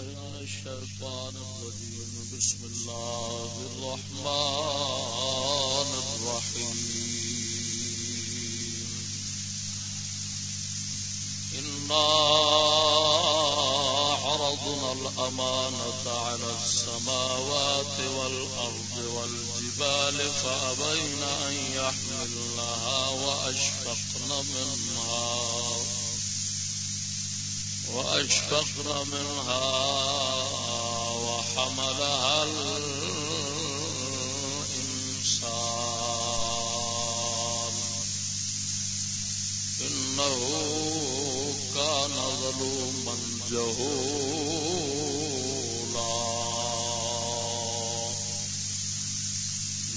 من الشيطان الرجيم بسم الله الرحمن الرحيم. إنا عرضنا الأمانة على السماوات والأرض والجبال فأبين أن يحملنها وأشفقن منها وأشفقن منها وحملها الإنسان. إنه كان ظلوما جهولا.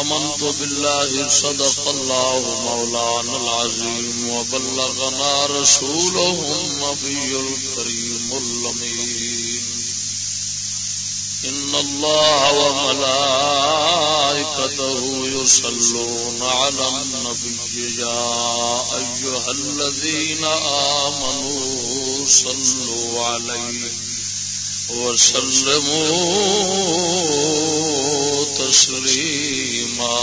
آمنت بالله صدق الله مولانا العظيم وبلغنا رسوله النبي الكريم اللمين إن الله وملائكته يصلون على النبي يا أيها الذين آمنوا صلوا عليه وسلموا تسليما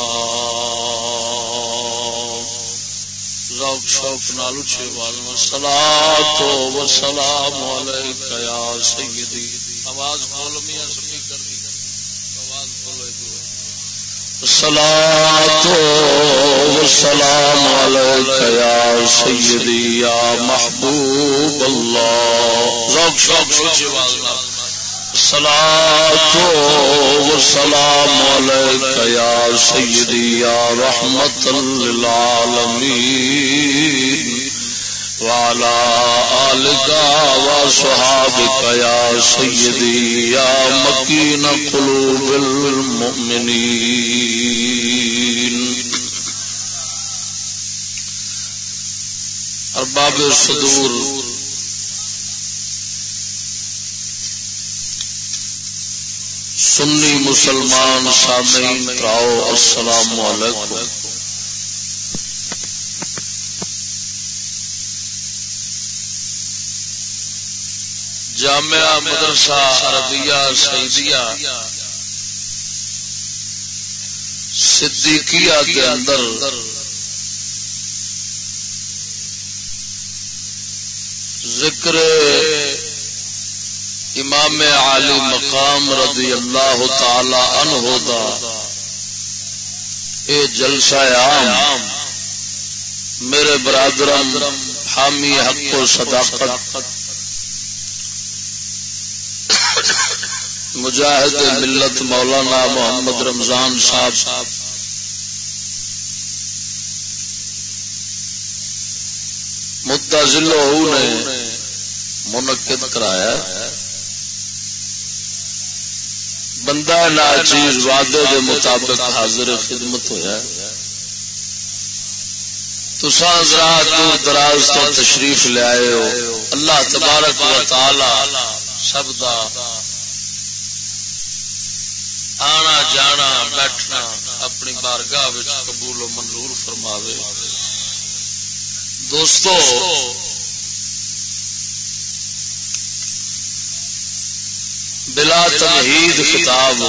ذوق شوق نال اچھے والنا صلاۃ و سلام علیک یا سیدی۔ آواز بولو میاں سپیکر دی۔ آواز بولو صلاۃ و سلام علیک یا سیدی یا محبوب اللہ۔ ذوق شوق اچھے سلام سلام سیدی رحمت للعالمین والا آلك وصحابك يا سيدي يا مكين قلوب المؤمنين ارباب الصدور مسلمان سامعین راؤ السلام علیکم۔ جامعہ مدرسہ عربیہ سعیدیہ صدیقیہ کے اندر ذکر امام عالی مقام رضی اللہ تعالی عنہ دا اے جلسہ عام میرے برادر حامی حق و صداقت، مجاہد ملت مولانا محمد رمضان صاحب، مدعا ضلع نے منعقد کرایا۔ بندہ نا چیز وعدے دے مطابق حاضر خدمت ہویا تو دور دراز تو تشریف لے آئے ہو۔ اللہ تبارک و تعالی سب دا آنا جانا بیٹھنا اپنی بارگاہ قبول و منظور فرماوے۔ دوستو بلا تمہید خطاب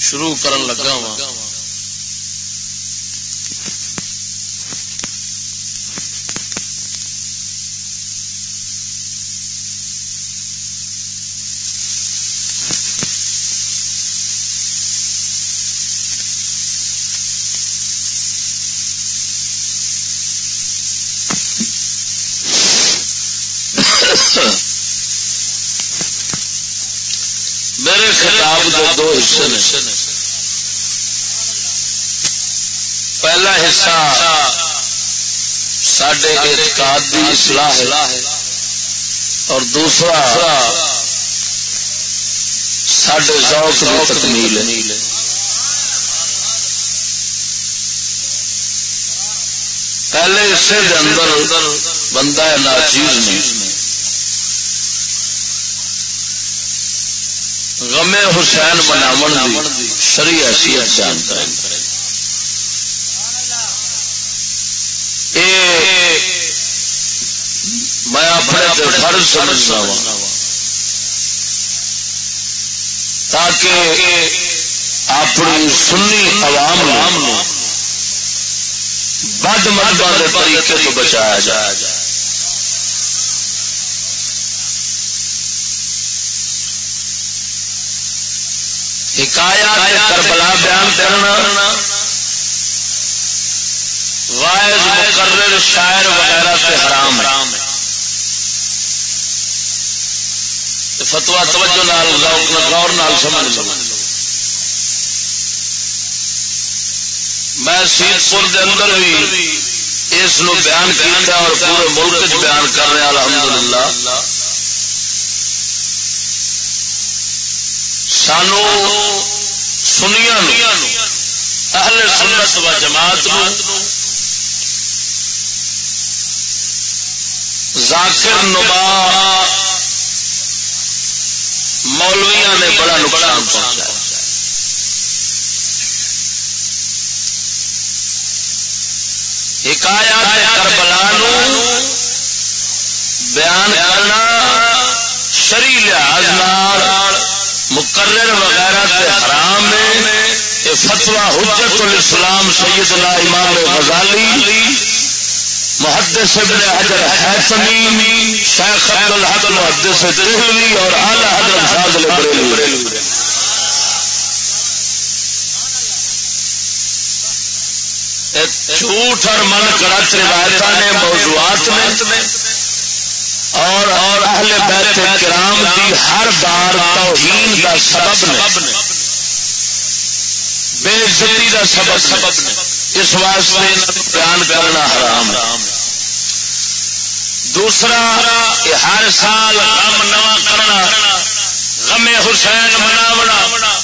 شروع کرن لگا ہوں سڈے اعتقاد کی اصلاح ہے۔ اور دوسرا، ساڈے ذوق کی تکمیل ہے۔ پہلے اسے اندر بندہ ہے، ناچیز نہیں۔ غم حسین مناو شری حیثیت جانتا ہے میں اپنے فرض سمجھنا وا۔ تاکہ اپنی سنی عوام بد مدبا کے طریقے تو بچایا جائے۔ حکایا کربلا بیان کرنا، وائز مقرر شاعر وغیرہ سے حرام رام ہے۔ فتوا توجہ نال غور نال سمجھ لو میں سیت پور دے اندر بھی اس نو بیان کیتا اور پورے ملک چ بیان کر رہا الحمدللہ۔ سانو سنیا اہل سنت و جماعت نو ذاکر نما نے بڑا نقصان پہنچایا حکایات کربلا بیان کرنا شری لحاظ مقرر وغیرہ سے حرام ہے۔ فتوا حجت الاسلام سیدنا امام غزالی محدث ابن حجر حیثمی شیخ عبد الحق محدث دہلوی اور اعلی حضرت فاضل بریلوی جھوٹ اور من گڑت روایت نے، موضوعات میں اور اور اہل بیت کرام کی ہر بار توہین کا سبب نے۔ بے عزتی کا سبب سبب نے۔ اس واسطے بیان کرنا حرام دوسرا ہر سال غم نواں کرنا، غم حسین مناونا۔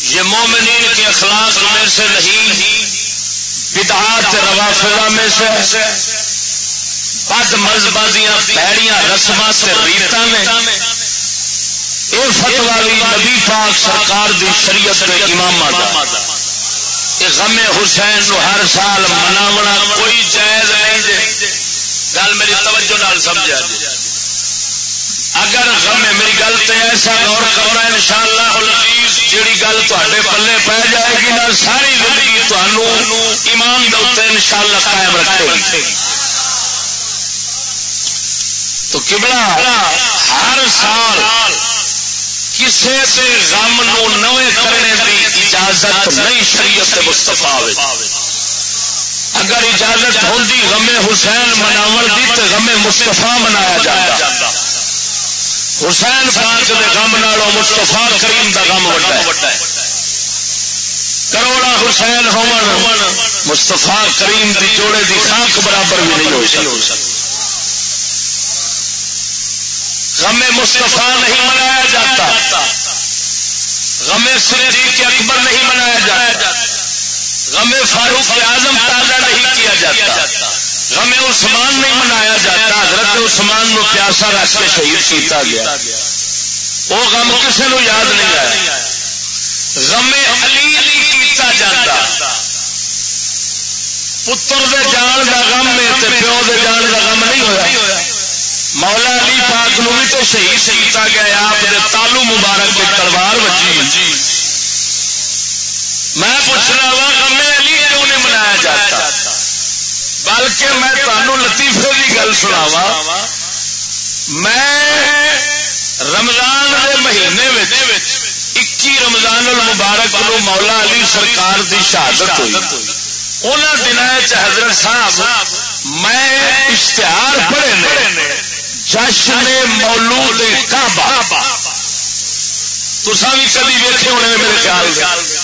یہ مومنین کے اخلاق میں سے نہیں، بدعات روافضہ میں سے۔ بد مذہب دیا پیڑیاں رسم سے ریتا میں۔ یہ فتوا بھی نبی پاک سرکار دی شریعت کے امام غم حسین نو ہر سال مناونا، کوئی جائز نہیں گل میری توجہ نال سمجھا جی۔ اگر غم میری گل تے ایسا غور کرنا ان شاء اللہ جیڑی گل تے پلے پی جائے گی نا ساری زندگی تمہوں ایمان دے ان شاء اللہ قائم رکھے گی۔ تو کبلا ہر سال کسی سے غم نو نوے کرنے کی اجازت نہیں شریعت مستفا اگر اجازت ہوتی غم حسین مناو کی تو غم مستفا منایا جاتا حسین پاک کے غم نالوں مستفا کریم کا غم وڈا ہے۔ کروڑا حسین ہو مستفا کریم کی جوڑے کی خاک برابر بھی نہیں ہو سکتی۔ غم مصطفیٰ نہیں منایا جاتا غم صدیق اکبر نہیں منایا جاتا غم فاروق اعظم تازہ نہیں کیا جاتا۔ غم عثمان نہیں منایا جاتا۔ حضرت عثمان نو پیاسا رکھ کے شہید کیتا گیا۔ وہ غم کسی نو یاد نہیں آیا۔ غم علی علی کیتا جاتا۔ پتر دے جان دا غم ہے پیو دے جان دا غم نہیں ہویا۔ مولا علی پاک نو بھی تو شہید کیتا گیا آپ دے تالو مبارک کے تلوار بچی میں پوچھنا وا غم علی، کیوں نہیں منایا جاتا؟ بلکہ میں تمہوں لطیفے کی گل سناوا میں رمضان کے مہینے اکی رمضان المبارک نو مولا علی سرکار دی شہادت ہوئی۔ ان دن حضرت صاحب میں اشتہار پڑھے جشن مولود کعبہ۔ تسا بھی کبھی ویسے ہونے میرے خیال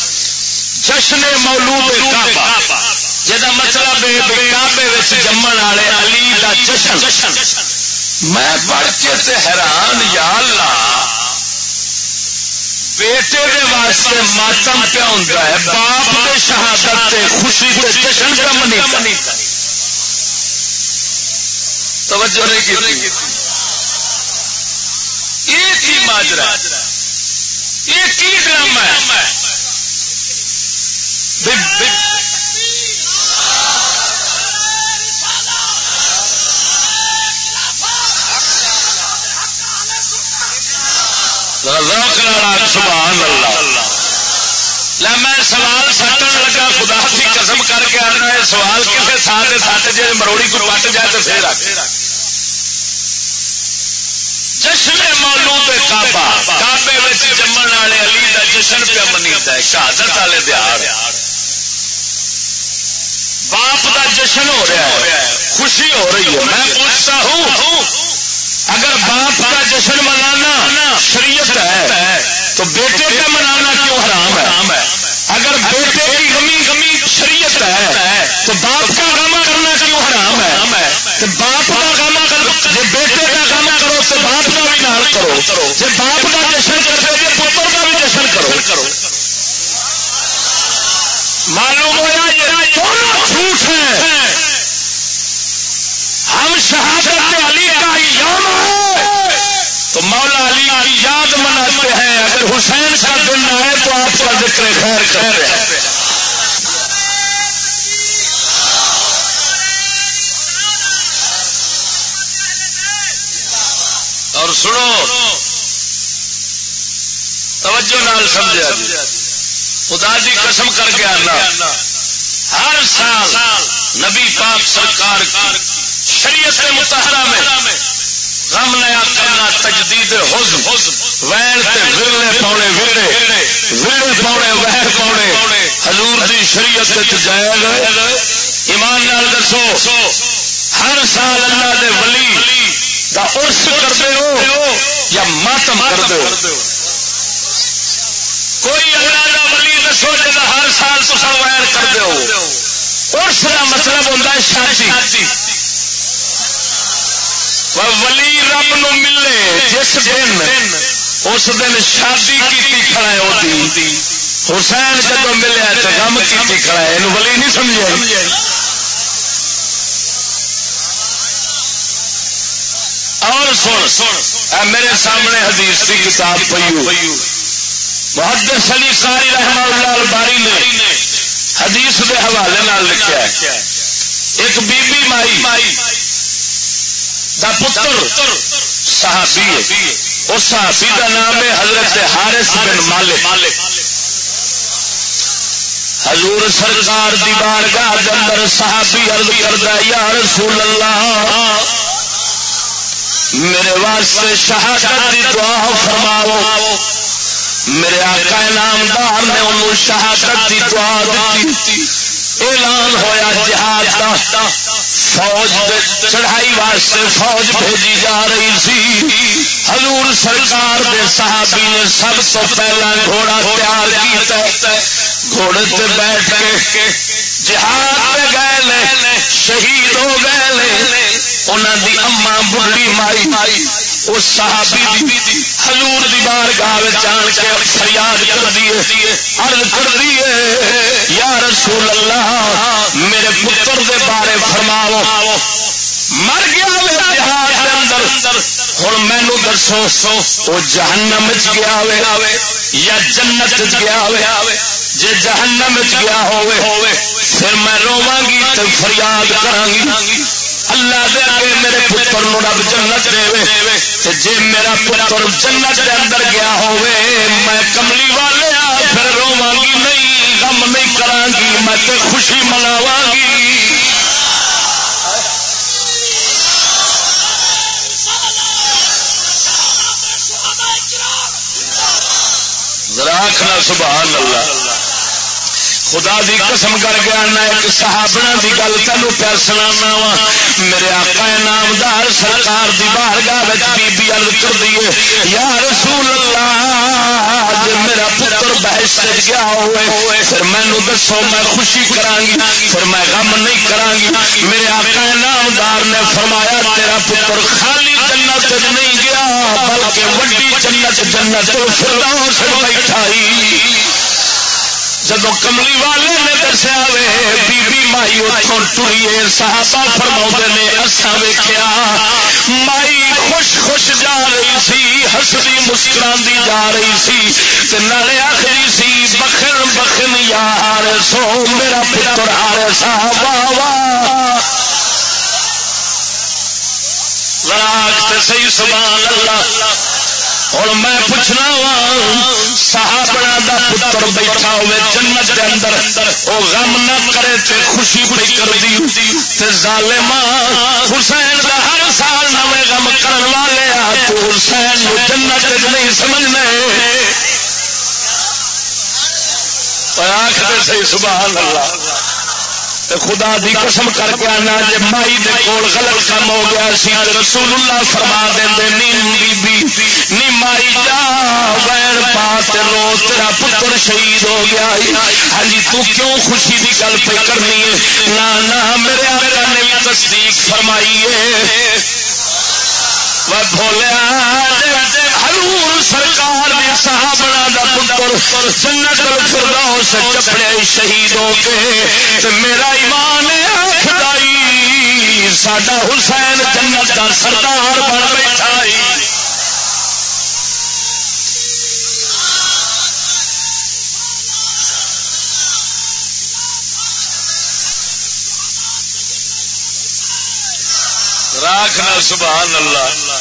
جشن مولود کعبہ جہاں مطلب کعبے جمن والے علی کا جشن۔ میں پڑھ کے حیران یا اللہ بیٹے دے واسطے ماتم پیا ہے باپ دے شہادت خوشی تے جشن پہ منی توجہ نہیں کی ایک ہی ماجرا ایک ہی ڈرامہ ہے۔ سبحان اللہ میں سوال سٹن لگا، خدا کی قسم کر کے آنا ہے سوال کسی ساتھ سٹ جی مروڑی کو پٹ جائے تو پھر جشن مولود کعبہ، کعبے جمن والے علی کا جشن پہ منیتا ہے، شہادت والے دیہات جشن ہو رہا ہے، خوشی ہو رہی ہے۔ میں پوچھتا ہوں، اگر باپ کا جشن منانا شریعت ہے، تو بیٹے کا منانا کیوں حرام ہے؟ اگر بیٹے کی غمی غمی شریعت ہے، تو باپ کا غم کرنا کیوں حرام ہے؟ تو باپ کا غم کرو جی بیٹے کا غم کرو، تو باپ کا بھی نال کرو۔ جی باپ کا جشن کرتے تو پتر کا بھی جشن کرو کرو۔ معلوم ہوا یہ دونوں جھوٹ ہے۔ ہم شہادت علی کا یوم ہے۔ تو مولا علی کی یاد مناتے ہیں۔ اگر حسین کا دن آئے تو آپ کا ذکر خیر خیر ہے اور سنو، توجہ نال سمجھا جی خدا دی قسم کر کے آنا ہر سال نبی پاک سرکار کی شریعت متحرہ میں غم نیا کرنا تجدید حزن وین تے ورلے پاؤنے ورلے ورلے پاؤنے وہر پاؤنے حضور دی شریعت تے جائز ایمان نال دسو، ہر سال اللہ دے ولی دا عرس کرتے ہو یا ماتم کرتے ہو۔ کوئی اللہ دا دسو جا ہر سال تو ویر کرتے ہو۔ کا مطلب ہوتا ہے شادی۔ ولی رب نو ملے جس دن اس دن شادی کی کھڑا ہے حسین جب ملے تو غم کی کھڑا ہے۔ ولی نہیں سمجھے۔ اور سن سن میرے سامنے حدیث کی کتاب پی بہت سلی ساری رحمہ اللہ باری نے حدیث کے حوالے نال لکھا ہے۔ ایک بی بی مائی دا پتر صحابی ہے۔ اس صحابی کا نام ہے حضرت حارث بن مالک۔ حضور سرکار دی بارگاہ دے اندر صحابی عرض کردا یا رسول اللہ، میرے واسطے شہادت دی دعا فرماؤ۔ میرے آقا نامدار نے انہوں شہادت دی، دعا دیتی اعلان ہویا جہاد دا۔ فوج چڑھائی واسطے فوج بھیجی جا رہی سی۔ حضور سرکار دے صحابی نے سب تو پہلا گھوڑا تیار کیتا گھوڑے تے بیٹھ کے جہاد پہ گئے شہید ہو گئے انہوں دی اما بڑھی مائی مائی، اس صحابی دی حضور دی بارگاہ آن کے فریاد کر دیے عرض کر دیے یا رسول اللہ، میرے پتر دے بارے فرماؤ۔ مر گیا اندر۔ ہوں مینو دسو وہ جہنم گیا ہوئے یا جنت گیا ہوئے جی جہنم گیا ہوئے پھر میں رواں گی تو فریاد کرا گی۔ اللہ دے پتر نو رب جنت دے جی میرا پتر جنت دے اندر گیا ہوئے میں کملی والے پھر رواں گی نہیں، غم نہیں کرا گی، میں تے خوشی مناوا گی۔ سبحان اللہ۔ خدا دی قسم کر کے آنا ایک صحابہ دی گل تینوں پیا سنا وا۔ میرے آقا نامدار سرکار دی بارگاہ بی بی عرض کر دیے یا رسول اللہ میرا پتر بہ بحث گیا ہوئے، پھر مینو دسو، میں خوشی کرا گی پھر میں غم نہیں کرا گی میرے آقا نامدار نے فرمایا، تیرا پتر خالی جنت نہیں گیا، بلکہ وڈی جنت جنت فردوس بیٹھا جب کملی والے نے دسیا وے بی بی مائی اتوں ٹریے صحابہ فرما نے اصا ویخیا مائی خوش خوش جا رہی سی ہسری مسکرا جا رہی سی نالے آخری سی، بخن بخن یار سو، میرا پتر آ سا، واہ واہ۔ صحیح سبحان اللہ۔ ہوں میں پوچھنا وا، صحابہ دا پتر بیٹھا ہوئے جنت کے اندر وہ غم نہ کرے تے خوشی پہ کر دی ظالما حسین دا ہر سال نویں غم کرن والے آ، تو حسین نو جنت وچ نہیں سمجھنا سمجھنے آخر صحیح سبحان اللہ۔ خدا دی قسم کر کے آنا جی مائی دے کول غلط کام ہو گیا سی رسول اللہ فرما دیں نیم بی بی نی مائی جا ویر پا رو، تیرا پتر شہید ہو گیا ہاں جی تو کیوں خوشی دی گل پہ کرنی ہے؟ نہ میرے آقا نے تصدیق فرمائی ہے۔ بولیا ہرور سرکار نے صحابہ دا پتر جنت الفردوس چپڑے شہید ہو کے میرا ایمان ساڈا حسین جنت کا سردار بن بیٹھا راکھنا سبحان اللہ۔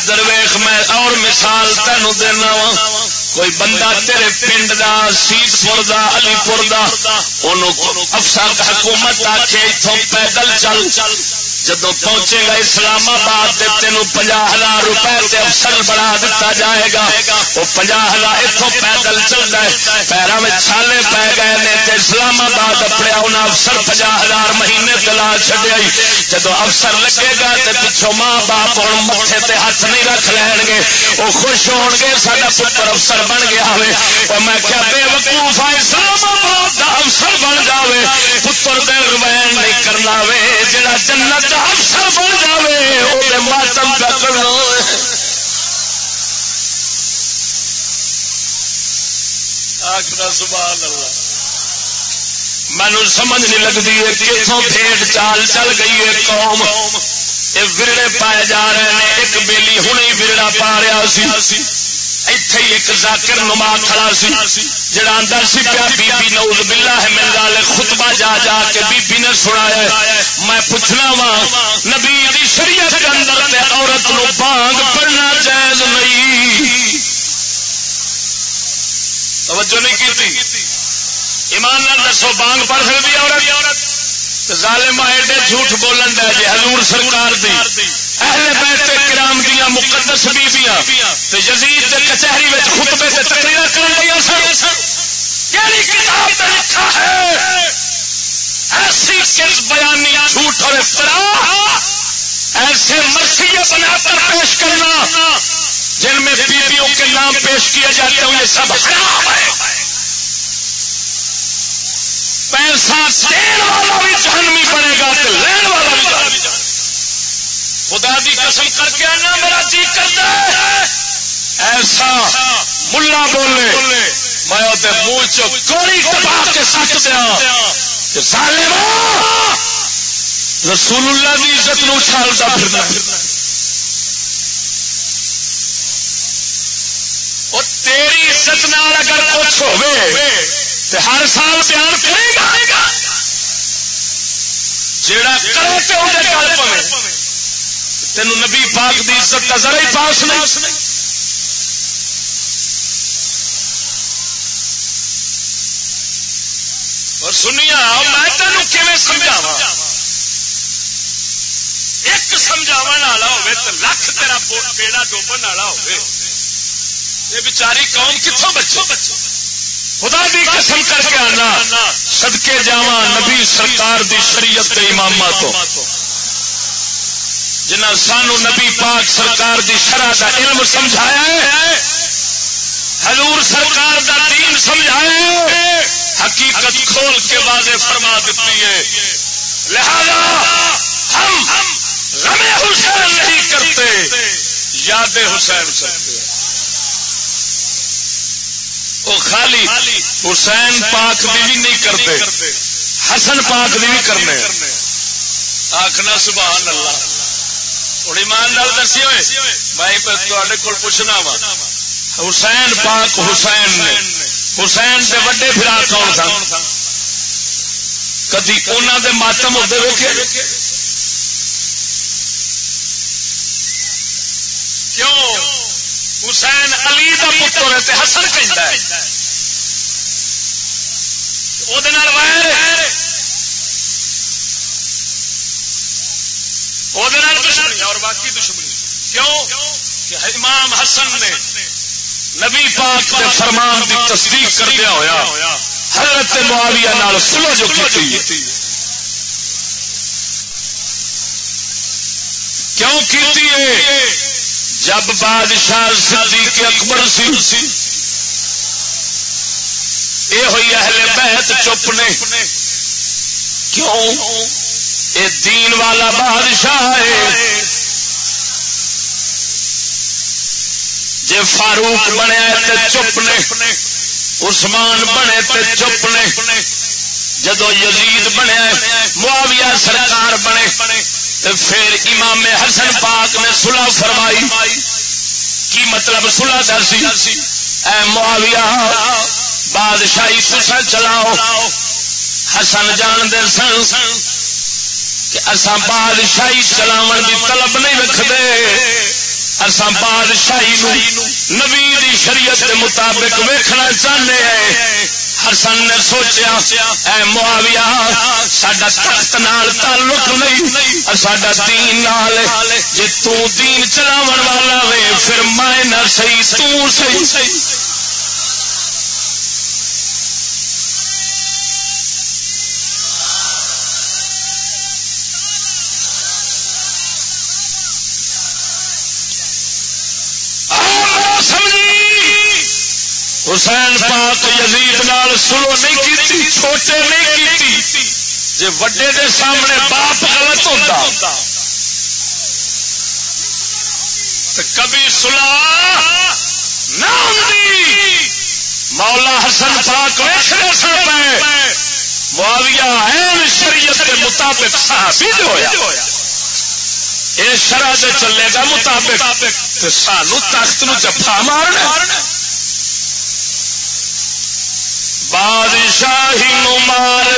ادر ویخ میں اور مثال تینوں دینا وا۔ کوئی بندہ تیرے پنڈ دا سیت پور دا علی پور دا افسر حکومت آ کے اتوں پیدل چل چل۔ جدو پہنچے گا اسلام آباد تین پنجا ہزار روپے سے افسر بنا دتا جائے گا، وہ پنجا ہزار اتوں پیدل چل رہا ہے پیروں میں چھالے پی گئے نے اسلام آباد اپنے انہیں افسر پنجا ہزار مہینے تلا چڈیا جدو افسر لگے گا تو پچھوں ماں باپ ہوں متے تے ہاتھ نہیں رکھ لین گے، وہ خوش ہو گے سارا پتر افسر بن گیا ہو میں کیا بے وقوف اسلام آباد کا افسر بن جائے پتر دے روین نہیں کرنا وے جا جنت افسر بن جائے وہ ماتم کرنا مینو سمجھ نہیں لگتی ہے کتوں بھیڑ چال چل گئی ہے قوم۔ یہ ورڑے پائے جا رہے ہیں ایک بیلی ہوں ہی ورڑا پا رہا سی۔ اتے ہی ایک ذاکر نما کھڑا سی۔ جڑا اندر سی پیا بی بی نوز بلا ہے، میرے لال خطبہ جا جا کے بی بی نے سنایا میں پوچھنا وا نبی دی شریعت کے اندر تے عورت نو بانگ پڑھنا جائز نہیں۔ توجہ نہیں کی ایمان نال دسو، بانگ پڑھ سکتی عورت؟ ظالم ایڈے جھوٹ بولن دے جی حضور سرکار دی۔ اہل بیت کرام دیا مقدس بیبیاں تے یزید دے کچہری وچ خطبے تے تقریر کرن لگا سن۔ کیڑی کتاب تے لکھا ہے؟ ایسی کس بیانی جھوٹ اور افترا ایسے مرثیے بنا کر پیش کرنا جن میں بیویوں کے نام پیش کیے جاتے ہیں یہ سب حرام ہے پیسہ دین والا بھی جہنمی بنے گا تو لین والا بھی جہنمی خدا دی قسم کر کے آنا، میرا جی کرتا ہے۔ ایسا ملا بولے، میں منہ چوڑی دبا کے سچ دیا۔ رسول اللہ کی عزت نو چھالتا پھرنا۔ تیری عزت نال اگر کچھ ہوئے ہر سال بیان کرے گا۔ جیڑا کرے تو گل پوے۔ تینوں نبی پاک دی عزت کا ذرا ہی پاس نہیں۔ اور سنیا میں تینوں کیون سمجھاوا ایک سمجھاو والا ہوے تو لکھ تیرا پیڑا ڈوبن والا ہوے یہ بچاری قوم کتوں بچو بچو خدا دی قسم کر کے آنا سدکے جا نبی سرکار دی شریعت امام تو جنہ سانو نبی پاک سرکار دی شرح دا علم سمجھایا ہے۔ حضور سرکار دا دین سمجھائے حقیقت کھول کے واضح فرما دیتی ہے۔ لہذا ہم غم حسین نہیں کرتے، یاد حسین کرتے وہ خالی حسین پاک بھی نہیں کرتے، حسن پاک بھی کرنے آخنا سبحان اللہ۔ ہوں ایمان لال دسی ہوئے میں کو پوچھنا وا حسین پاک حسین نے حسین سے وڈے فرا کون سن کدی انہوں دے ماتم ہوتے ویکے کیوں حسین علی کا پتر ہے حسن کہتا ہے وہ دشمنی اور باقی دشمنی۔ کیوں؟ کہ امام حسن نے نبی پاک کے فرمان کی تصدیق کر دیا ہوا حضرت معاویہ نال سلو جو کی کیوں کی جب بادشاہ صدیق اکبر سی۔ یہ ہوئی اہل بیت چپ نے۔ کیوں؟ اے دین والا بادشاہ ہے۔ جی فاروق بنیا چپ نے، عثمان بنے تے چپ نے، جدو یزید بنیا معاویہ سرکار بنے تو پھر امام حسن پاک نے سلا فرمائی۔ کی مطلب سلا درسی اے معاویہ، بادشاہی تسا چلاؤ۔ حسن جان دے سن۔ کہ اصا بادشاہی چلاو کی طلب نہیں رکھتے۔ اصا بادشاہی نبی دی شریعت کے مطابق ویکھنا چاہتے ہیں۔ حسن نے سوچیا، اے معاویہ، ساڈا تخت نال تعلق نہیں ساڈا دین نال جے تو دین چلاون والا وے، پھر میں نہ صحیح، تو صحیح۔ حسین پاک یزید نال سلو نہیں کی چھوٹے نہیں کی جی وڈے دے سامنے باپ غلط ہوتا کبھی سلا نہ مولا حسن پاک ویسے سر پہ معاویہ ہے شریعت کے مطابق صحابی ہویا۔ یہ شرح سے چلے گا مطابق۔ سانو تخت نو جفا مارنا بادشاہی مار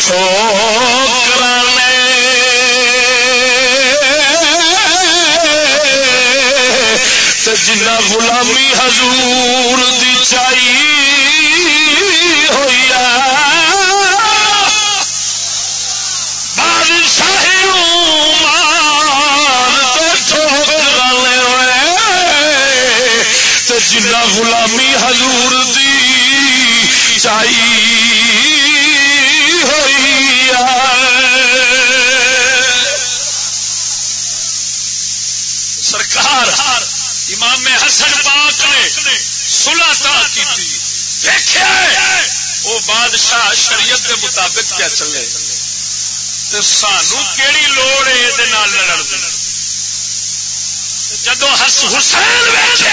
ٹھوکرانے۔ جنا غلامی حضور دی چائی ہوئی بادشاہی مار جنا غلامی حضور چائی ہوئی سرکار امام حسن پاک نے سلا کی وہ بادشاہ شریعت کے مطابق کیا چلے۔ تو سانو کہڑی لوڑ ہے یہ لڑ جدو حسین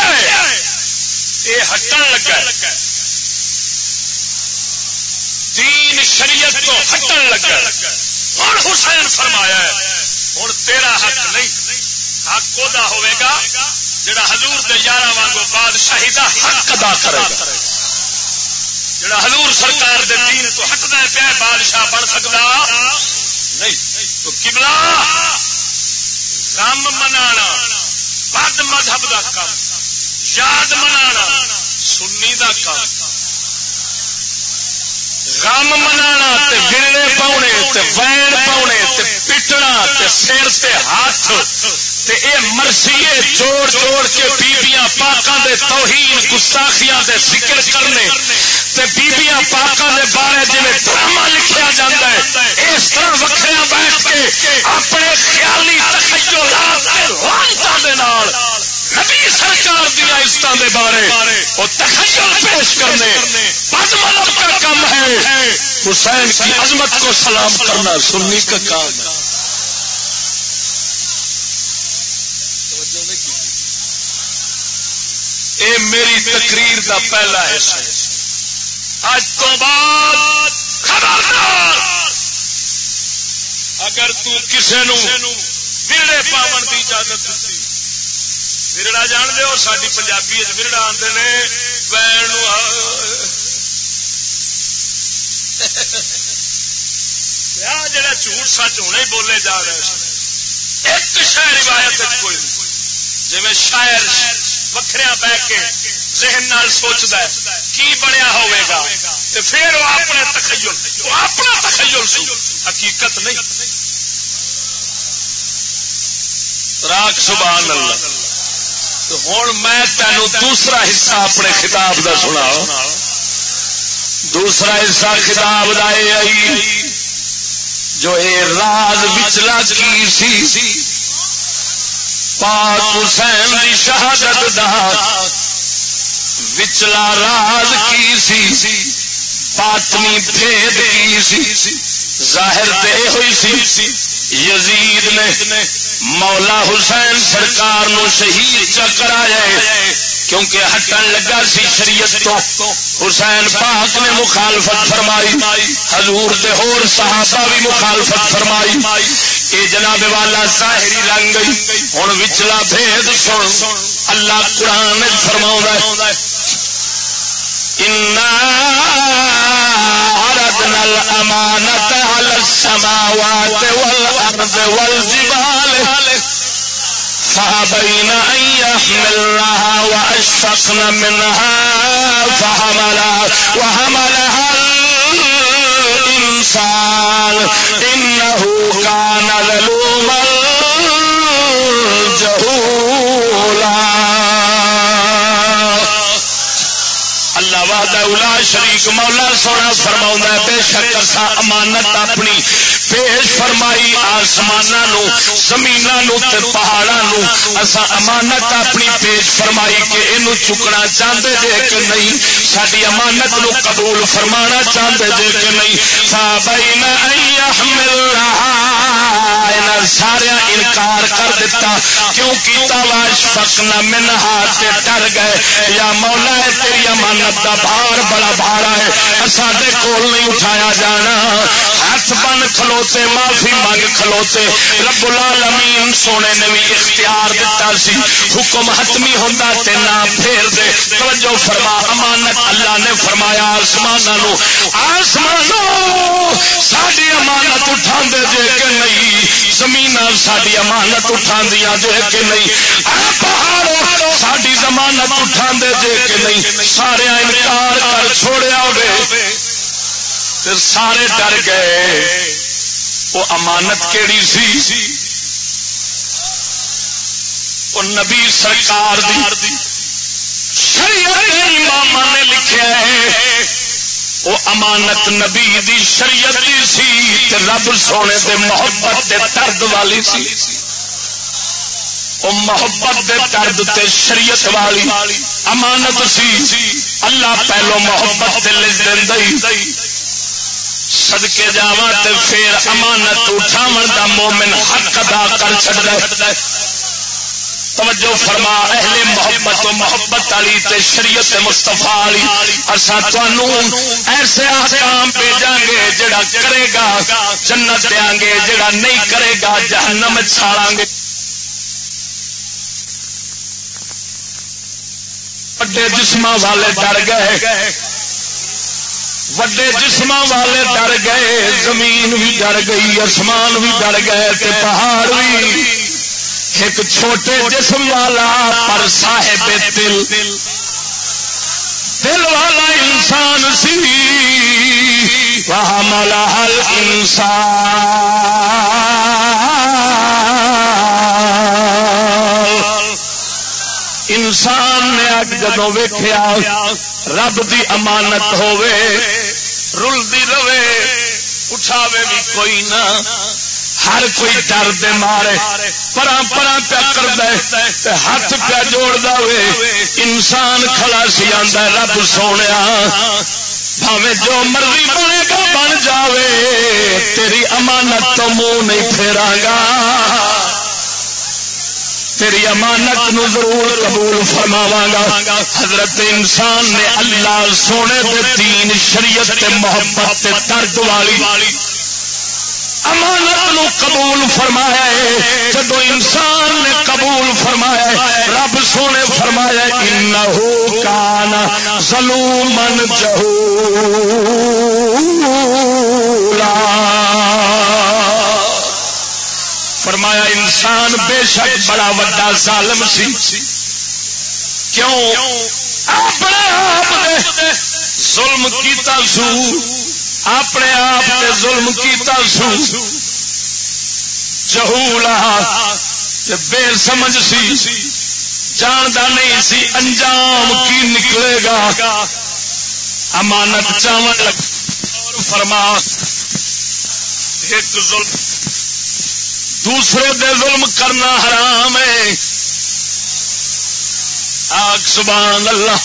یہ ہٹن لگا دین شریعت تو ہٹن لگا۔ ہوں حسین فرمایا ہوں تیرا حق نہیں، حق ادا ہوئے گا جڑا حضور دے یارہ وانگو بادشاہی دا حق ادا کرے گا۔ جڑا حضور سرکار دے دین تو ہٹنا پیا بادشاہ بن سکتا نہیں۔ تو کبلا غم منانا، بد مذہب دا کام یاد منانا، سنی دا کام غم منا گرنے پاؤنے وین پاؤنے پٹنا سر سے ہاتھ اے مرسیے جوڑ جوڑ کے بیبیاں پاکاں دے توہین گستاخیاں دے ذکر کرنے تے بیبیاں پاکاں دے بارے جی ڈرامہ لکھیا جاتا ہے، اس طرح وکھریا بیٹھ کے اپنے خیالی تخیلات کے لانتاں دے نال نبی سرکار دیا عزت دے بارے وہ تخیل پیش کرنے بد مطلب کا کام ہے حسین کی عظمت کو سلام کرنا سننی کا کام ہے۔ اے میری تقریر دا پہلا حصہ۔ اج تو بعد خبردار۔ اگر تو کسے نو ویڑے پاون کی اجازت دیتی۔ ورڑا جان دے ساری پنجابی ورڑا آتے نے بہن جڑا جھوٹ سچ ہونا ہی بولے جا رہے ایک شاید روایت کوئی جی شاعر وکھریا بہ کے ذہن نال سوچتا ہے، کی بنیا ہوئے گا؟ پھر وہ اپنے تخیل، وہ اپنا تخیل سو حقیقت نہیں۔ راک سبحان اللہ۔ ہوں میں تینوں دوسرا حصہ اپنے خطاب کا سنا دوسرا حصہ خطاب کا آئی۔ جو اے راز بچلا کی سی۔ پاک حسین کی شہادت دا وچلا راز کی سی۔ پاتنی بھید کی سی۔ ظاہر دے ہوئی سی۔ یزید نے مولا حسین سرکار نو شہید چکر آئے کیونکہ ہٹن لگا سی شریعت تو۔ حسین پاک نے مخالفت فرمائی، حضور دے ہور صحابہ بھی مخالفت فرمائی۔ اے جناب والا، ظاہری رنگ ہوں وچلا بھید سن۔ اللہ قرآن فرما عرضنا الأمانة على السماوات والأرض والجبال فأبين أن يحملنها وأشفقن منها فحملها وحملها الإنسان إنه كان ظلوما جهولا اولا شریک مولا سونا فرما بے شک اصا امانت اپنی پیش فرمائی آسمان زمین پہاڑوں اصا امانت اپنی پیش فرمائی کہ یہ چکنا چاہتے جے کہ نہیں ساری امانت نو قبول فرما چاہتے جے کہ نہیں۔ بھائی مل سارا انکار کر دیتا کیوں کیتا واش فکنا منہا ڈر گئے۔ یا مولا ہے تیری امانت کا بھار بڑا بھارا ہے سارے کول نہیں اٹھایا جانا۔ ہاتھ بن کھلو کھلوتے، معافی منگ کھلوتے۔ رب العالمین سونے نے بھی اختیار دیتا سی۔ حکم حتمی ہوتا تے نہ پھیر دے۔ توجہ فرما، امانت اللہ نے فرمایا آسمان آسمان ساری امانت اٹھا دے جے کہ نہیں۔ زمین ساری امانت اٹھا دیا جے کہ نہیں۔ پہاڑ ساری زمانت اٹھا دے جے کہ نہیں۔ سارے انکار کر چھوڑیا ہوئے۔ سارے ڈر گئے۔ وہ امانت کیڑی سی؟ وہ نبی سرکار دی شریعت امام نے لکھا ہے۔ وہ امانت نبی دی شریعت دی سی رب سونے دے محبت دے درد والی سی۔ وہ محبت دے درد تے شریعت والی امانت سی۔ اللہ پہلو محبت دل دئی سدکے جا تو پھر امانت اٹھاو دا مومن حق ادا کر چڑھتا توجہ فرما، اہل محبت و محبت والی تے شریعت مستفا والی اصا ایسے آسام بھیجا گے جڑا کرے گا، جنت دیا گے جڑا نہیں کرے گا، جہنم چھاڑا گے۔ وڈے جسم والے ڈر گئے۔ وڈے جسم والے ڈر گئے، زمین بھی ڈر گئی، آسمان بھی ڈر گئے تے پہاڑ بھی۔ ایک چھوٹے جسم والا پر صاحب دل دل والا انسان سی۔ وہ ملا ہل انسان۔ انسان نے اگ جدو ویخیا رب دی امانت ہوے رلدی رہے اٹھاوے بھی کوئی نہ۔ ہر کوئی ڈر دے مارے پرا پرا پیا کر دے ہاتھ پیا جوڑ دے انسان کھلا سی آدھا رب سونے بھاوے جو مرضی بنے گا، بن جاوے۔ تیری امانت تو منہ نہیں پھیرا گا۔ تیری امانت نو ضرور قبول فرماوا گا حضرت انسان نے اللہ سونے دے تین شریعت تے محبت تے درد والی امانت نو قبول فرمایا ہے۔ جب انسان نے قبول فرمایا ہے، رب سونے فرمایا انہو کانا ظلومن جہولا۔ فرمایا، انسان بے شک بڑا وڈا ظالم سی۔ کیوں؟ اپنے آپ ظلم کیتا سو۔ اپنے آپ ظلم کیتا سو۔ چہولا بے سمجھ سی۔ جانتا نہیں سی انجام کی نکلے گا۔ امانت چاون لگ فرما، ایک ظلم دوسرے دے ظلم کرنا حرام ہے۔ آگ سبحان اللہ،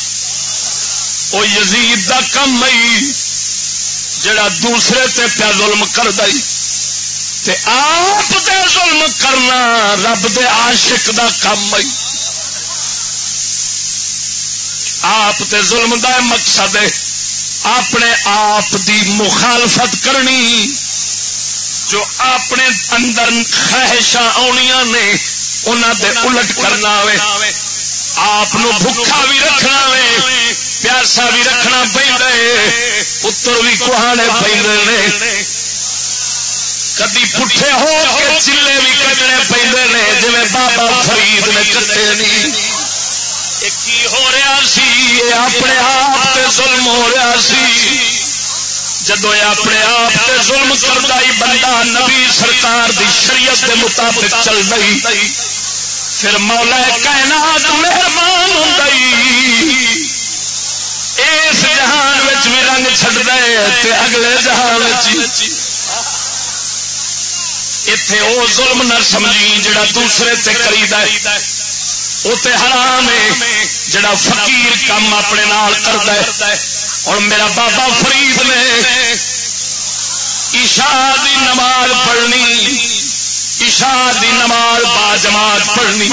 وہ یزید دا کم ہی جڑا دوسرے تے پیا ظلم کر دئی تے آپ دے ظلم کرنا رب دے عاشق دا کم ہی آپ تے ظلم دا مقصد ہے، اپنے آپ دی مخالفت کرنی۔ جو اپنے اندر خواہشاں آنیا نے انہوں دے الٹ کرنا وے آپ بھوکھا بھی رکھنا وے پیاسا بھی رکھنا پہ پتر بھی کہانے پہ کدی پٹھے ہو کے چلے بھی کٹنے پہ جی بابا فرید نے کٹے نہیں کی ہو رہا سی؟ اپنے آپ ظلم ہو رہا سی۔ جدو اپنے آپ سے ظلم کرتا ہی بندہ نبی سرکار دی شریعت کے مطابق چل رہی، پھر مولا کائنات مہربان ہوں اس جہان بھی رنگ چڑ دے اگلے جہان اتے وہ ظلم نہ سمجھی جڑا دوسرے تے کری وہ حرام ہے جڑا فقیر کام اپنے نال کرتا ہے۔ اور میرا بابا فرید نے عشاء دی نماز پڑھنی، عشاء دی نماز با جماعت پڑھنی۔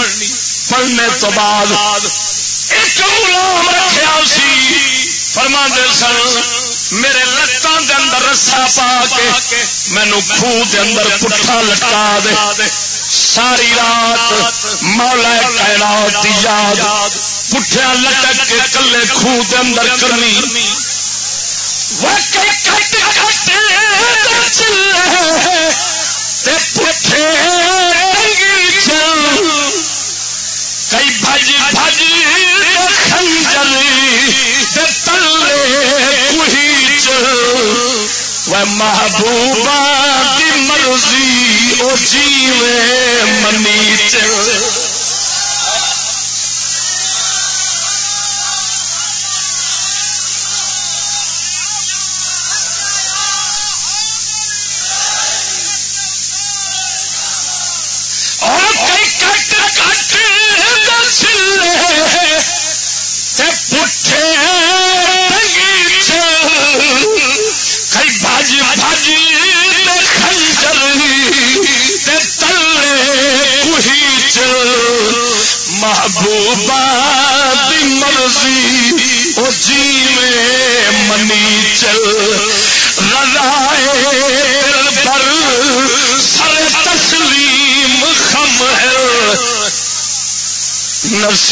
پڑھنے تو بعد ایک غلام رکھا سی۔ فرما دے سن، میرے لتان دے اندر رسا پا کے مینو خوہ دے اندر پٹھا لٹکا دے۔ ساری رات مولا کائنات دی یاد پٹھیا لٹک کے کلے خوہ دے اندر کرنی۔ کئی بج بج خنجر تلے وہ محبوبہ کی مرضی او جیوے منی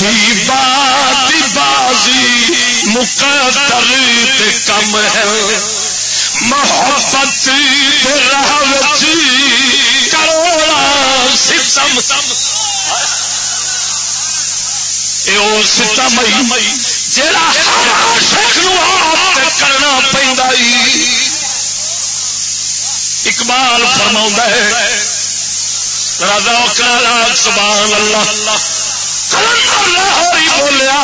نصیبات بازی مقدر کم ہے۔ محبت راہ کروڑا ستم۔ ستمئی جا کرنا پہ اقبال فرما ہے راجا کالا سبحان اللہ بولیا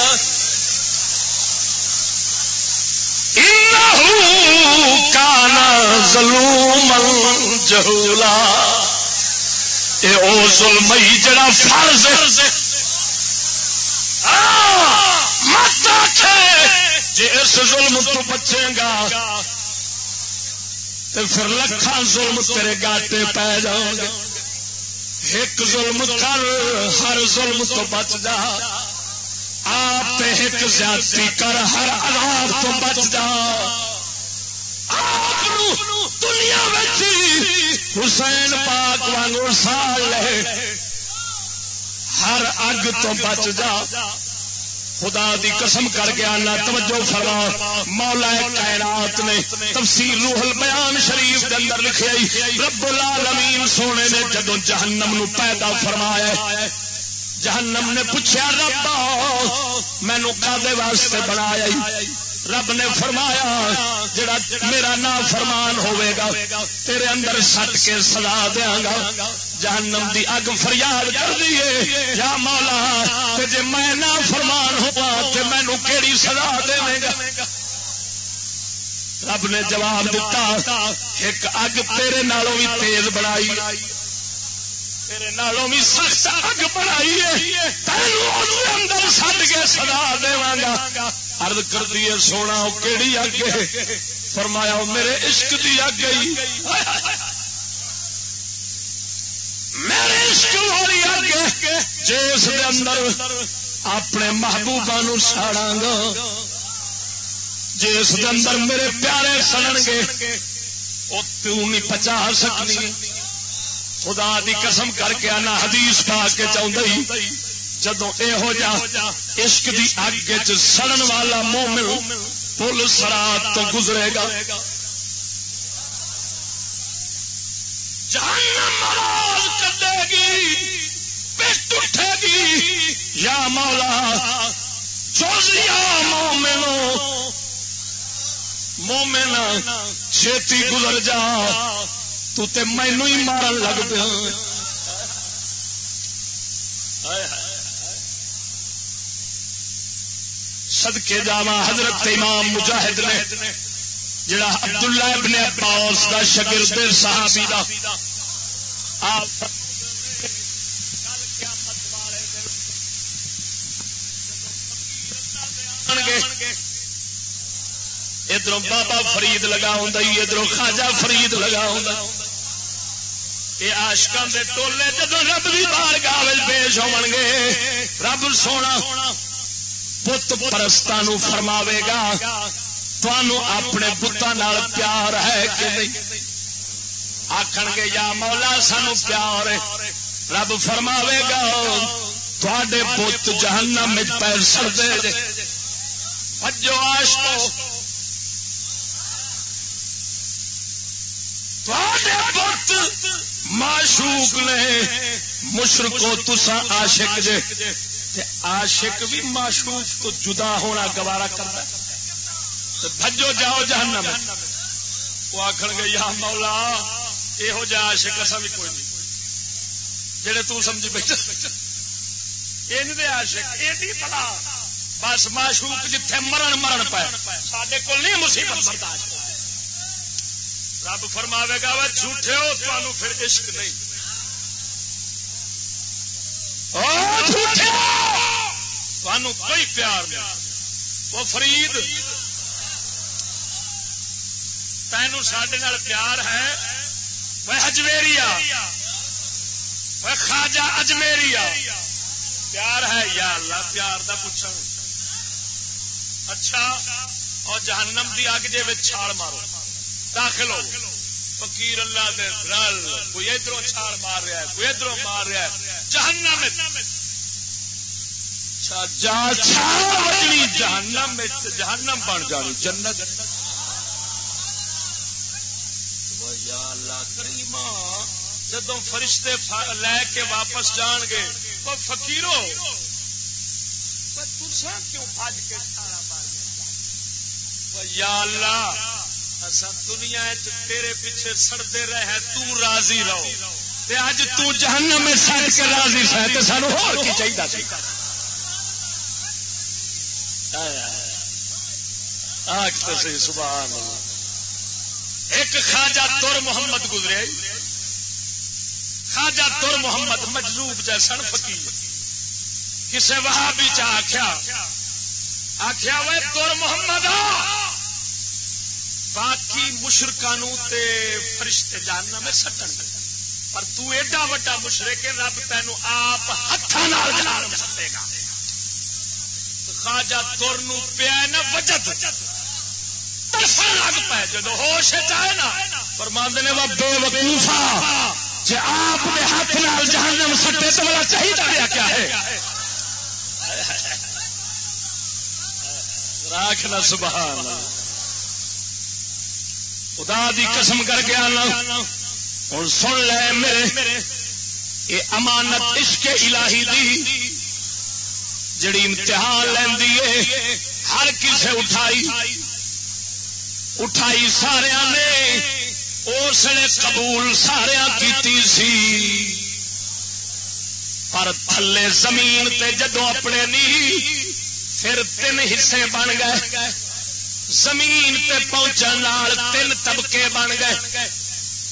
کانا ظلم جہولا۔ اے او ظلمئی جڑا فرض مت جی اس ظلم تو بچے گا تو پھر لکھان ظلم تیرے گاٹے پی جاؤ گے۔ ایک ظلم کر، ہر ظلم تو بچ جا۔ آپ ایک زیادتی کر، ہر عذاب تو بچ جا دنیا حسین پاک وانگو سال لے، ہر اگ تو بچ جا۔ خدا دی قسم کر کے آنا توجہ فرما۔ مولا کائنات نے تفسیر روح البیان شریف کے اندر لکھے رب العالمین سونے نے جدو جہنم نو پیدا فرمایا، جہنم نے پوچھا رب مینو کدے واسطے بنایا رب نے فرمایا جڑا میرا نام فرمان ہوئے گا، تیرے اندر سٹ کے سلا دیا گا۔ جہنم دی اگ فریاد کر دیے یا مولا جی میں نہ فرمان ہوا تو مینو کہڑی سزا دے گا؟ رب نے جواب دیتا ایک اگ تیرے نالوں بھی تیز بنائی۔ تیرے نالوں بھی سخت اگ بنائی اندر سٹ کے سزا دے گا۔ ارد کر دیے سونا وہ کہڑی اگ فرمایا وہ میرے عشق دی اگ گئی میرے عشق والی اگ جس دے اندر اپنے محبوبہ نو ساڑا گا۔ جس دے اندر میرے پیارے سڑن گے۔ وہ نہیں پچا سکنی۔ خدا دی قسم کر کے آنا حدیث پا کے چاہتا جدو یہ جا عشق دی اگ سڑن والا مومن پل سرات تو گزرے گا۔ جہنم گی، پٹ اٹھے گی۔ یا مولا چوزیا مومنو، مومن، چھتی گزر جا، تو تے مینو ہی مارن لگ پیا۔ سدکے جاوا حضرت امام مجاہد نے، جڑا عبداللہ ابن عباس دا شاگرد صحابی دا۔ آپ ادھر بابا فرید لگا ہوں ادھر خاجا فرید لگا ہوں یہ آشکان دے ٹولے جدو رب بھی بار گاول پیش ہو گے رب سونا پت پرستان فرماوے گا اپنے بتان پیار ہے کہ نہیں؟ آخ گے، یا مولا، سانو پیار رب فرماوے گا تے پت جہنم پیر سردے بجو آش پت معشوق نے مشرقو تسا عاشق جے۔ عاشق بھی معشوق تو جدا ہونا گوارا کرتا بھجو جاؤ جہنم وہ آخر گے، یا مولا یہو جہ عاشق اصا بھی کوئی نہیں۔ جہے تو سمجھ بیٹھے یہ عاشق یہ پتا بس معشوق جتھے مرن مرن پائے۔ سارے کو نہیں مصیبت برداشت رب فرماوے گا وہ جھوٹے ہو تو پھر عشق نہیں۔ جھوٹے کوئی پیار نہیں۔ وہ فرید تینوں سڈے پیار ہے۔ وہ اجمیری وہ خاجا اجمیری پیار ہے یا اللہ، پیار دا پوچھ اچھا اور جہنم دی اگ جی چھال مارو۔ داخل ہو۔ فقیر اللہ دے کوئی ادھر چھال مار رہا ہے، کوئی ادھر مار رہا ہے۔ جہنم جہنم جہنم بن جانی جنت۔ جدو فرشتے لے کے واپس جان گے وہ فکیرو کیوں کے یا اللہ دنیا تیرے پیچھے سڑتے رہے تو راضی رہو۔ تے اج تو جہنم میں سڑ کے راضی سہ تے سانو ہور کی چاہیے سی تو سی، سبحان اللہ۔ ایک خواجہ تر محمد گزرے۔ خواجہ تر محمد مجلوب جیسن فقیر کسے وہاں بھی چاہ آخیا آخیا وہ تر محمد باقی مشرقوں فرشتے جاننا میں سٹن پر تو ایڈا وڈا مشرق رب تین آپ ہاتھوں جان سکے گا۔ خواجہ تر پیا نا وجد۔ لگ پائے جب ہوش چاہے نا؟ پرماند نے وہ بے وقوفا جی آپ نے ہاتھ نال جہنم سٹے تو بڑا چاہیے کیا ہے؟ راکھنا سبحان اللہ۔ خدا دی قسم کر کے آنا۔ ہوں سن لے میرے۔ یہ امانت عشق الہی دی۔ جڑی امتحان لینی ہے، ہر کسے اٹھائی۔ اٹھائی سارا نے، اس نے قبول سارا کی سی۔ پر تھلے زمین تے جدو اپنے نہیں، پھر تین حصے بن گئے۔ زمین تے پہنچن تین طبقے بن گئے۔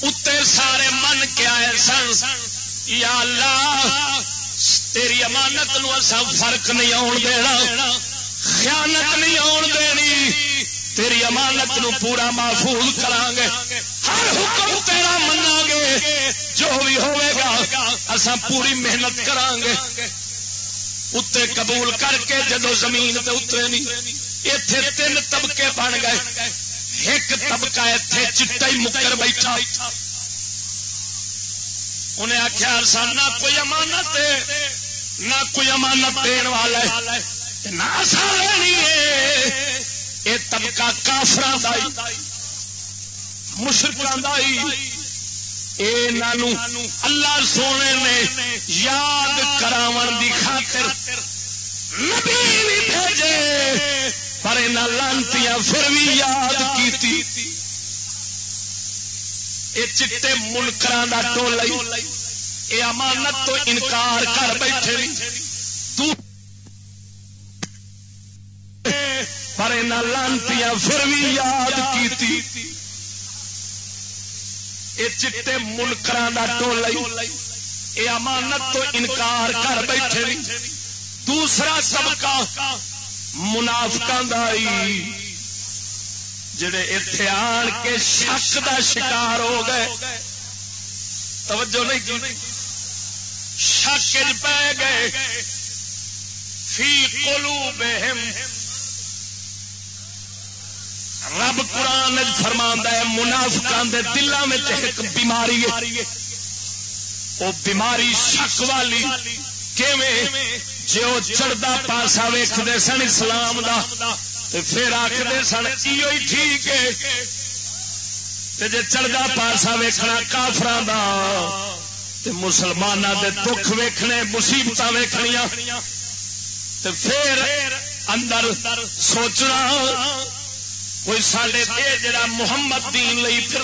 اتنے سارے من کے آئے سن، یا اللہ تیری امانت نو اصا فرق نہیں آن دینا، خیانت نہیں آن دینی، تیری امانت نو پورا محفوظ کرا گے ہر حکم تیرا منا گے جو بھی ہوئے گا اصا پوری محنت کرا گے اتنے قبول کر کے جدو زمین تے اترے نہیں اتے تین طبقے بن گئے۔ ایک طبقہ اتے چٹا ہی مکر بیٹھا۔ انہیں آخیا سر نہ کوئی امانت نہ کوئی امانت دین والا نہ لینی یہ طبقہ کافر مشرق اللہ سونے نے یاد کراو دی خاطر نبی بھی بھیجے، پر لانتی پھر بھی یاد کی چٹے ملکر کا ٹول یہ امانت تو انکار کر بیٹھے پر لانتی پھر بھی یاد کی چٹے ملکر کا ٹول یہ امانت تو انکار کر بیٹھے دوسرا سبقہ منافق جڑے اتے آن کے شک دا شکار ہو گئے۔ توجہ نہیں کی؟ شک پہ گئے۔ فی قلوبہم۔ رب قرآن فرما ہے، منافقان دے دلوں میں ایک بیماری ہے۔ وہ بیماری شک والی۔ جی وہ چڑھتا پاسا ویختے سن اسلام دا۔ پھر آخر سن ٹھیک ہے؟ جی چڑھتا پاسا ویخنا کافر مسلمانوں کے دکھ ویخنے مصیبت ویخنیا پھر اندر سوچنا، کوئی سڈے جڑا محمد دین لی پھر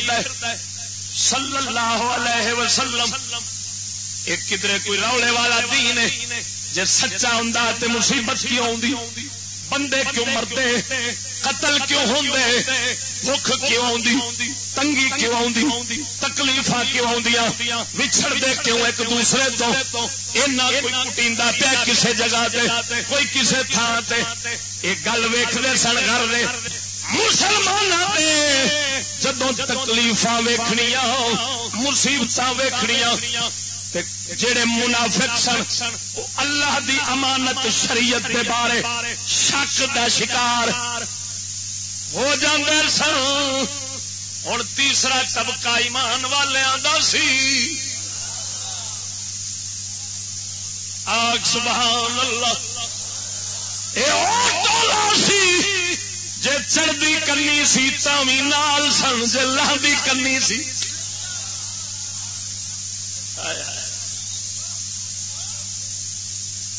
صلی اللہ علیہ وسلم، ایک کدھر کوئی روڑے والا دین ہے جی سچا ہوں تو مصیبت کیوں آ بندے کیوں مرتے؟ قتل کیوں ہوں بخ کیوں آتی تنگی کیوں آتی تکلیف کیوں آدی بچھڑتے کیوں ایک دوسرے تو؟ اینا کوئی پیا کسی جگہ تے، کوئی کسی تھان سے یہ گل ویختے سن کر دے۔ مسلمان جدو تکلیف ویخنیا مصیبت ویخنیا جڑے منافق سن اللہ دی امانت شریعت کے بارے شک دا شکار ہو جاندے سن۔ ہوں تیسرا طبقہ ایمان والوں سی۔ آگ، سبحان اللہ۔ سی۔ جی چڑھتی کنی سی تھی نال سن جی لہدی کنی سی۔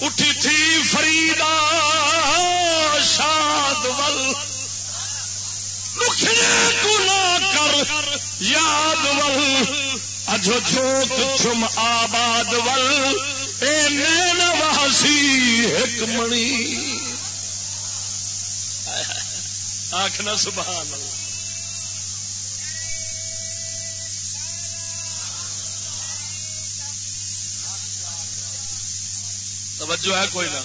اٹھی تھی فریدا شاد ول۔ گنا کر، یاد ول۔ اجو چھوک چھم آباد ول۔ اے نین واسی ایک منی آخنا سبحان اللہ۔ توجہ ہے کوئی نہ۔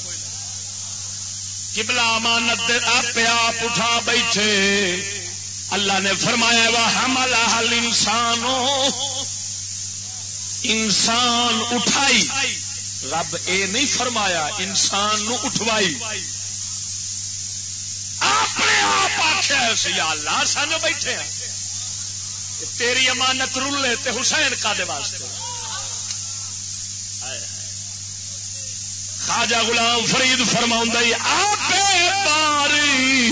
کبلا امانت آپ آپ اٹھا بیٹھے۔ اللہ نے فرمایا وہ حمل حل انسانوں انسان اٹھائی۔ رب اے نہیں فرمایا، انسان نو اٹھوائی۔ اپنے آپ آخیا یا اللہ سانو بیٹھے ہیں۔ تیری امانت رولے تے حسین کا دے واسطے۔ خواجہ غلام فرید فرما آپ باری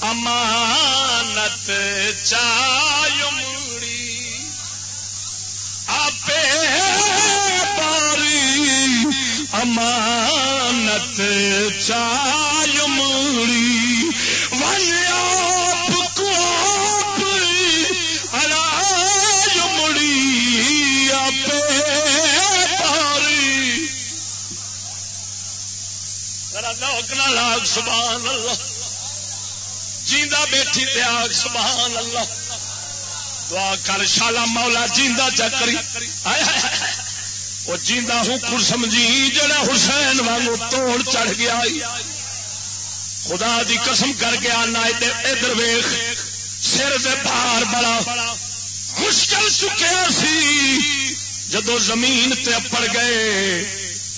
امانت چاہیے آپ باری امانت چاہیے نوکنا سبحان اللہ۔ جیندا بیٹھی تے آگ، سبحان اللہ۔ دعا کر، شالا مولا جیندا چکری وہ جیندا حکم سمجھی، جڑا حسین وانگو توڑ چڑھ گیا خدا دی قسم کر کے آنا ادھر ویخ، سر دے بھار بڑا۔ مشکل چکیا سی۔ جدو زمین تے اپڑ گئے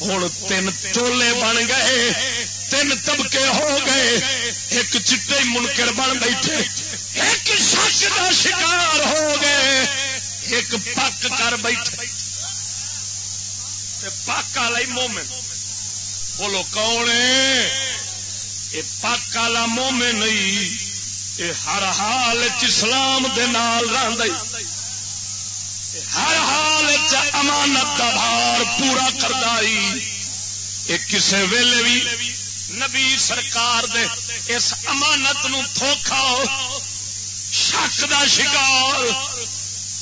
ہوں تین ٹولے بن گئے۔ تین طبقے ہو گئے۔ ایک چٹے منکر بن بیٹھے۔ ایک سچ کا شکار ہو گئے۔ ایک پک کر بیٹھے۔ پک والا مومن۔ بولو کون یہ پک والا مومن نہیں یہ ہر حال اسلام دے نال ہر حال امانت کا بھار پورا کردائی کرتا کسے ویلے بھی نبی سرکار دے اس امانت نو تھوکھا شک دا شکار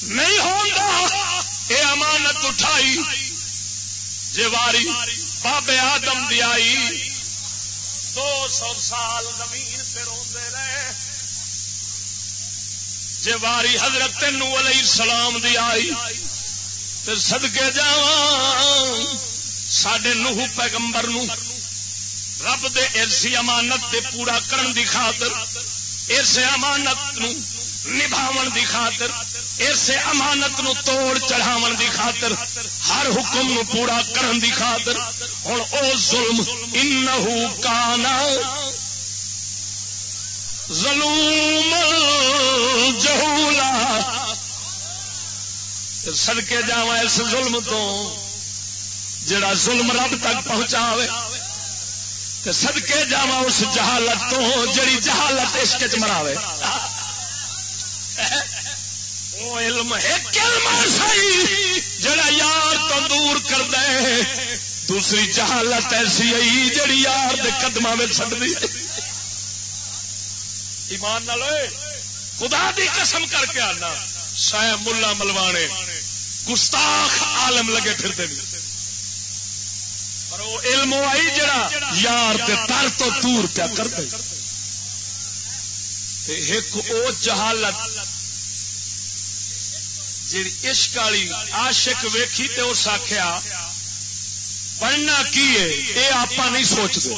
نہیں ہوگا یہ امانت اٹھائی جاری بابے آدم دی آئی۔ دو سو سال زمین پہ روندے رہے۔ جاری حضرت نو علیہ السلام دی آئی۔ تو سدکے جا سڈے نوہ پیغمبر نو رب دے ایسی امانت دے پورا کرن دی خاطر اس امانت نو نبھاون دی خاطر اس امانت نو توڑ چڑھاون دی خاطر، ہر حکم نو پورا کرن دی خاطر۔ ہوں او ظلم انہو کانا ظلوم جہولا۔ سڑکے جا اس ظلم تو، جڑا ظلم رب تک پہنچاوے۔ سدکے جا اس جہالت تو، جڑی جہالت اس کے مراوے علم ایک جڑا یار تو دور کر دے دوسری جہالت ایسی آئی جڑی یار دے قدم میں چڑی ایمان نہ خدا دی قسم کر کے آنا۔ سائ ملا ملوانے، گستاخ عالم لگے پھرتے پر وہ علم آئی جڑا یار تے تر تو دور پیا کر دے۔ ایک او جہالت جی عشق والی عاشق ویکھی تے اس آخیا پڑھنا کی ہے؟ یہ آپ نہیں سوچتے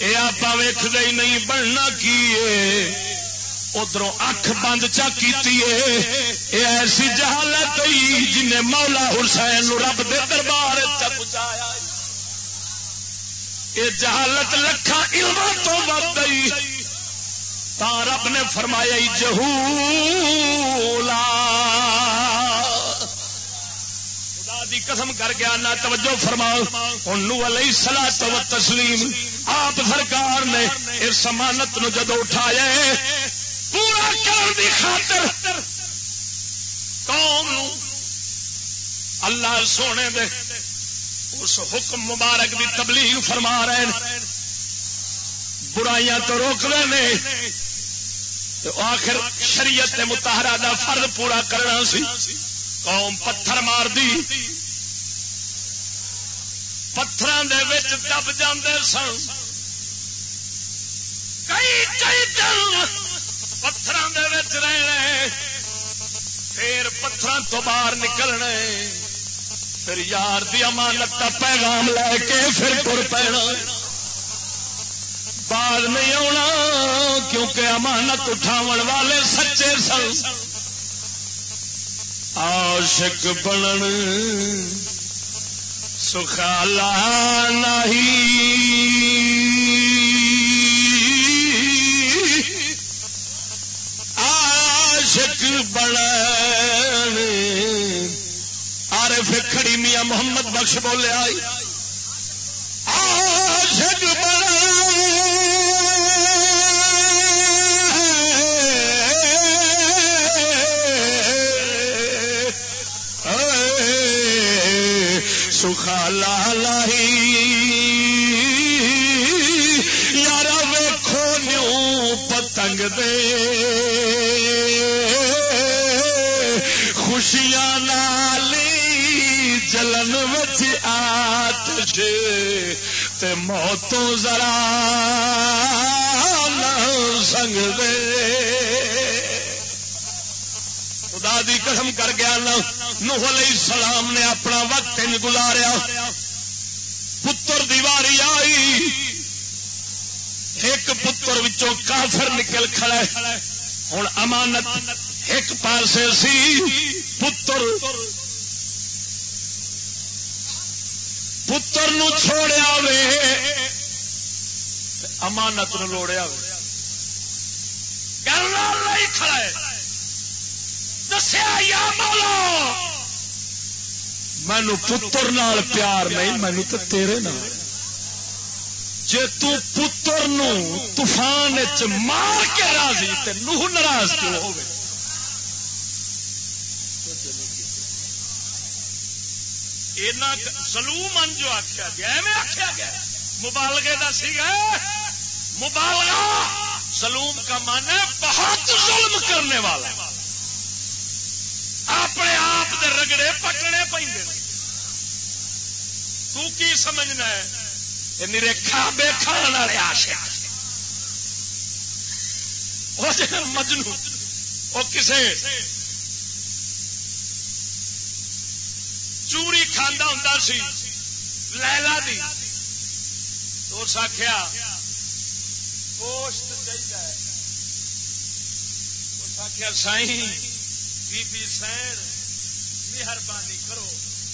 یہ آپ ویختے ہی نہیں، بننا کی ہے؟ ادھر اکھ بند چا کی ایسی جہالت جن مولا حسین رب دے دربار پہنچایا یہ جہالت لکھا علم تو بد گئی۔ تا رب نے فرمایا جہولا۔ دی قسم کر کے آنا، توجہ فرماؤ۔ ہوں علیہ سلا تو تسلیم آپ سرکار نے اس سمانت نو جدو اٹھایا پورا کرن دی خاطر قوم اللہ سونے دے اس حکم مبارک بھی تبلیغ فرما رہے ہیں۔ برائیاں تو روک رہے ہیں تو آخر شریعت متحرہ دا فرد پورا کرنا سی۔ قوم پتھر مار دی۔ پتھر دب جاندے سن۔ کئی کئی دن پتھر رہنے، پھر پتھر تو باہر نکلنے، پھر یار دی امانت کا پیغام لے کے پھر تر پینا۔ بعد نہیں آنا کیونکہ امانت اٹھاو والے سچے سن۔ آشک بنن، سخالا نہیں۔ عاشق آرے پھر کھڑی میاں محمد بخش بولے آئی۔ عاشق سخا لاہی یار ویکھو نیو پتنگ دے۔ خوشیاں نالی جلن وچ آتش تے موتوں ذرا سنگ دے خدا دی قسم کر گیا نوح علیہ السلام نے اپنا وقت ان گزاریا پتر دیواری آئی ایک پتر وچوں کافر نکل کھڑا ہوں امانت ایک پاسے سی پتر پتر نو چھوڑیا وے امانت نو لوڑیا وے گل کھڑا ہے۔ دسیا، یا مولا، مینو پتر نال پیار نہیں، مینو تو تیرے نال۔ جے تو پتر نو طوفان چ مار کے راضی، تے نوح ناراض کیوں ہوگی سلوم جو آخیا گیا، ایویں آخیا گیا۔ مبالغے کا سیگا مبالغہ سلوم کا من ہے بہت ظلم کرنے والا۔ اپنے آپ کے رگڑے پکڑنے پہ تو کی سمجھنا ہے؟ میرے کھابے کھان والے آشیا مجنو وہ کسے چوری کھانا ہوں سی لیلا دی تو اس آخیا گوشت چاہیے اس آخیا سائی بی بی سین مہربانی کرو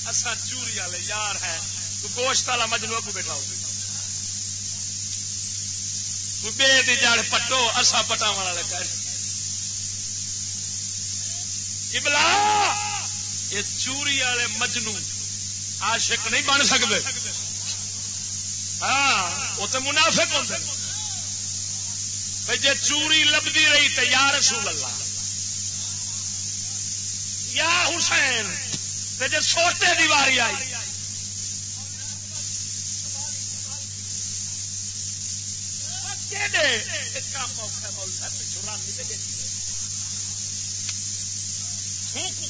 اصا چوری والے یار ہے تو گوشت والا مجنو اگو بیٹھا ہو بے دی جڑ پٹو اصا پٹاو والے کر ابلا یہ چوری والے مجنو عاشق نہیں بن سکتے۔ ہاں وہ تو منافق ہوتے بھائی جی چوری لبھی رہی تو یا رسول اللہ۔ یا حسین جی سوٹے کی واری آئی۔ کام اور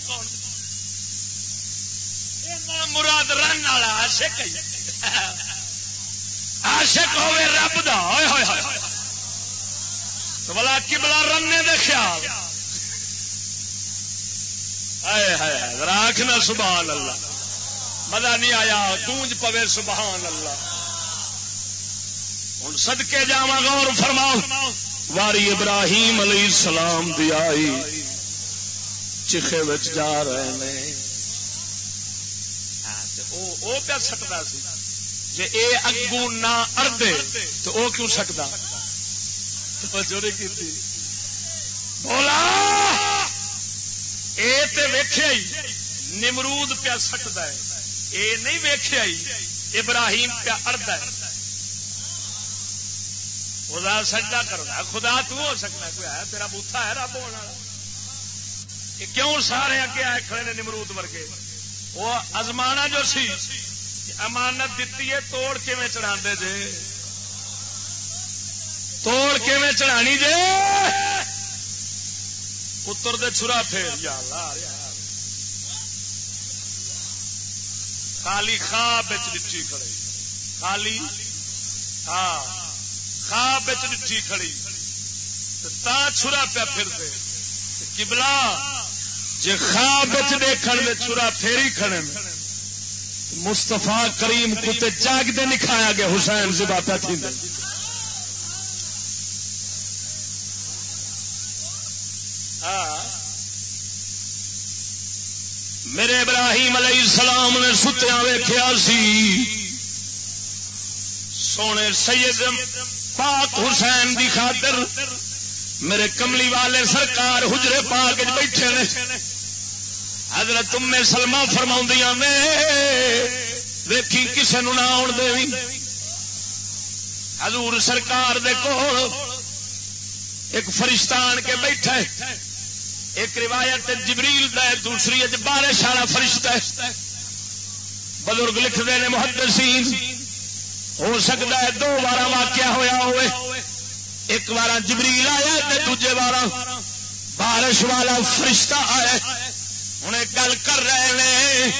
کون؟ مراد رن والا آشک آشک ہوے رب دا۔ ہوئے ہوئے۔ ہوئے بلا کبلا رن دے خیال۔ ہائے راک نہ، سبحان اللہ۔ مزہ نہیں آیا، گونج پوے، سبحان اللہ۔ ہوں سدکے جا غور فرماؤ۔ واری ابراہیم علیہ السلام دی آئی چیخے جا رہے ہیں وہ پیا سکتا سی۔ جی اے اگو نہ اردے، تو وہ کیوں سکتا بولا! یہ ویخیا نمرود پیا سکتا ہے۔ یہ نہیں ویخیا ابراہیم پیا ارد ہے۔ خدا سجدہ کرنا خدا تو ہو سکتا کوئی ہے؟ تیرا بوتھا ہے رب ہونا۔ کیوں سارے اگے آئے کھڑے نے نمرود ورگے؟ وہ ازمانا جو سی امانت دیتی ہے، توڑ کے چڑھا جے؟ توڑ کے چڑھانی جے؟ پتر دے چھرا پھیر، یا اللہ خالی خواب لچی کھڑی۔ خالی؟ ہاں خواب لچی کھڑی۔ تا چھرا پیا پھر دے کبلا جی خواب دیکھ دے چھرا پھیری کھڑے مستفا کریم کتے جاگ دے نکھایا گیا، حسین زبا پہ تھی میرے ابراہیم علیہ السلام نے ستیا ویخیا سی۔ سونے سید پاک حسین دی خاطر میرے کملی والے سرکار حجرے پاک بیٹھے نے۔ حضرت تم میں سلما فرما نے دیکھی کسی نو نہ آن دے حضور سرکار دے کول ایک فرشتان کے بیٹھے ایک روایت جبریل دا ہے، دوسری بارش والا فرشتہ ہے۔ بزرگ لکھتے ہیں محدثین، ہو سکتا ہے دو بار واقعہ ہویا ہوئے۔ ایک بار جبریل آیا دوجے بار بارش والا فرشتہ آیا ہوں گل کر رہے ہیں۔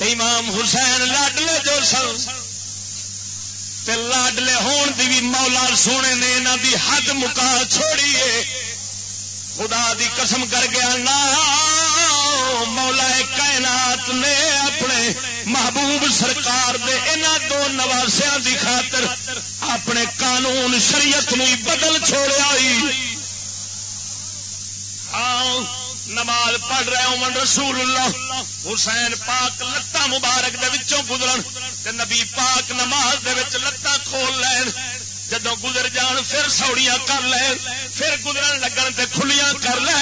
امام حسین لاڈلے جو سن لاڈلے ہون دی بھی مولا سونے نے یہاں دی حد مکا چھوڑی ہے۔ خدا دی قسم کر گیا نا، مولا کائنات نے اپنے محبوب سرکار دے انہ دو نواسیا دی خاطر اپنے قانون شریعت نو بدل چھوڑیا ہاں۔ نماز پڑھ رہے ہو رسول اللہ۔ حسین پاک لتاں مبارک دے وچوں گزرن نبی پاک نماز دے وچ لتاں کھول لین۔ جدو گزر جان پھر سوڑیاں کر لے پھر گزرن لگن تے کھلیاں کر لے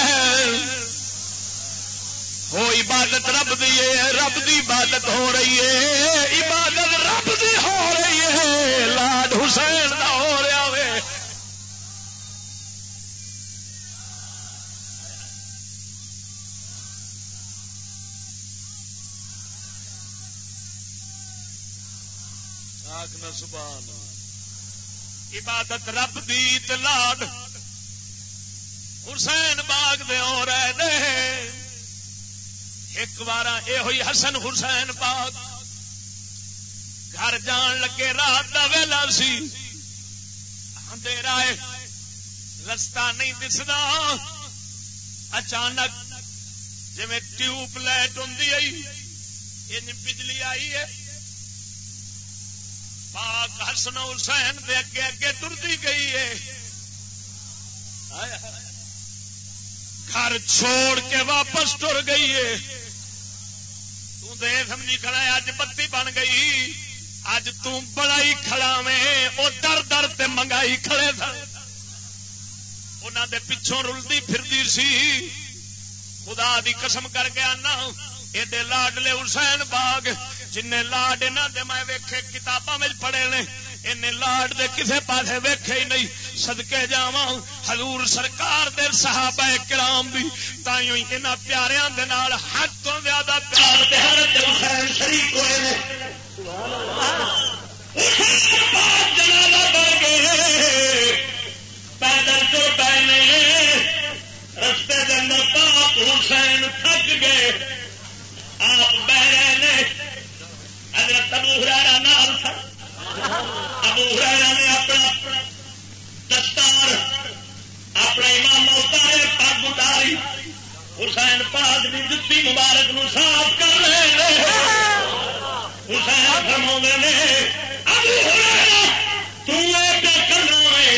ہو عبادت رب دی رب دی عبادت ہو رہی ہے عبادت رب دی ہو رہی ہے لاڈ حسین دا ہو رہا سبحان عبادت رب دی لاڈ حسین باغ دے ہو رہے ایک بار یہ ہوئی حسن حسین باغ۔ گھر جان لگے رات کا ویلا سی۔ اندھیرا رستہ نہیں دستا اچانک جی ٹیوب لائٹ ہوں بجلی آئی ہے۔ پاک ہسن حسین دے اگے اگے ٹرتی گئی ہے۔ گھر چھوڑ کے واپس ٹر گئی ہے۔ سمجھی کھڑا ہے اج بتی بن گئی۔ اج تڑائی کھڑا میں، وہ در در تے منگائی کھڑے سن انہوں دے پچھوں رلتی پھرتی سی۔ خدا دی قسم کر کے آنا، ایڈے لاڈلے حسین باغ۔ جن لاڈ انہوں دے میں ویکھے کتاباں میں پڑھے نے ان لاڈ دے کسے پاسے ویکھے ہی نہیں۔ صدقے جاواں، حضور سرکار دے صحابہ کرام بھی تائیوں انہاں پیاریاں دے نال حد تو زیادہ پیار تے حضرت حسین شریف ہوئے نے سبحان اللہ جنازہ بڑھ گئے پیدل تو پہنے رستے دے اندر پاک حسین تھک گئے۔ آپ بہ رہے حضرت ابو ہرارا نال تھا ابو ہرارا نے اپنا دستار، اپنا امام اتارے پگ اتاری حسین پاک کی جتی مبارک نو صاف کر رہے حسین فرما نے، ابو ہرارا تمہیں کرنا ہے؟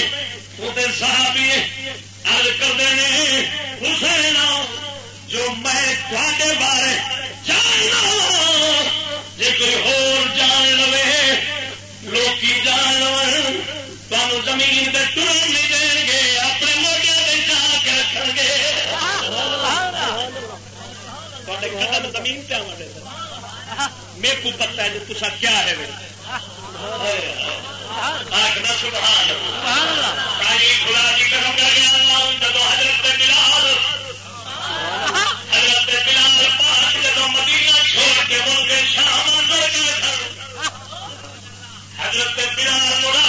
وہ صحابی ارد کرتے ہیں حسین جو میں تھوڑے بارے جاننا جی کوئی ہور جان لو لوکی جان لو زمین کے ٹر نہیں دیں گے اپنے موڈیا کے جا کے رکھ گے زمین کیا میرے کو پتا ہے جو تصا کیا ہے سبحان خدا جی کرم کر گیا جب حضرت بلال حضرت بلال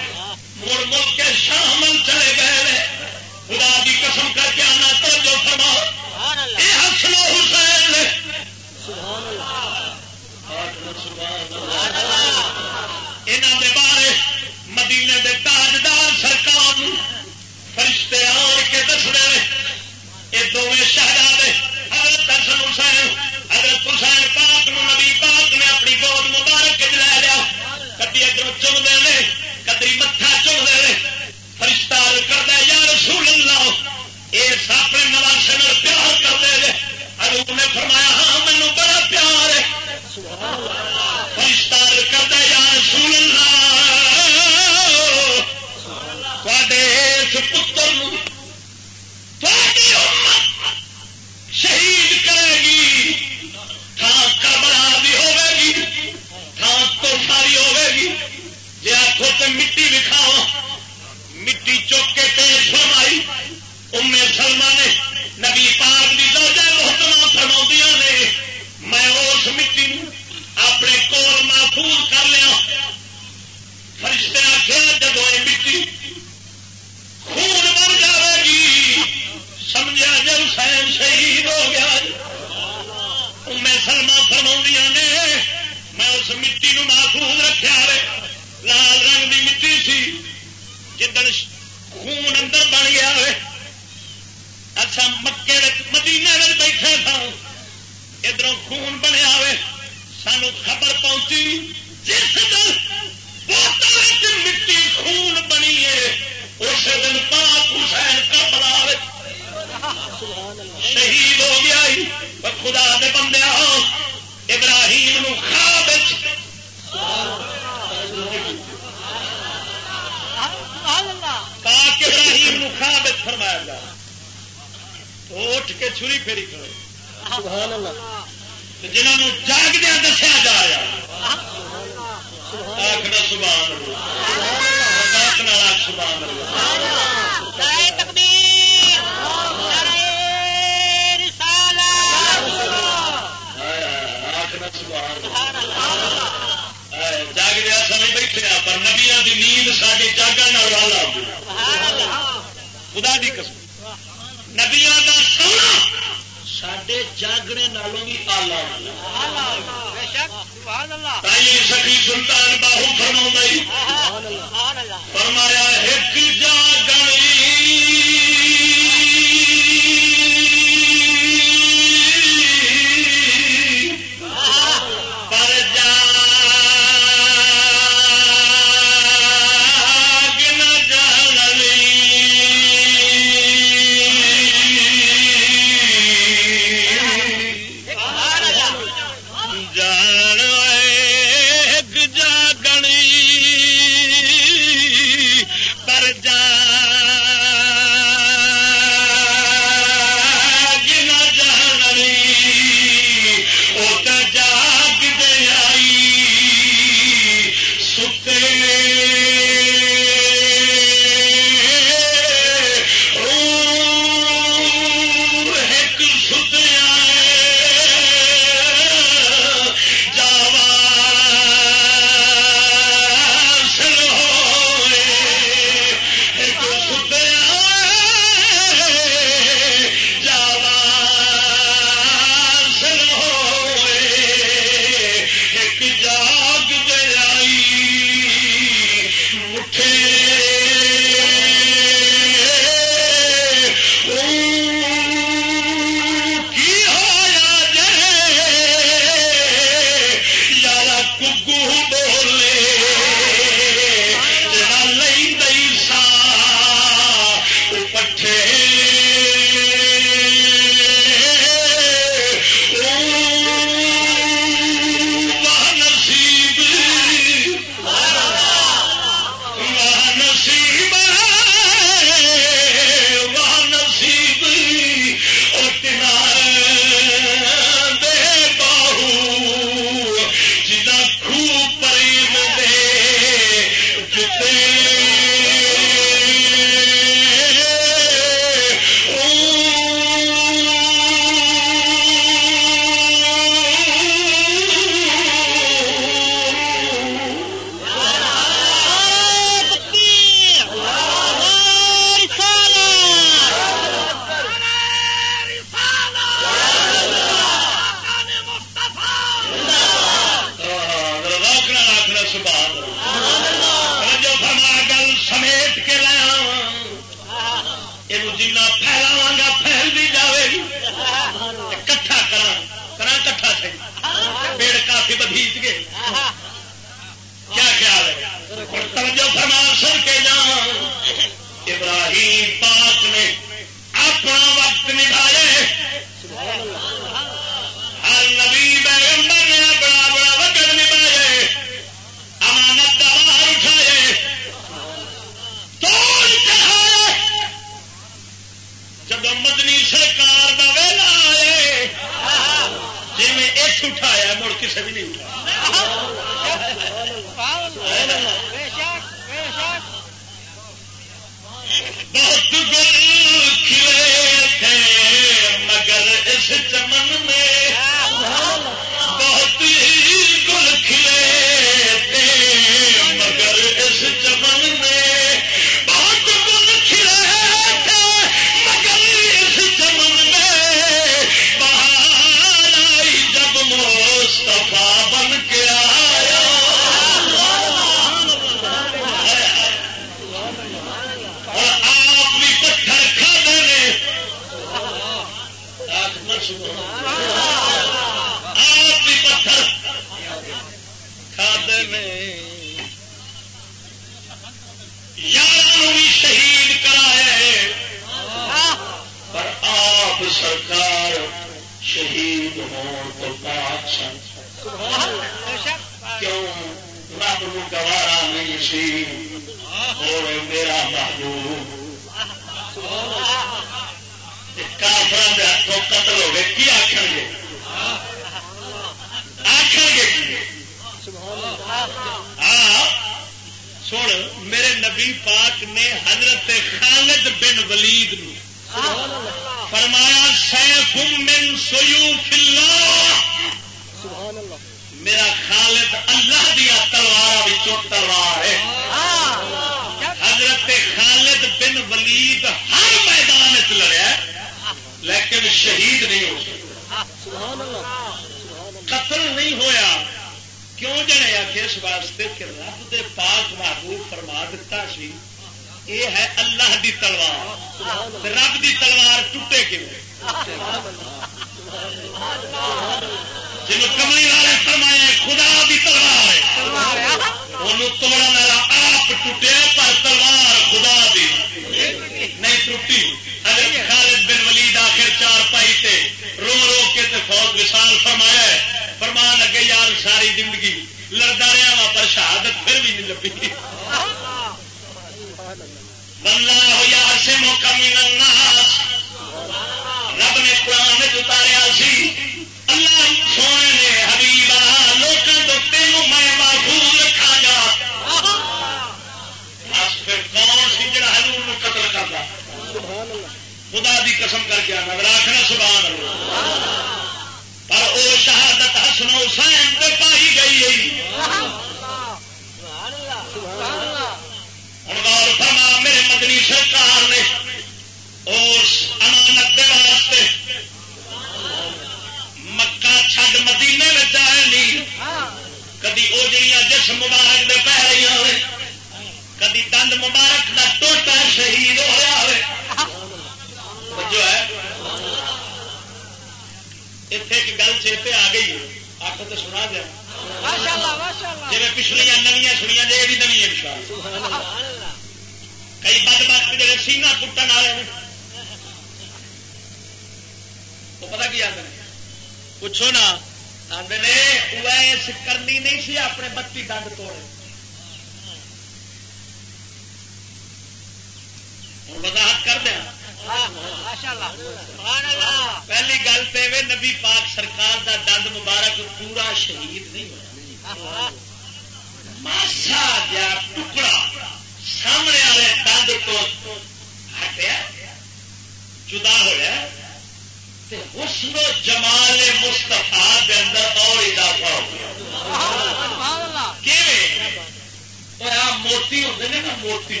موتی ہوتے ہیں نا موتی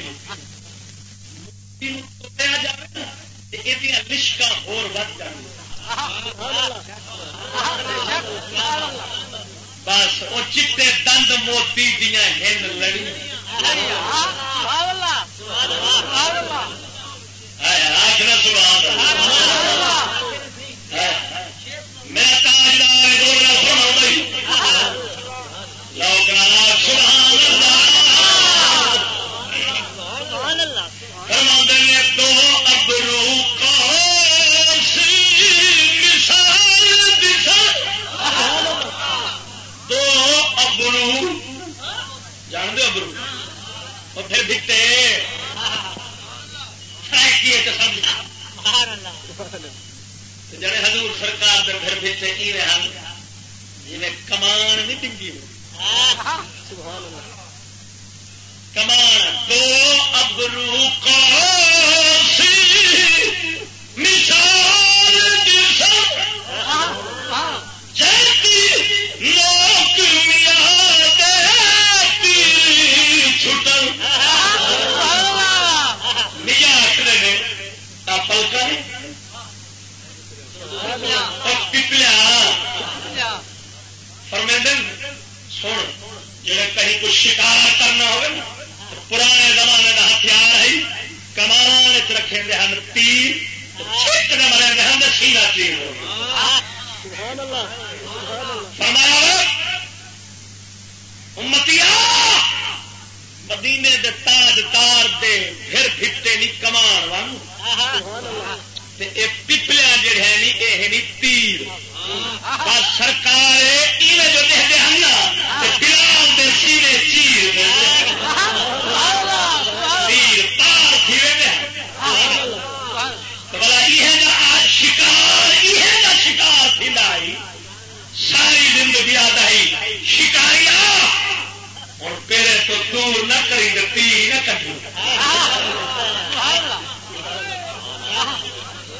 موتیا جائے نا یہ لشکا ہور ود بس وہ چٹے دند موتی دیا ہن لڑی آخر میں لوگ سنا چادر پھر پیچھے ایویں ہن جی کمان نہیں ڈنگی کمان دو ابرو کو نشان جیتی لوک ملا پپلیا فرمیندن سن جڑے کہیں کچھ شکار کرنا ہو پرانے زمانے کا ہتھیار ہے کمان رکھے دے ہن تیر مرے دے ہن سینا چیر فرمایا مدینے دے تاج تار دے پھر پھٹے نہیں کمان وانگ یہ پپلیاں جڑے ہیں یہ نہیں تیر۔ سرکار جو دیکھتے ہیں بلال دے سینے چیر تیر پار تھیوے شکار یہ شکار تھی ساری زندگی آدھائی شکاری اور پیرے تو دور نہ کری تیر نہ کٹی۔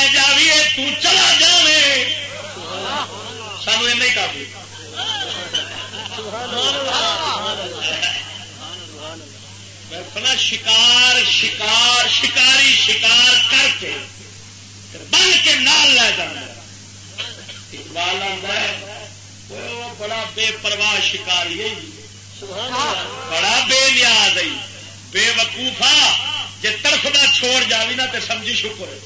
لے جاویے، تو چلا جاوے۔ سانو نہیں کافی۔ شکار شکار، شکاری، شکار کر کے، بن کے نال لے جانا۔ اقبال آتا ہے وہ بڑا بے پرواہ شکاری ہے جی۔ بڑا بے نیاز ہے جی۔ بے وقوفا جی طرف کا چھوڑ جاوی نا تو سمجھی شکر ہے۔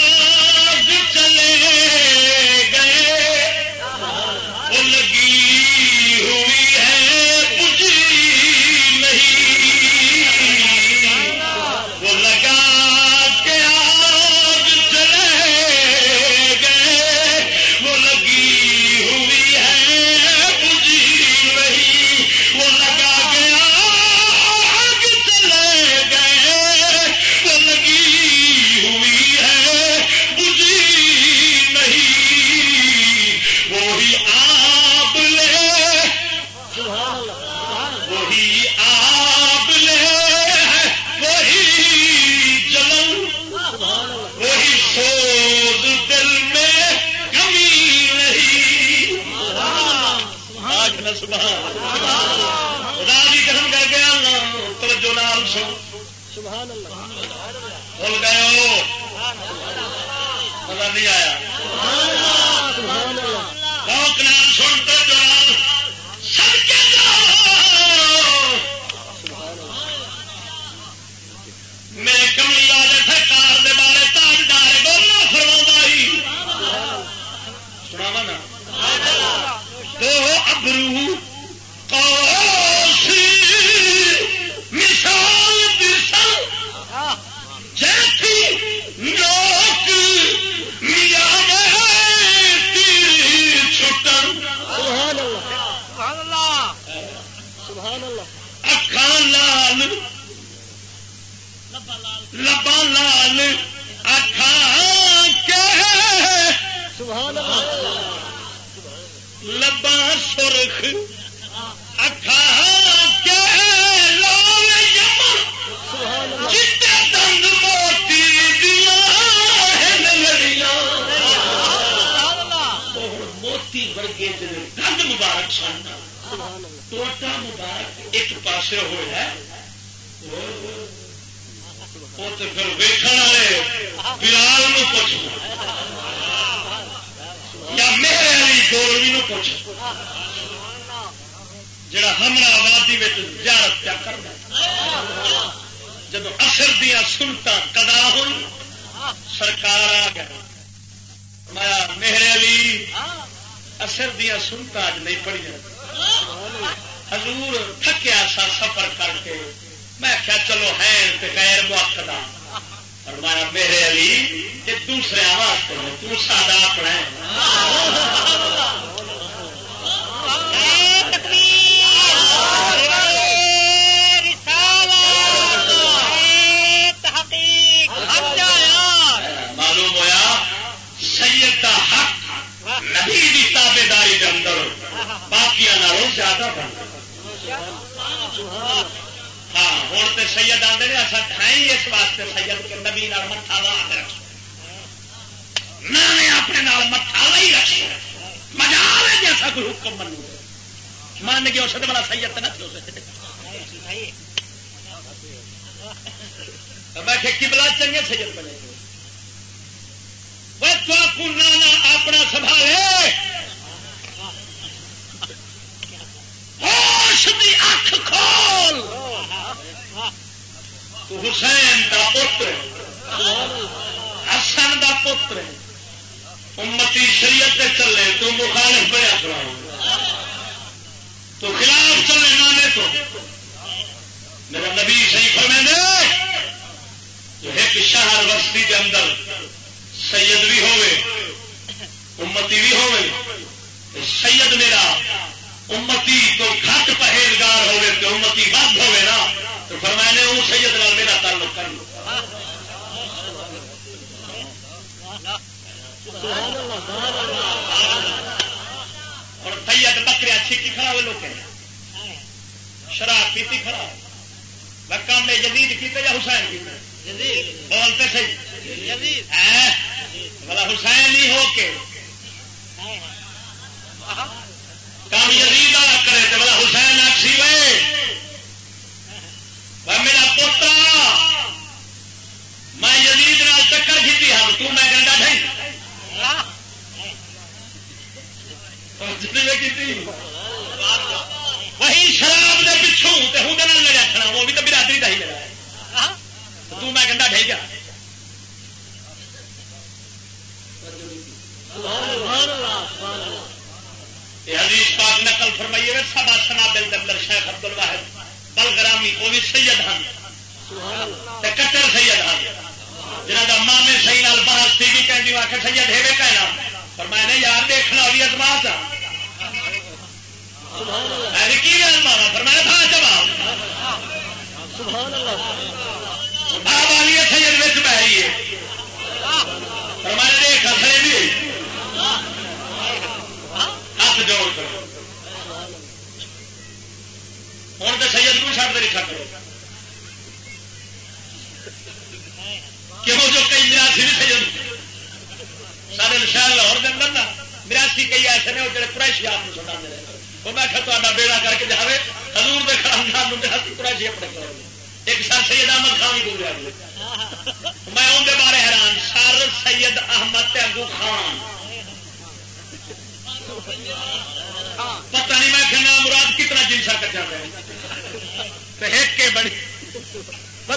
پہ ایک کے بڑی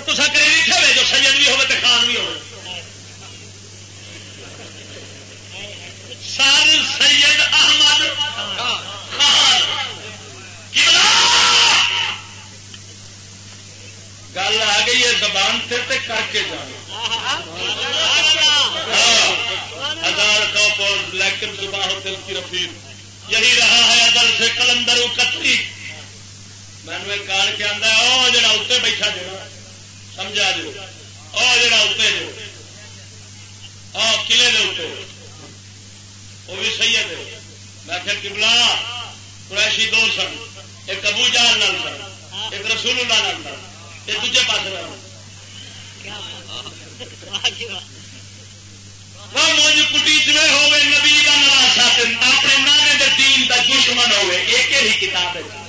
تو سکری نہیں کھے جو سید بھی ہوئے تو خان بھی ہو سر سید احمد خان۔ گل آ گئی ہے زبان سے کر کے جانا ہاں۔ ہزار کا لیکن زبان دل کی رفیق۔ یہی رہا ہے ادل سے کلندر اکتی کتری میں کان کے آدھا وہ جڑا اتنے بیٹھا جو، سمجھا جو وہ جڑا اتنے جو قلعے کے اتنے وہ بھی سید ہے میں کہ کبلا قریشی دو سن، ایک ابو جال نال سن، ایک رسول اللہ نال سن یہ دوجے پاس مونج کٹی چوے ہوے نبی کا نواسا اپنے نانے دین کا دشمن ہوے ایک ہی کتاب ہے۔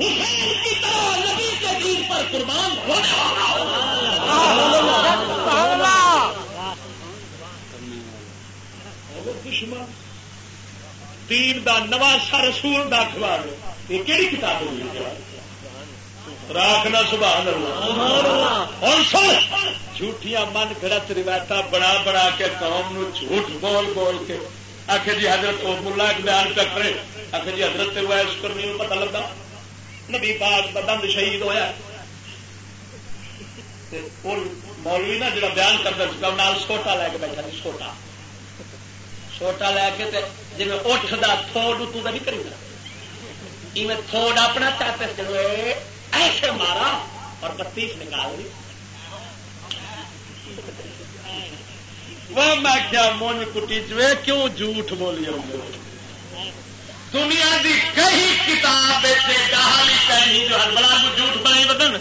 حسین کی طرح نبی کے دین پر قربان ہونے والا دشمن دین دا نواسا رسول دا اخبار یہ کہڑی کتاب ہوگی راکنا سبحان اللہ۔ اور سن، جھوٹیاں من گڑت روایت بنا بنا کے قوم نو جھوٹ بول بول کے آخر جی حضرت ملا ایک بیان پہ کرے آخر جی حضرت ویس کرنی پتا لگا؟ نبی پاک بدند شہید ہوا مولوی نا جا بیان کرتا نال سوٹا لے کے بیٹھا سوٹا۔ چھوٹا لے کے جی اٹھ دا تھوڑ تو نہیں کری میں تھوڑ اپنا چاہتے چلو ایسے مارا اور بتیس نکال لی وہ میں کیا مونج کٹی چوے، کیوں جھوٹ بولی ہوں دنیا دی کئی کتاب بڑا جھوٹ بنائی بدن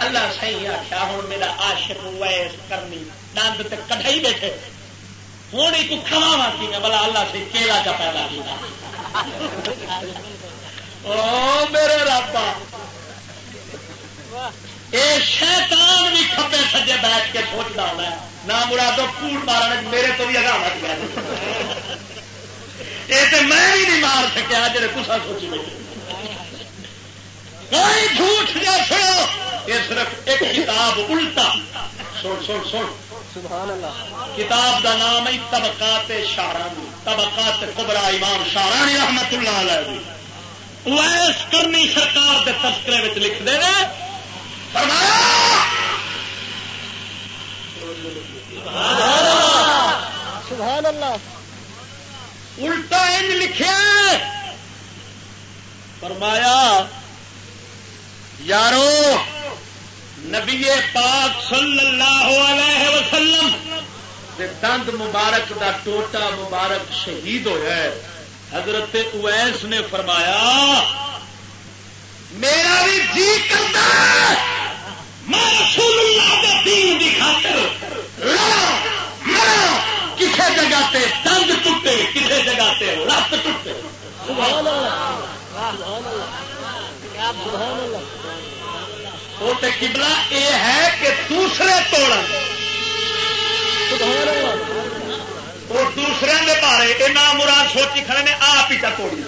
اللہ صحیح آخیا ہوں میرا عاشق ویس کرنی دند تک کٹائی بیٹھے۔ ہوں ایک کھوا سی بلا اللہ سے کیلا کا پیدا کیا میرے رابطہ یہ شیطان بھی کھبے سجے بیٹھ کے سوچتا ہونا نہ مرادو کوٹ مارنے میرے تو بھی اگاں مت گیا یہ تو میں بھی نہیں مار سکیا جی کسا سوچی بیٹھے۔ کوئی جھوٹ نہ سنو، یہ صرف ایک کتاب الٹا۔ سن سن سن۔ کتاب دا نام ہے طبقات شارانی طبقات قبرا امام شارانی رحمت اللہ علیہ۔ ویس کرنی سرکار کے تذکرے لکھ دے فرمایا! سبحان اللہ۔ الٹا ان لکھے فرمایا، یارو، نبی پاک صلی اللہ علیہ وسلم دند مبارک دا ٹوٹا مبارک شہید ہوا ہے۔ حضرت اویس نے فرمایا، میرا بھی جی کرتا میں رسول اللہ کے دین کی خاطر کسی جگہ تے دند ٹوٹے کسی جگہ تے لت ٹوٹے۔ وہ تو کبلا یہ ہے کہ دوسرے توڑ وہ دوسرے کے بارے یہ نام مراد سوچی کھڑے نے، آپ ہی توڑی۔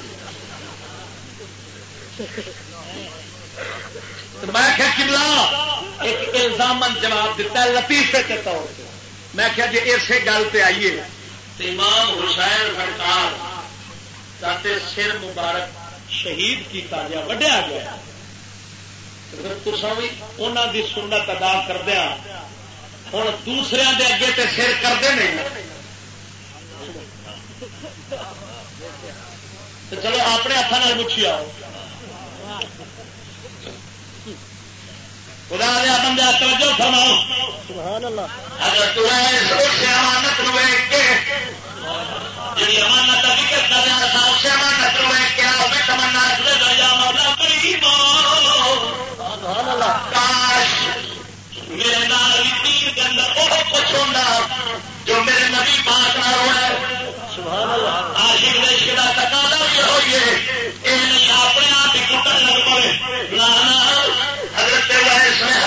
میں کیا کبلا ایک الزام جواب دیتا ہے، لطیفے کے طور پہ۔ میں کیا جی اسی گل پہ آئیے۔ امام حسین سرکار سر مبارک شہید کیا گیا، وڈیا گیا۔ بھی انہوں کی سنت ادا کردیا ہوں دوسرے دے اگے تے سر کرتے نہیں چلو اپنے ہاتھوں پوچھی آؤ خدا دیا بندہ توجہ فرماؤ۔ اگر تو امانت جی امانت رہا امانت روے کیا تمنا رکھ دے مولا کری کاش میرے نال کے اندر بہت کچھ ہوتا جو میرے نبی پاک نہ ہوا دیش کا تقاضا بھی یہ نہیں اپنے آپ ہی کٹن لگ پڑے حضرت وائس نے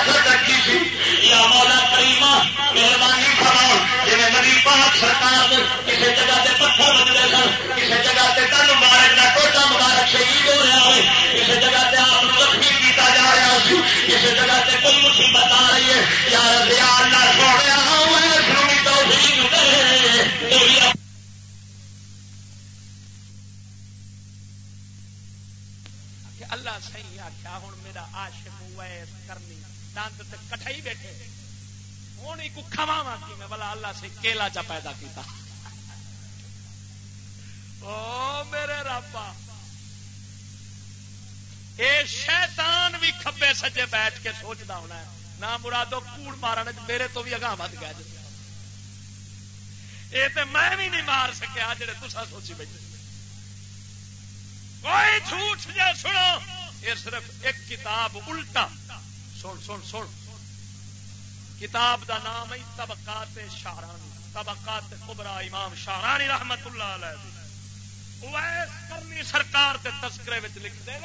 کیلا چا پیدا کیتا۔ او میرے رابا، اے شیطان بھی کھبے سجے بیٹھ کے سوچتا ہونا ہے۔ نہ مرادو کوڑ مارن، میرے تو بھی اگاں ود گیا جی یہ تو میں بھی نہیں مار سکیا جڑے تسا سوچی بیٹھے۔ کوئی جھوٹ جا سنو یہ صرف ایک کتاب الٹا۔ سن سن سن۔ کتاب دا نام ہے طبقات شاہرانی، طبقات خبرا امام شاہرانی رحمت اللہ علیہ۔ کرنی سرکار کے تذکرے لکھ دے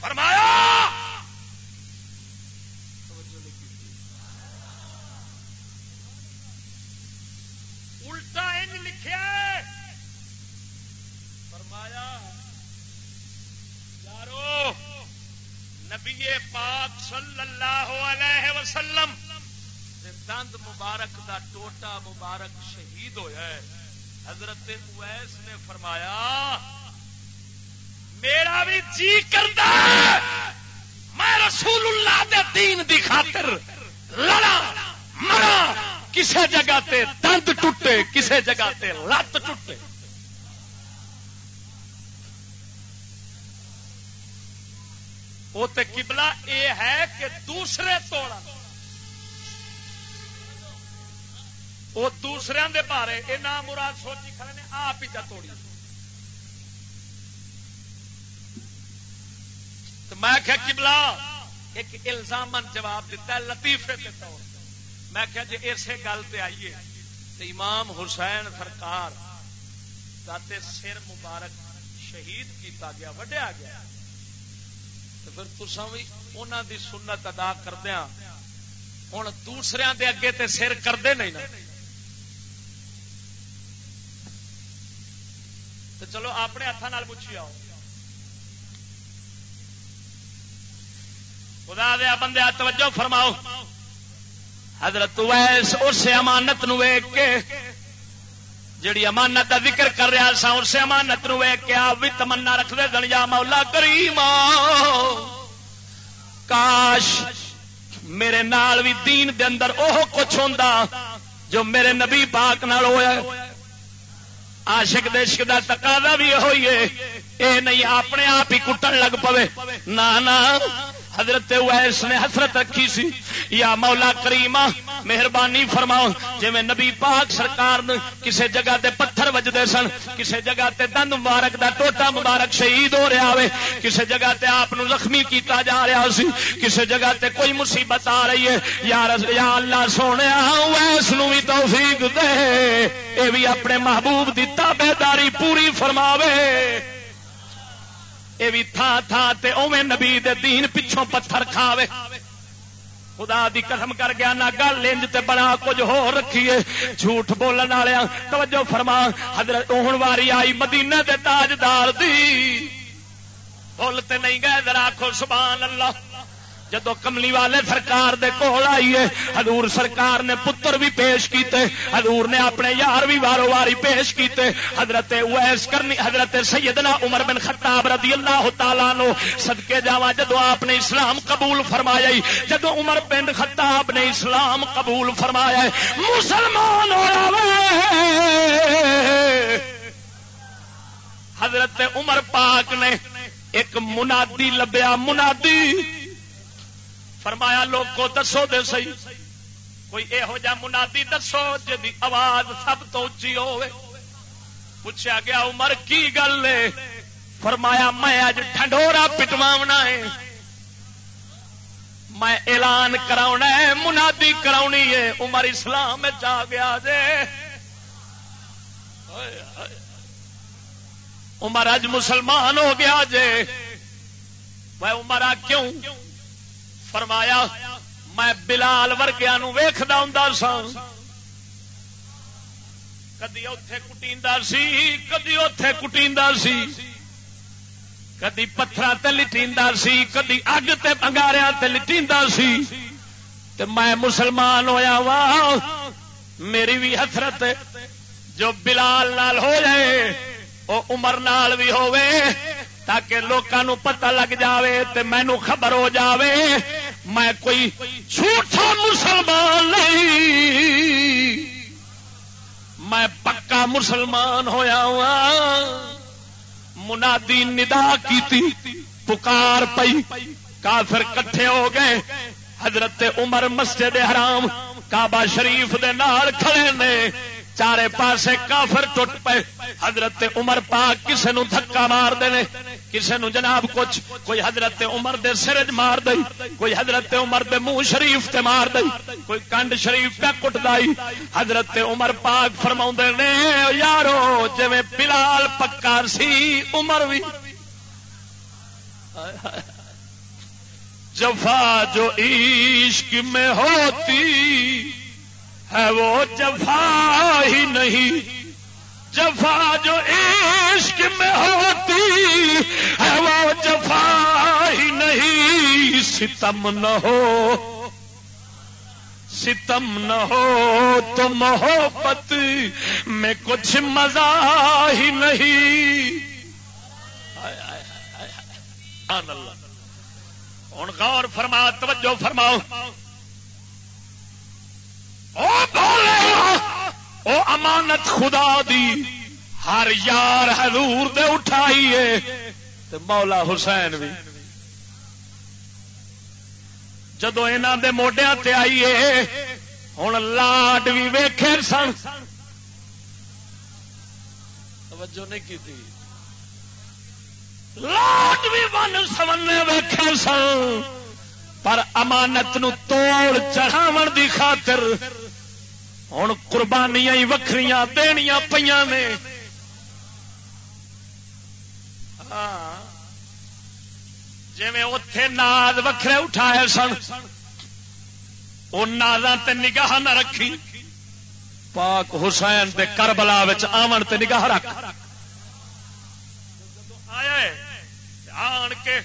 فرمایا! الٹا ان لکھیا فرمایا، یارو، نبی پاک صلی اللہ علیہ وسلم دند مبارک دا ٹوٹا مبارک شہید ہویا ہے۔ حضرت اویس نے فرمایا، میرا بھی جی کرتا میں رسول اللہ دے دین دی خاطر لڑا، مرا، کسے جگہ تے دند ٹوٹے، کسے جگہ تے لت ٹوٹے۔ وہ تو کبلا یہ ہے کہ دوسرے توڑا۔ وہ دوسرے دے بارے یہ نام مراد سوچی کھڑے نے، آپ ہی توڑی۔ تو میں کیا کبلا ایک الزام جواب دیتا ہے، لطیفے کے طور میں کیا جی اسی گل پہ آئیے۔ تو امام حسین سرکار سر مبارک شہید کیتا گیا، وڈیا گیا۔ تو پھر تسا بھی انہوں دی سنت ادا کردیا ہوں دوسرے دے اگے تے سر کرتے نہیں نا۔ تو چلو اپنے ہاتھوں پوچھی آؤ۔ خدا دیا بندے، توجہ فرماؤ۔ حضرت ویس اس امانت نو ویگ کے جڑی امانت کا ذکر کر رہا سا اس امانت نو ویگ کے آپ بھی تمنا رکھ دے دن یا مولا کریم کاش میرے نال بھی دین دے اندر اوہ کچھ ہوندا، جو میرے نبی پاک نال ہویا۔ آشک دشک کا تقاضا بھی ہوئی ہے۔ اے نہیں، اپنے آپ ہی کٹن لگ پوے۔ نہ حضرت ویس نے حسرت رکھی سی یا مولا کریما مہربانی فرماؤ جی نبی پاک سرکار کسے جگہ تے پتھر وجدے سن کسے جگہ تے دند مبارک دا ٹوٹا مبارک شہید ہو رہا ہوئے کسے جگہ تے آپ زخمی کیتا جا رہا سی کسے جگہ تے کوئی مصیبت آ رہی ہے یا, یا اللہ سونے ویس نو بھی توفیق دے اے بھی اپنے محبوب دی تابے داری پوری فرماوے۔ یہ بھی تھا تھا تے اوے نبی دے دین پچھوں پتھر کھاوے۔ خدا دی قسم کر گیا نہ گل انج تے بڑا کچھ ہو رکھیے۔ جھوٹ بولن والے توجہ فرما۔ حضرت ہن واری آئی مدینہ دے تاجدار دی۔ بول تے نہیں گئے، ذرا آخو سبحان اللہ۔ جدو کملی والے سرکار دے کول آئیے حضور سرکار نے پتر بھی پیش کیتے، حضور نے اپنے یار بھی وارو واری پیش کیتے۔ حضرت ویس کرنی، حضرت سیدنا عمر بن خطاب رضی اللہ تعالیٰ نو صدقے جاوا جدو آپ نے اسلام قبول فرمایا جدو عمر بن خطاب نے اسلام قبول فرمایا، مسلمان حضرت عمر پاک نے ایک منادی لبیا، منادی۔ فرمایا لوگ کو دسو دے سی کوئی یہو جہ منادی دسو جی آواز سب تو اچھی ہوئے پوچھا گیا عمر کی گل ہے؟ فرمایا میں اج ٹھنڈورا پٹواونا ہے۔ میں اعلان کرا ہے، منادی کرا ہے۔ عمر اسلام جا گیا جے۔ عمر اج مسلمان ہو گیا جے۔ میں عمر آ کیوں؟ فرمایا، میں بلال ورگیا ویختا ہوں سا۔ کدی اتے کٹی سی، کدی اتے کٹی سی۔ کدی پتھر لٹی سی، کدی اگ تنگاریا لٹی سی۔ میں مسلمان ہویا وا، میری بھی حسرت جو بلال نال ہو جائے وہ عمر نال بھی ہوے تاکہ لوگوں پتہ لگ جاوے تے مینو خبر ہو جاوے۔ میں کوئی جھوٹا مسلمان نہیں۔ میں پکا مسلمان ہویا ہوا۔ منادی ندا کی پکار پئی۔ کافر کٹھے ہو گئے۔ حضرت عمر مسجد حرام، کعبہ شریف دے نال کھڑے نے۔ چارے پاسے کافر ٹوٹ پے حضرت عمر پاک کسے نو دھکا مار دے کسے نو جناب کچھ، کوئی حضرت عمر دے سرج مار دئی، کوئی حضرت عمر دے منہ شریف تے مار دئی، کوئی کنڈ شریف پہ کٹ دائی۔ حضرت عمر پاک فرما نے، یارو جی بلال پکا سی، عمر بھی جفا جو عشق میں ہوتی ہے، وہ جفا ہی نہیں۔ جفا جو عشق میں ہوتی ہے وہ جفا ہی نہیں، ستم نہ ہو۔ ستم نہ ہو تو محبت میں کچھ مزہ ہی نہیں۔ ہوں غور فرما، توجہ فرماؤ۔ او امانت خدا دی۔ ہر یار حضور دے اٹھائیے مولا حسین بھی جدو یہاں دے موڈیا تے آئیے ہوں لاڈ بھی ویخے سن۔ توجہ نہیں کی لاڈ بھی ون سمنے ویخے سن۔ پر امانت نو توڑ چڑھاو دی خاطر ہوں قربانیاں وکھریاں دنیا پہ ہاں۔ جی اتے ناد وکھرے اٹھائے سن وہ نادا تے نہ رکھی۔ پاک حسین دے کربلا آمن تے نگاہ رکھ۔ آئے آن کے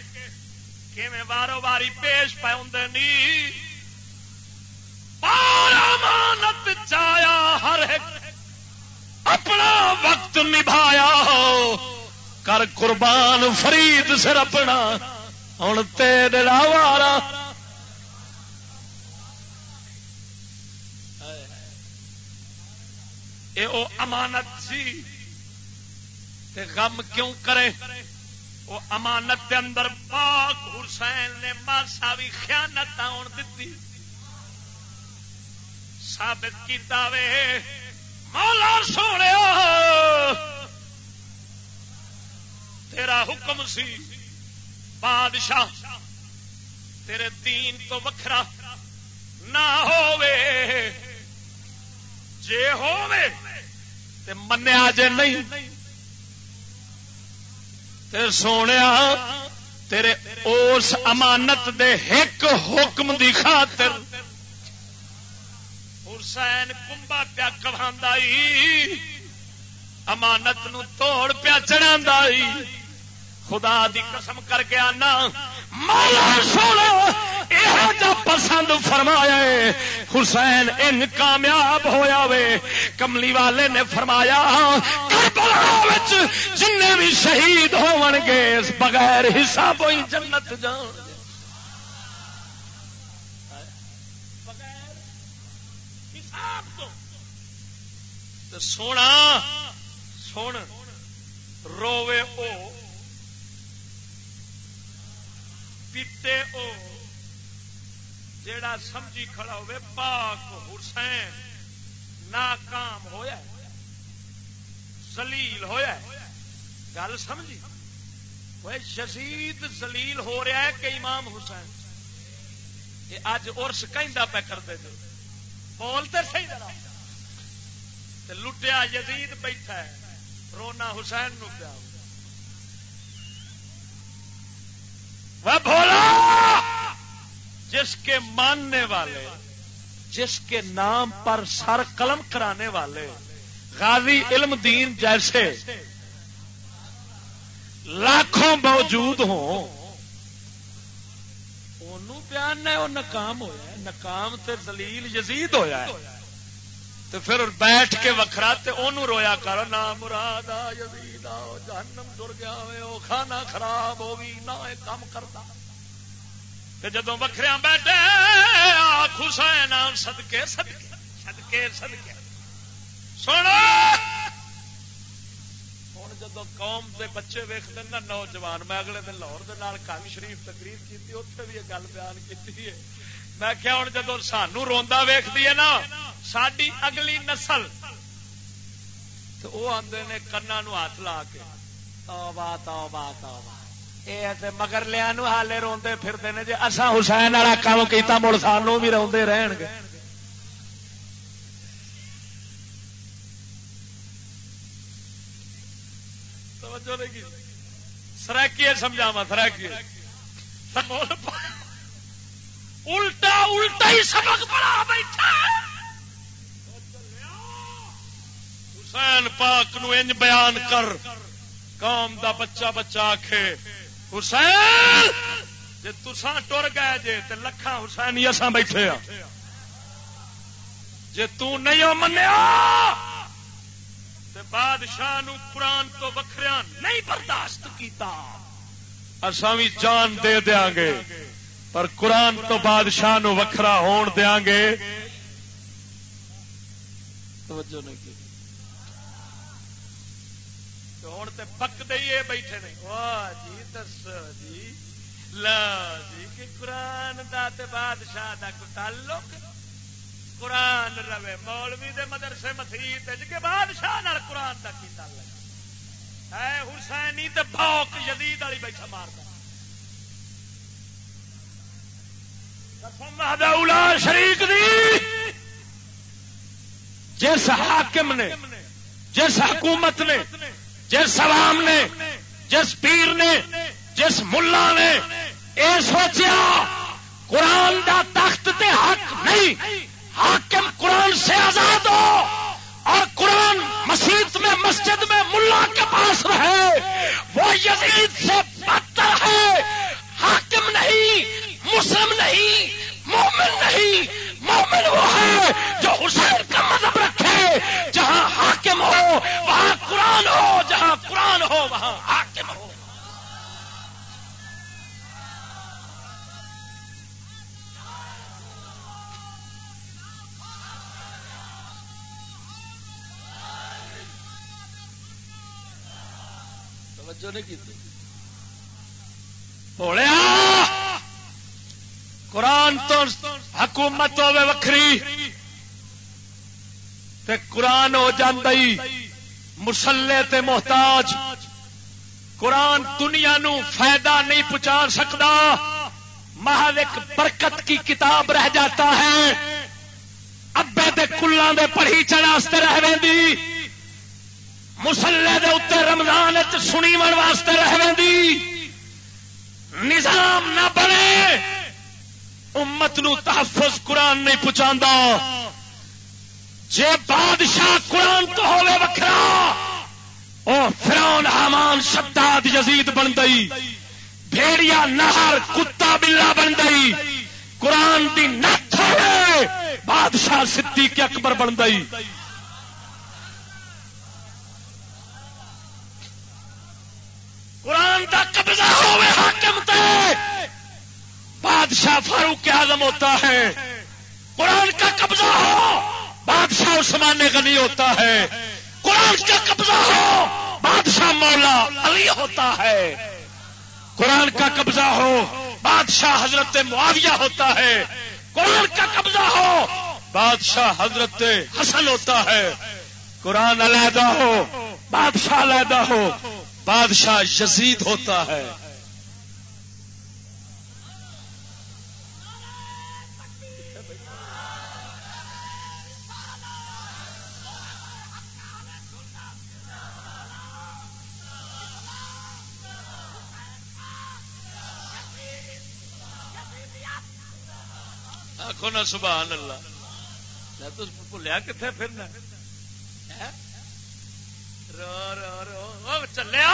کیویں باری پیش پہ نی؟ امانت چایا ہر ایک اپنا وقت نبھایا کر قربان فرید سر اپنا۔ ہوں تیرا وارا اے او امانت سی۔ تے غم کیوں کرے؟ وہ امانت دے اندر پاک حسین نے ماسا بھی خیانت آن دیتی ثابت کیتا وے مولا سونے تیرا حکم سی بادشاہ تیرے دین تو وکھرا نہ ہووے جے ہووے تے منیا جے نہیں تے سونے تیرے اس امانت دے ایک حکم دی خاطر حسین کمبا پیا کھانا امانت نو توڑ پیا چڑھا خدا دی قسم کر کے آنا، مولا سونا یہ پسند فرمایا حسین ان کامیاب ہویا وے۔ کملی والے نے فرمایا جن بھی شہید ہون گے بغیر حساب ہوئی جنت جان۔ سونا سن روے او، پیتے او، جیڑا سمجھی کھڑا ہوئے پاک حسین، ناکام ہویا ہے زلیل ہویا ہے۔ گل سمجھی؟ وہ یزید زلیل ہو رہا ہے کہ امام حسین۔ یہ اج ارس کہیں پہ کرتے جو۔ بولتے صحیح طرح لٹیا یزید بیٹھا ہے۔ رونا حسین نو پیا بھولا! جس کے ماننے والے، جس کے نام پر سر قلم کرانے والے، غازی علم دین جیسے لاکھوں موجود ہوں بیان ہے، وہ ناکام ہوا ناکام تے دلیل یزید ہویا ہے۔ تو پھر بیٹھ کے وکھرا تے انہوں رویا کر، نہ مراد یزید جہنم در گیا وہ کھانا خراب ہو ہوگی نہ کام کرتا۔ جدو وکھریا بیٹھے حسین سدکے سدکے سدکے سدکے سونا ہوں جدو قوم کے بچے ویختے نا، نوجوان، میں اگلے دن لاہور دے نال کنگ شریف تقریر کی اتنے بھی یہ گل بیان کی میں کیا ہوں جدو سانو روا ویختی ہے نا ساری اگلی نسل۔ تو وہ آدھے نے کنا ہاتھ لا کے، توبہ توبہ توبہ۔ مگر لیا ہالے روندے پھرتے ہیں جی اصا حسین والا کام کیا مڑ سانوں بھی روندے رہن گے۔ سرکی سمجھاوا سرکی الٹا الٹا ہی سبق پڑا بیٹھا حسین پاک نو انج بیان کر۔ قوم دا بچہ بچہ آخے حسین جی تسان ٹر گئے جے تے لکھاں حسین ہی اصا بیٹھے ہاں۔ جی تھی منیا بادشاہ نو قرآن تو وکھریا نہیں برداشت کیتا۔ اساں بھی جان دے دیا گے۔ پر قرآن تو بادشاہ نو وکھرا ہون دیا گے۔ توجہ نہیں کی۔ ہوں تو پک دئیے بیٹھے نہیں واہ جی دس جی۔ لا جی کہ قرآن دا تے بادشاہ دا کو تعلق؟ قرآن روے مولوی دے مدرسے مسیح کے بادشاہ نال قرآن دا کی تعلق؟ ہے حسینی تے بھوک یزید والی بیٹھا مارتا شریک دی۔ جس حاکم نے، جس حکومت نے، جس عوام نے، جس پیر نے، جس ملا نے یہ سوچیا، قرآن دا تخت تے حق نہیں۔ حاکم قرآن سے آزاد ہو اور قرآن مسجد میں مسجد میں ملا کے پاس رہے۔ وہ یزید سے بدتر ہے۔ حاکم نہیں مسلم نہیں، مومن نہیں، مومن وہ ہے جو حسین کا مذہب رکھے، جہاں حاکم ہو، وہاں قرآن ہو، جہاں قرآن ہو، وہاں حاکم ہو۔ توجہ نہیں کی قرآن تو حکومت ہوے وکری تے قرآن ہو جاندئی مسلے تے محتاج۔ قرآن دنیا نو فائدہ نہیں پہنچا سکتا محض ایک برکت کی کتاب رہ جاتا ہے۔ ابے دے کلان دے پڑھی چڑھاستے رہ وی مسلے دے اتنے رمضان سنی من واسطے رہ وی نظام نہ بنے۔ امت نو تحفظ قرآن نہیں پہنچا جے بادشاہ قرآن تو ہوے وکھرا، او فرون حامان، شداد، یزید بن گئی۔ بھیڑیا، نہر، کتا بلا بن گئی۔ قرآن دی نت ہوئے بادشاہ صدیق اکبر بن گئی۔ قرآن کا قبضہ ہوئے حاکم تے۔ بادشاہ فاروق اعظم ہوتا ہے۔ قرآن کا قبضہ ہو، بادشاہ عثمان غنی ہوتا ہے۔ قرآن کا قبضہ ہو، بادشاہ مولا علی ہوتا ہے۔ قرآن کا قبضہ ہو، بادشاہ حضرت معاویہ ہوتا ہے۔ قرآن کا قبضہ ہو، بادشاہ حضرت حسن ہوتا ہے۔ قرآن علیحدہ ہو، بادشاہ علیحدہ ہو، بادشاہ یزید ہوتا ہے۔ آخو نا سبحان اللہ۔ تو بھولیا کتنے پھرنا رو رو رو۔ چلیا!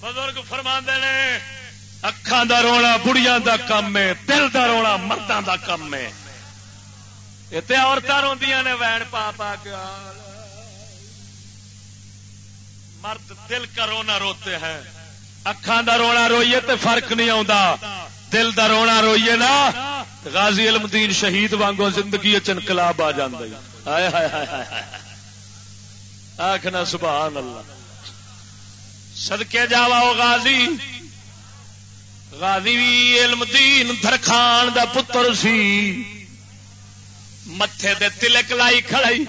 بزرگ فرما نے اکھان دا رونا بڑیا دا کم ہے، دل دا رونا مردوں دا کم ہے۔ اتنے عورتیں روندیاں نے، وین پا پا کے مرد دل کا رونا روتے ہیں۔ اکھان دا رونا روئیے تے فرق نہیں آتا دل دا رونا روئیے نا۔ غازی علم دین شہید وانگو زندگی چنکلاب آ جائے آخنا سبحان اللہ۔ سدکے جاوا غازی۔ غازی بھی علم دین درخان دا پتر سی۔ متے دے تلک لائی کھڑائی۔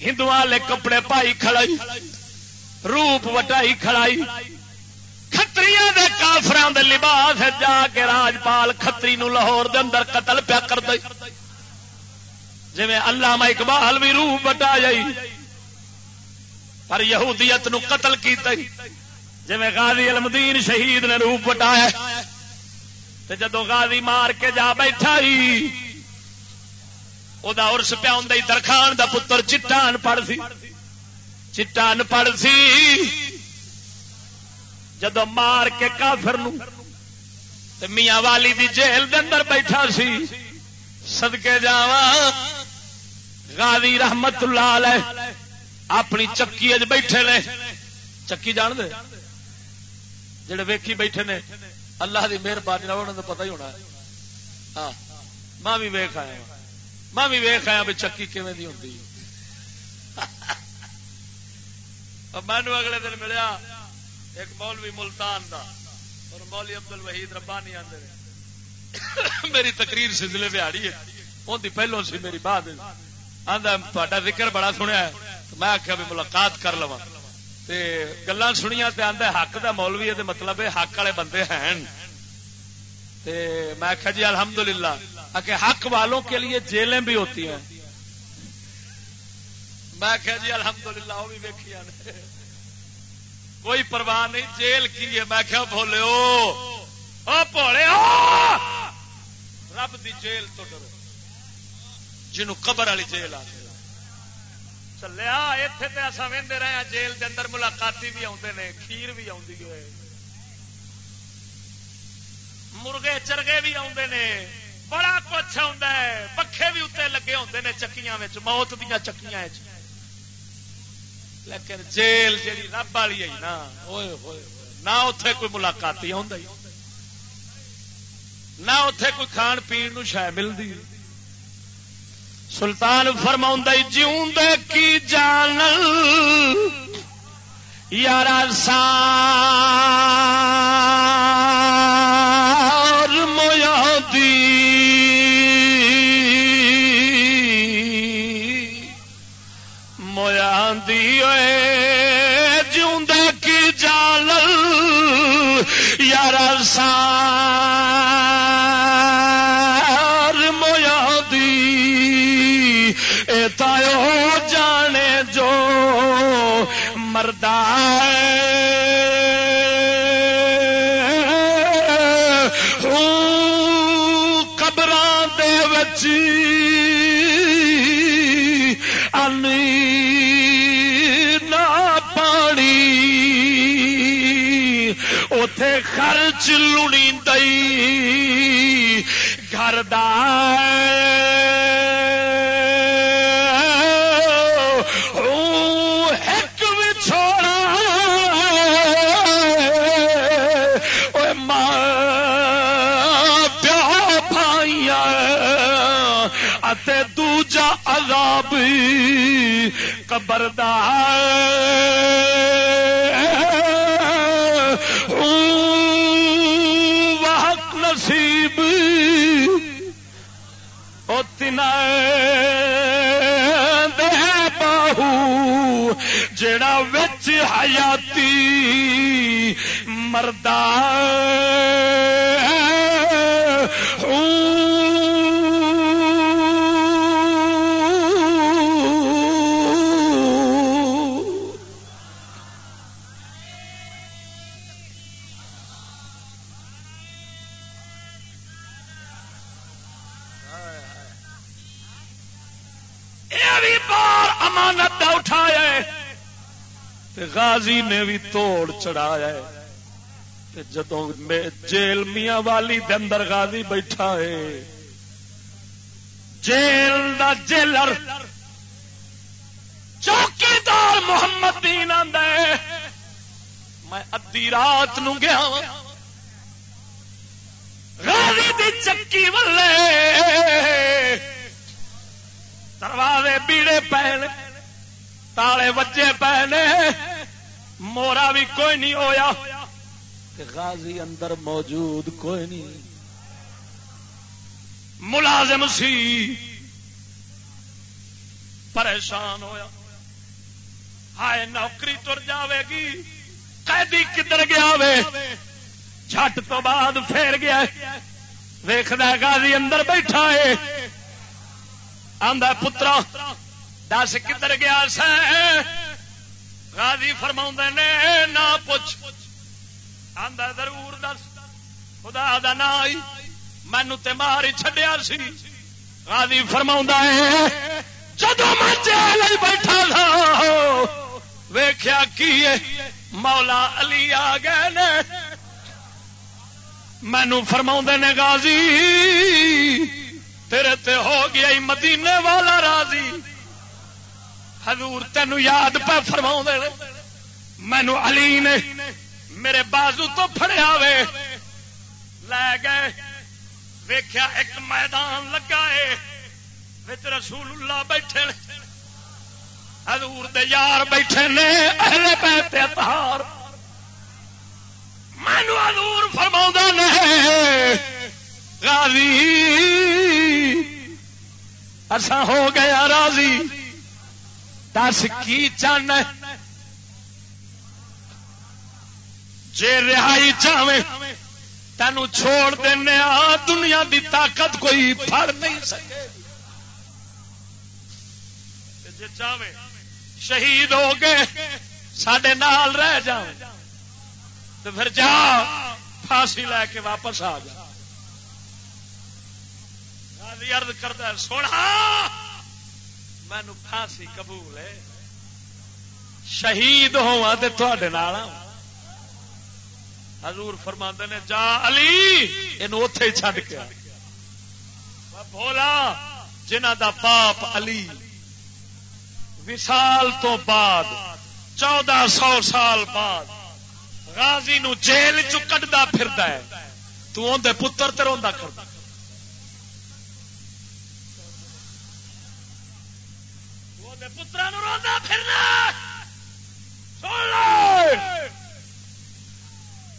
ہندو والے کپڑے پائی کھڑائی۔ روپ وٹائی کھڑائی۔ کتری کافران دے لباس جا کے راجپال کتری نو لاہور دے اندر قتل پیا کر دے جی علامہ اقبال بھی روپ وٹا جائی، پر یہودیت نو قتل کیتا جی غازی المدین شہید نے روپ وٹایا جدو غازی مار کے جا بیٹھا ہی ارس پیا ہوں درخان دا پتر چٹان پڑ سی۔ چٹان پڑ سی۔ جدو مار کے کافر نو تے میاں والی دی جیل دے اندر بیٹھا سی سدکے جاوا غازی رحمت اللہ علیہ اپنی چکی اج بیٹھے نے۔ چکی جان دے؟ جڑے ویکھی بیٹھے نے، اللہ دی مہربانی انہوں نے پتا ہی ہونا ہاں ماں بھی ویخ آیا ماں بھی ویخ آیا بھی چکی کیون دی ہوتی مینو اگلے دن ملیا۔ ایک مولوی ملتان دا، اور مولوی عبد الوحید ربانی آدھے میری تقریر سلسلے بہاڑی ہے ان کی پہلو سی میری بات آدھا ذکر بڑا سنیا ہے میں آخیا بھی ملاقات کر لوا گلا سنیا آدھا حق دا مولوی ہے مطلب حق والے بندے ہیں۔ میں آخیا جی الحمد للہ حق والوں کے لیے جیلیں بھی ہوتی ہیں۔ میں آخیا جی الحمد للہ وہ بھی ویکیا کوئی پرواہ نہیں، جیل کی ہے۔ میں کیا بولے رب دی جیل تو ڈرو۔ جنوں قبر والی جیل آ چلیا اتنے تو اصا وہدے رہے ہیں۔ جیل کے اندر ملاقاتی بھی آتے ہیں کھیر بھی آتی ہے۔ مرغے چرگے بھی آتے نے۔ بڑا کچھ ہے۔ پکھے بھی اتنے لگے ہوتے ہیں چکیاں موت دیا چکیاں لیکن جیل جی رب والی ہے نا نہ اتے کوئی ملاقاتی آ نہ اتے کوئی کھان پی شاید ملتی سلطان فرما جیوں کی جان یار سا سار مویا دی تایو جانے جو مردار خرچ لڑی دئی گھر ایک چھوڑا ماں پیا بھائی دوجا عذاب قبردار باہو جڑا وچ حیاتی مردہ غازی نے بھی توڑ چڑھایا جدو جیل میاں والی دے اندر غازی بیٹھا ہے۔ جیل دا جیلر چوکیدار محمد دین آد میں ادی رات نو گیا ہاں۔ غازی دی چکی ولے دروازے بیڑے پہنے تالے بچے پہنے۔ مورا بھی کوئی نہیں ہویا۔ غازی اندر موجود کوئی نہیں۔ ملازم سی۔ پریشان ہویا۔ ہائے نوکری تر جاوے گی۔ قیدی کدھر گیا وے؟ جھٹ تو بعد پھیر گیا۔ ویخد غازی اندر بیٹھا ہے۔ آدھا پترا دس کدھر گیا سر غازی فرما نے نہ پوچھ آدھا ضرور دس۔ خدا دا نا آئی۔ مینو تے ماری چڈیا سی۔ غازی فرما ہے جدو میں جیل بیٹھا تھا ویخیا کی مولا علی آ گئے نے۔ مینو فرما نے، غازی، تیرے تے ہو گیا مدینے والا راضی۔ حضور تینو یاد پہ فرما مینو علی نے میرے بازو تو فڑیا وے۔ لے گئے ویخیا ایک میدان لگا ہے رسول اللہ بیٹھے حضور دے یار بیٹھے نے، اہل بیت اتہار مینو حضور فرما نے راضی اسا ہو گیا راضی۔ دس کی چان جی رہائی چاہے تین چھوڑ دینا دنیا دی طاقت کوئی پڑ نہیں سکے۔ جی چاہے شہید ہو گئے سڈے نال رہ جاؤ تو پھر جا، پھانسی لے کے واپس آ جا۔ ارد کرتا سونا مینو پھانسی قبول ہے۔ شہید ہوا حضور فرما نے، جا علی یہ اتے چڈ کے بولا جنہ دا باپ علی وسال تو بعد، چودہ سو سال بعد غازی نو جیل چڈا پھر تندے پتر تو روا کر پترا رو پھرنا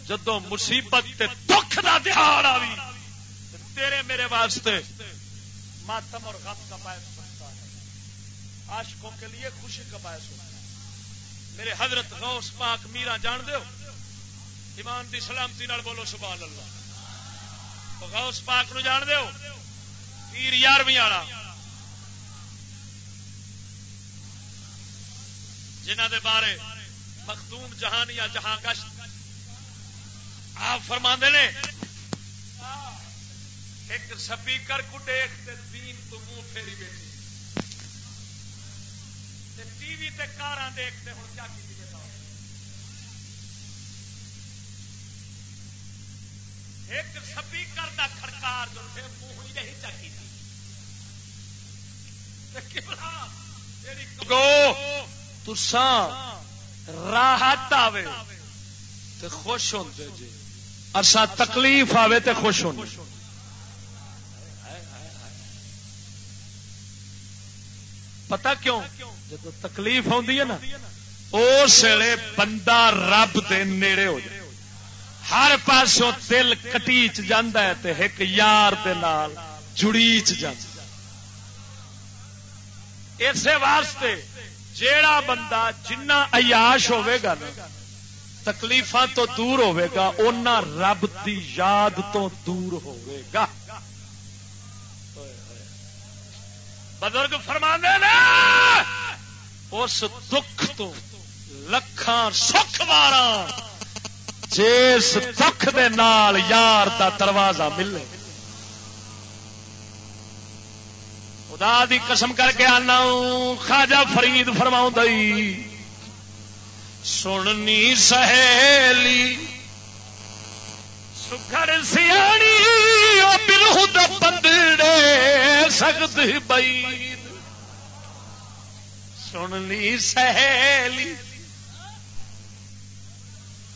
جدو مصیبت تے دکھ کا دہاڑ آئی تیرے میرے واسطے ماتم اور غم کا باعث بنتا ہے۔ عاشقوں کے لیے خوشی کا باعث ہوتا ہے۔ میرے حضرت غوث پاک میرا جان دو ایمان دی سلامتی نال بولو سبحان اللہ۔ غوث پاک نو جان دو پیر یارویں والا۔ جنہ دے بارے مخدوم جہان یا جہاں گشت آپ فرما نے ایک سپیکر کو دیکھ دین تو منہ پھیری بیٹھی۔ ٹی وی تے کار دیکھتے ہوں کیا کی ایک سپیکر دا کھڑکار جو تھے منہ ہی نہیں چکی گو۔ تسان راحت آوے تے خوش ہوتے جی۔ ارسا تکلیف آوے تے خوش ہوتے پتا کیوں؟ جب تکلیف آتی ہے نا، اس ویلے بندہ رب دے نیڑے ہو جائے۔ ہر پاسوں دل کٹیچ جانا ہے تے ایک یار دے نال جڑیچ جانا اسی واسطے جیڑا بندہ جنہ عیاش ہوے گا نا، تکلیفاں تو دور ہوے گا، اونا رب دی یاد تو دور ہوے گا۔ بزرگ فرما نے، اس دکھ تو لکھان سکھ مارا جس دکھ دے نال یار دا دروازہ ملے۔ خدا دی قسم کر کے آنا خواجہ فرید فرما سننی سہیلی سکھڑ سیانی بلو دندڑے سخت بئی سننی سہیلی،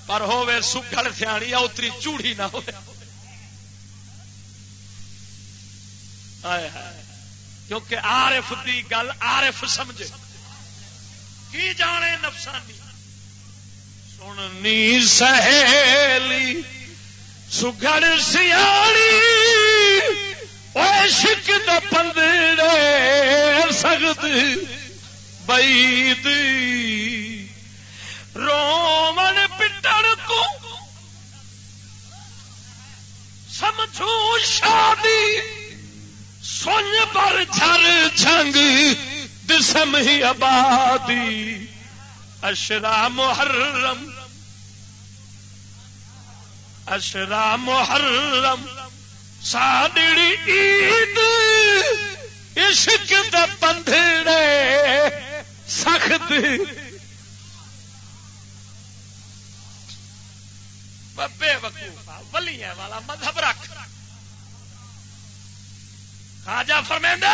پر ہوے سکھڑ سیانی اتری چوڑی نہ ہو کیونکہ آرف دی گل آرف سمجھے۔ کی جانے نفسانی؟ سننی سہیلی سگڑ سیاڑی عشق دا پندڑے سخت بید رومن پٹن کو سمجھو شادی۔ سن پر جھر جھنگ، دسم ہی آبادی۔ اشرا محرم۔ اشرا محرم۔ سادڑی عید۔ عشق دا پندھڑے سخت۔ بے وقوفا ولی والا مذہب رکھ۔ خاجا فرمیندہ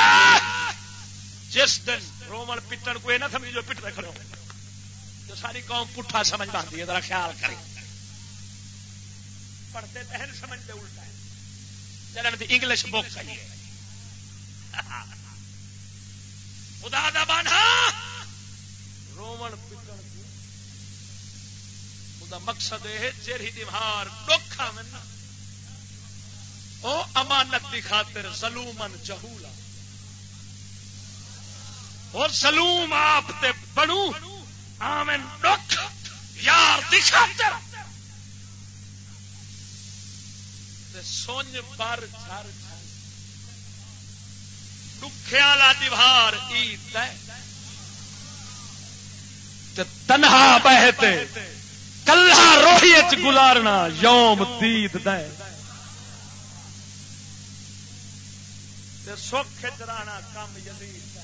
جس دن رومن پٹن کو نہ سمجھو پٹ رکھ رہے ہو ساری قوم پٹھا سمجھ پاتی ہے، ذرا خیال کریں۔ پڑھتے بہن سمجھتے الٹا ہے۔ چلن دی انگلش بک چاہیے خدا دا بانا رومن پٹن خدا مقصد ہے چیری دیوار، ڈوکھا میں او امانت دی خاطر سلومن جہولا۔ اور سلوم آپ تے بنو آمن ڈوکھ یار دی خاطر۔ سونج پر جھر دکھیا دیوار عید ہے تنہا بہتے کلہ روہی گلارنا یوم دید دے۔ سکھ چرانا کم یزید۔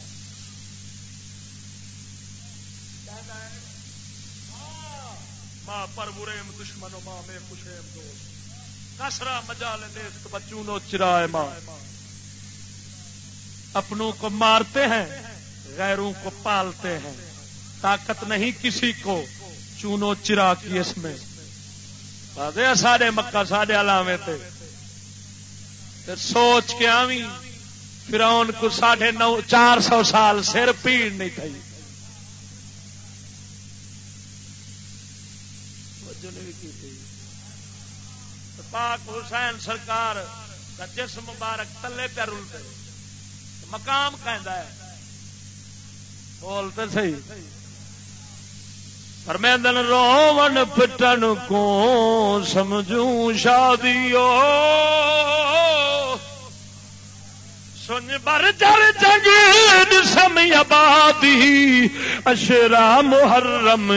ہاں، ماں پر بریم دشمن ماں میں کشیم دوست۔ کسرا مجا لے بچوں نو چرائے ماں۔ اپنوں کو مارتے ہیں، غیروں کو پالتے ہیں۔ طاقت نہیں کسی کو چونو چرا کی اس میں۔ سارے مکہ سارے علامے تے۔ سوچ کے آوی پھر کو ساڑھے نو، چار سو سال سر پیڑ نہیں تھی۔ پاک حسین سرکار کا جسم مبارک تلے پہ رلتے مقام کہندا ہے۔ بولتے صحیح۔ پرمیندن رومن پٹن کو سمجھوں شادی سن بر جر جگ سمی آبادی اشرا محرم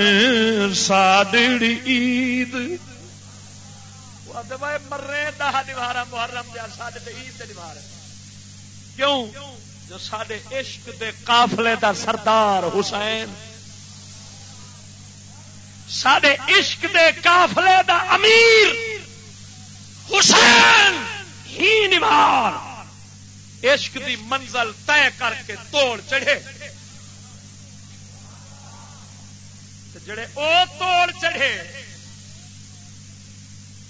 ساڈڑی عید۔ مرے دہ دیوارا محرم دیا، ساڈے عید دیوار کیوں؟ جو سڈے عشق دے قافلے دا سردار حسین۔ سڈے عشق دے قافلے دا امیر حسین ہی نمار عشق دی منزل طے کر کے توڑ چڑھے۔ جڑے او توڑ چڑھے،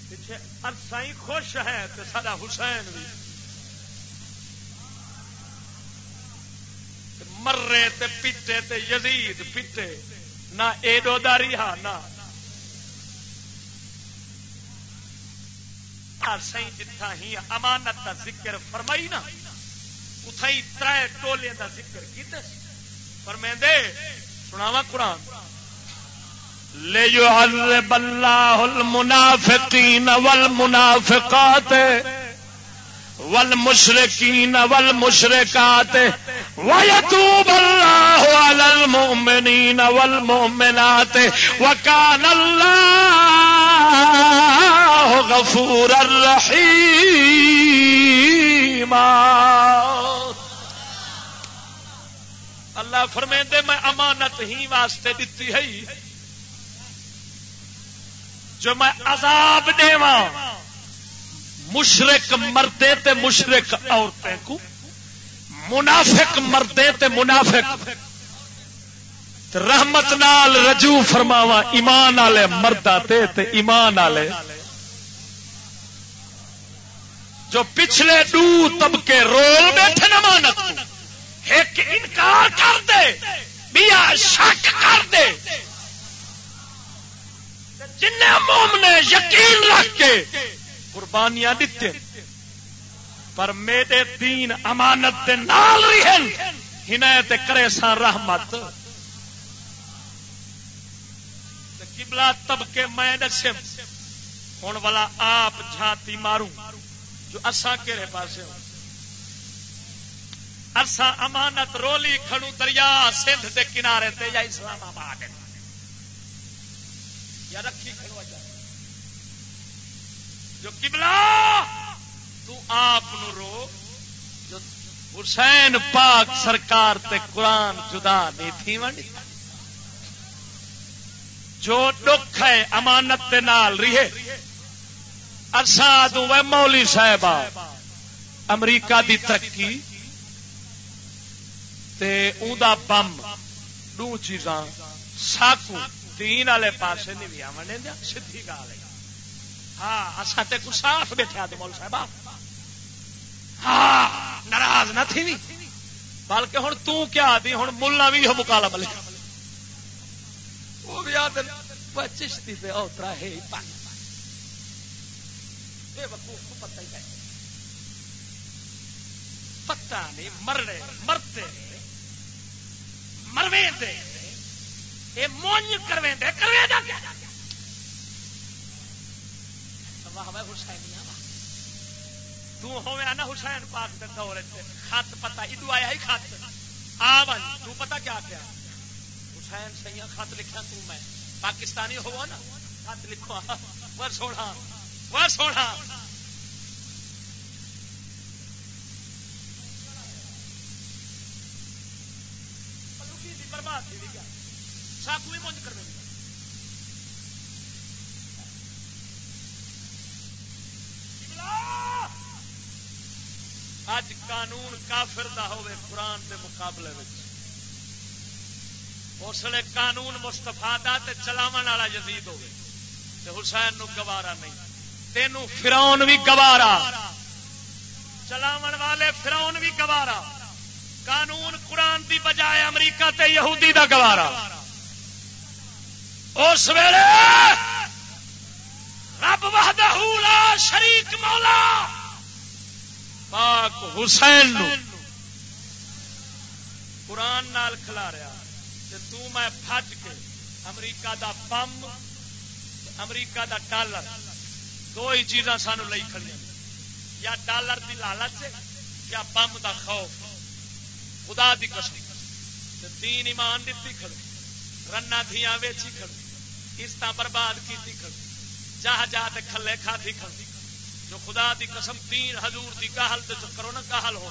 پیچھے ارسائی خوش ہے تو سارا حسین بھی۔ مرے تے پیٹے تے یزید پیٹے، نہ ایڈو داری ہا نہ۔ سی جتھا ہی امانت کا ذکر فرمائی نا۔ اتھا ہی تر ٹولے کا ذکر کیتے فرمیندے سناوا قرآن۔ لے جو اللہ المنافقین والمنافقات والمشرکین والمشرکات ويتوب الله على المؤمنين والمؤمنات وكان الله غفورا رحيما۔ اللہ فرمیندے میں امانت ہی واسطے دیتی ہے۔ جو میں عذاب دیواں مشرق مردے تے مشرق عورتیں کو، منافق مردے تے منافق، رحمت نال رجو فرماوا ایمان والے مردا تے تے ایمان والے۔ جو پچھلے ڈو طبقے رول بیٹھے نمانت ایک انکار کر دے بیا شک کر دے۔ جن موم نے یقین رکھ کے قربانیاں دیتے، پر میرے دین امانت دے نال رہن، ہنایت کرے سا رحمت۔ کبلا تب کے میں دسے ہوں والا آپ جھانتی ماروں، جو اسا کہڑے پاس ارسا امانت رولی کھڑو دریا، سندھ دے کنارے تے یا اسلام آباد یا رکھی کھڑو جا جو کبلا تو آپ رو۔ جو حسین پاک سرکار تے قرآن جدا نہیں تھی ونڈی۔ جو دکھ ہے، امانت دے نال رہے۔ ارسا دوں مولی صاحب امریکہ دی ترقی۔ تے اوندا بم، دو چیزاں، ساکو دین والے پاسے نہیں بھی آمنے دیا، سیدھی گال ہے۔ ہاں اصا تے کو صاف بیٹھے آتے مول صاحب ہاں ناراض نہ تھی بھی بلکہ ہوں تو کیا آدھی ہوں ملا بھی مکالا ملے وہ بھی آتے چشتی پہ اوترا ہے پتہ ہی پتا نہیں، مرنے، مرتے۔ مروے دے یہ مونج کروے دے کروے دا کیا نا حسین پاک دور خط پتا ادو آیا ہی خط. آ بھائی، تو پتا کیا کیا؟ حسین سی خط لکھا تو میں. پاکستانی ہوا نا؟ خط لکھو وہ سونا وہ سونا. برباد تھی گیا۔ ساکو بھی مونج کر دیں اج قانون کافر دا ہوے قرآن دے مقابلے اس لیے قانون مستفا تے چلاو والا جدید ہوگی تے حسین نو گوارا نہیں۔ تینوں فراؤن بھی گوارا۔ چلاو والے فراؤن بھی گوارا۔ قانون قرآن دی بجائے امریکہ تے یہودی دا گوارا۔ اس ویلے رب وحدہ لا شریک مولا۔ پاک حسین نو قرآن نال کھلا رہا۔ تو میں پھج کے امریکہ دا بم، امریکہ دا ڈالر، دو ہی چیزاں سانو لئی کھڑی یا ڈالر دی لالچ یا بم دا خوف۔ خدا دی قسم۔ دین ایمان دیتی کھڑی رنا دیا ویچی کھڑی اس برباد کی کھڑی جہاں جا تے کھلے کھا تھی جو خدا دی قسم تین حضور دی کہل تے جو کرو نا کہل ہو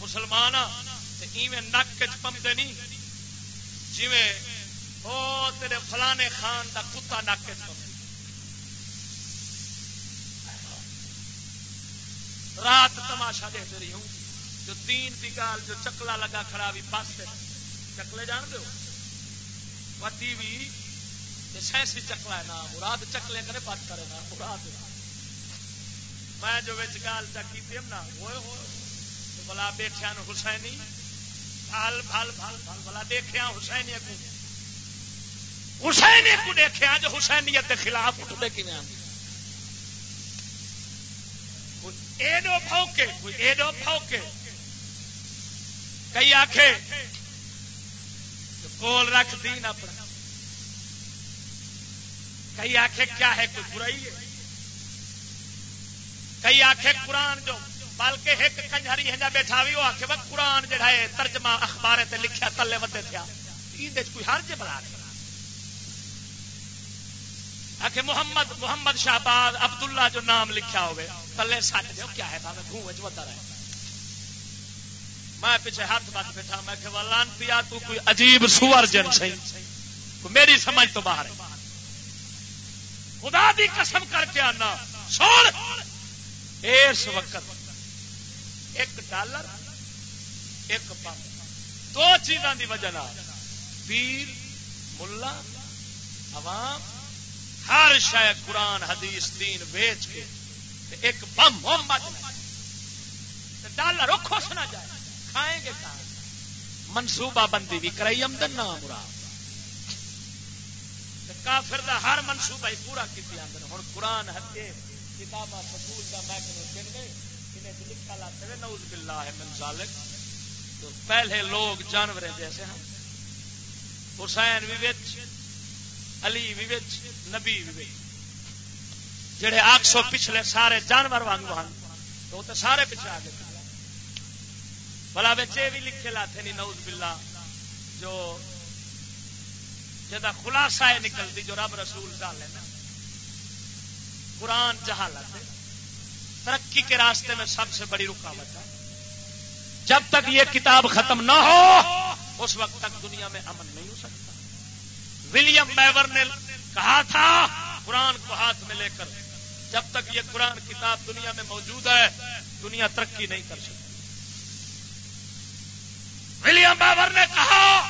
مسلمان ایویں نک چ پمتے نہیں۔ جویں او تیرے فلانے خان دا کتا نک چ پمتے۔ رات تماشا دیکھ رہی ہوں۔ جو تین دی گال جو چکلا لگا کھڑا بھی پاس چکلے جان دو ٹی وی سائنسی چکلا ہے؟ نا مراد چکلے کرے، بات کرے نا مراد۔ میں جو بچ گال چکی تھی نا ہوئے ہو بلا دیکھا نا حسینی۔ بھال بھال بھال بھال۔ بلا دیکھا حسینی کو۔ حسینی کو دیکھا جو حسینیت کے خلاف اٹھتے کی میں ایڈو پھوکے، کوئی ایڈو پھوکے۔ کئی آخے کول رکھ دین اپنا۔ کئی آخے کیا ہے کوئی برائی ہے؟ کئی آخے قرآن جو، بلکہ ایک کنجری ہے بیٹھا بھی وہ آخے وہ قرآن جہا ہے، ترجمہ اخبار تے لکھیا، تلے ودے تھیا۔ کوئی ہر جی بلا آخے محمد محمد شہباز عبداللہ جو نام لکھا ہوئے، تلے سٹ دو کیا ہے گھوم چ رہے۔ میں پیچھے ہاتھ بات بیٹھا، میں کہ لان پیا تو کوئی عجیب سور جن سی میری سمجھ تو باہر ہے۔ خدا دی قسم کر کے آنا۔ اس وقت ایک ڈالر، ایک پم دو چیزوں کی وجہ پیر، ملا، عوام، ہر شاید قرآن، حدیث، دین ویچ کے ایک بم محمد ڈالر خوش نہ جائے۔ کھائیں گے کھائیں منصوبہ بندی بھی کرائی، آمدن نہ مراد۔ کافر دا ہر منصوبہ ہی پورا کی ہوں قرآن ہتھے کتاب فصول کا محکمے لکھا لاتے نوز باللہ ہے منسالک تو پہلے لوگ جانور جیسے ہیں حسین بھی وچ، علی بھی وچ، نبی بھی وچ۔ جڑے آگ سو پچھلے سارے جانور وانگ ہیں تو تو سارے پیچھے آ گئے۔ بلا بچے بھی لکھے لاتے نہیں نوز باللہ جو جا خلاصہ ہے نکلتی جو رب رسول ڈالے نا قرآن جہالت ترقی کے راستے میں سب سے بڑی رکاوٹ ہے جب تک یہ کتاب ختم نہ ہو اس وقت تک دنیا میں امن نہیں ہو سکتا ولیم میور نے کہا تھا قرآن کو ہاتھ میں لے کر جب تک یہ قرآن کتاب دنیا میں موجود ہے دنیا ترقی نہیں کر سکتی ولیم میور نے کہا،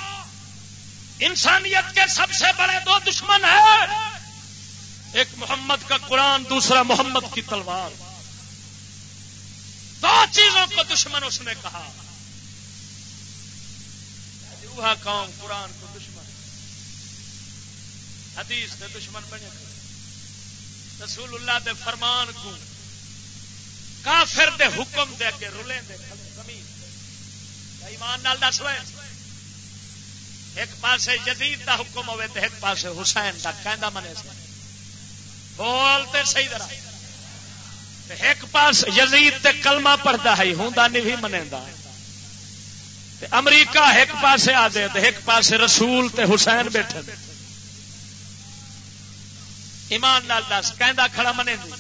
انسانیت کے سب سے بڑے دو دشمن ہیں۔ ایک محمد کا قرآن، دوسرا محمد کی تلوار۔ دو چیزوں کو دشمن اس نے کہا۔ قوم، قرآن کو دشمن۔ حدیث دے دشمن بنے۔ رسول اللہ دے فرمان کو کافر دے حکم دے کے رولے دے۔ ایمان نال دس ہوئے ایک پاس جدید دا حکم ہوے تو ایک پاس حسین دا، کہندا منے سے۔ بولتے صحیح طرح ایک پاس یزید تے کلمہ پڑھتا ہے، ہوندا نہیں بھی منیندا۔ تے امریکہ ایک پاسے آ دے، تے ایک پاسے رسول تے حسین بیٹھے۔ ایمان نال دس، کہندا کھڑا منے دی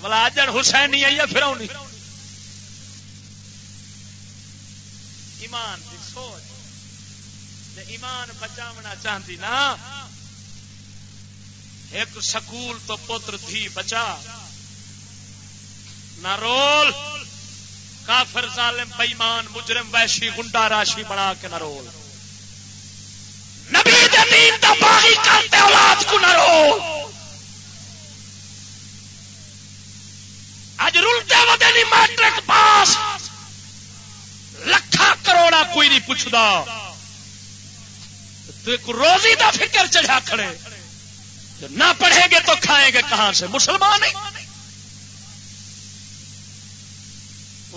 بلا اجن حسین نہیں آئی پھر ایمان دی سوچ ایمان بچاونا چاہتی نا۔ ایک سکول تو پتر تھی بچا۔ نہ رول۔ کافر ظالم بےمان مجرم ویشی گنڈا راشی بنا کے نہ رول۔ نبی دین دا باغی کرتے اولاد کو نہ رول۔ اج رلتے ودے نہیں، میٹرک پاس۔ لکھا کروڑا کوئی نہیں پوچھتا روزی دا فکر چڑھا کھڑے۔ نہ پڑھیں گے تو کھائیں گے کہاں سے؟ مسلمان نہیں۔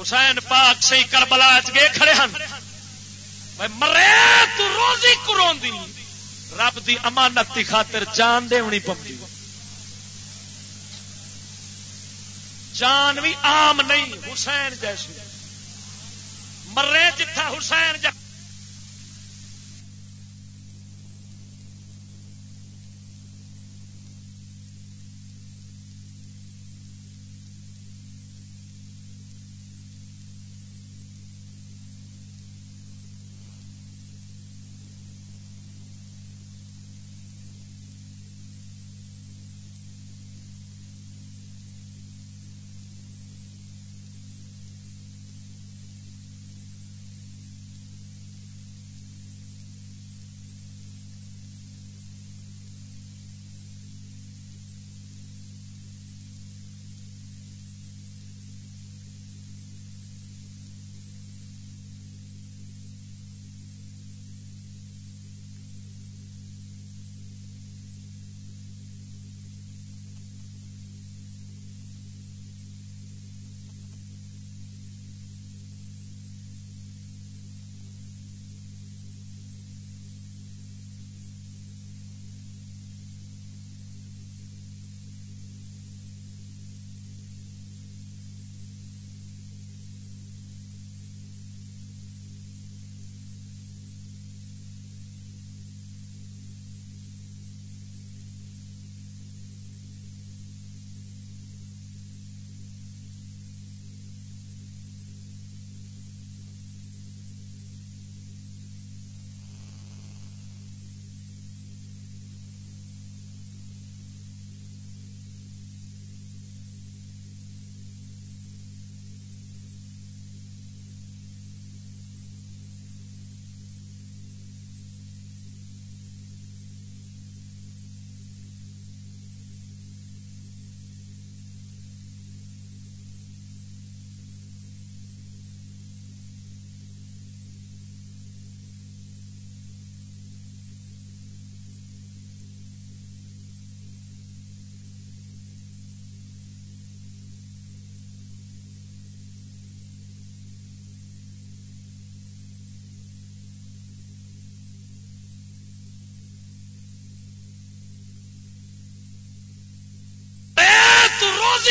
حسین پاک سی کربلا گئے کھڑے ہیں مرے تو روزی کرو رب دی امانت کی خاطر جان دے ہونی پی جان بھی عام نہیں، حسین جیسی۔ مرے جتھا حسین جب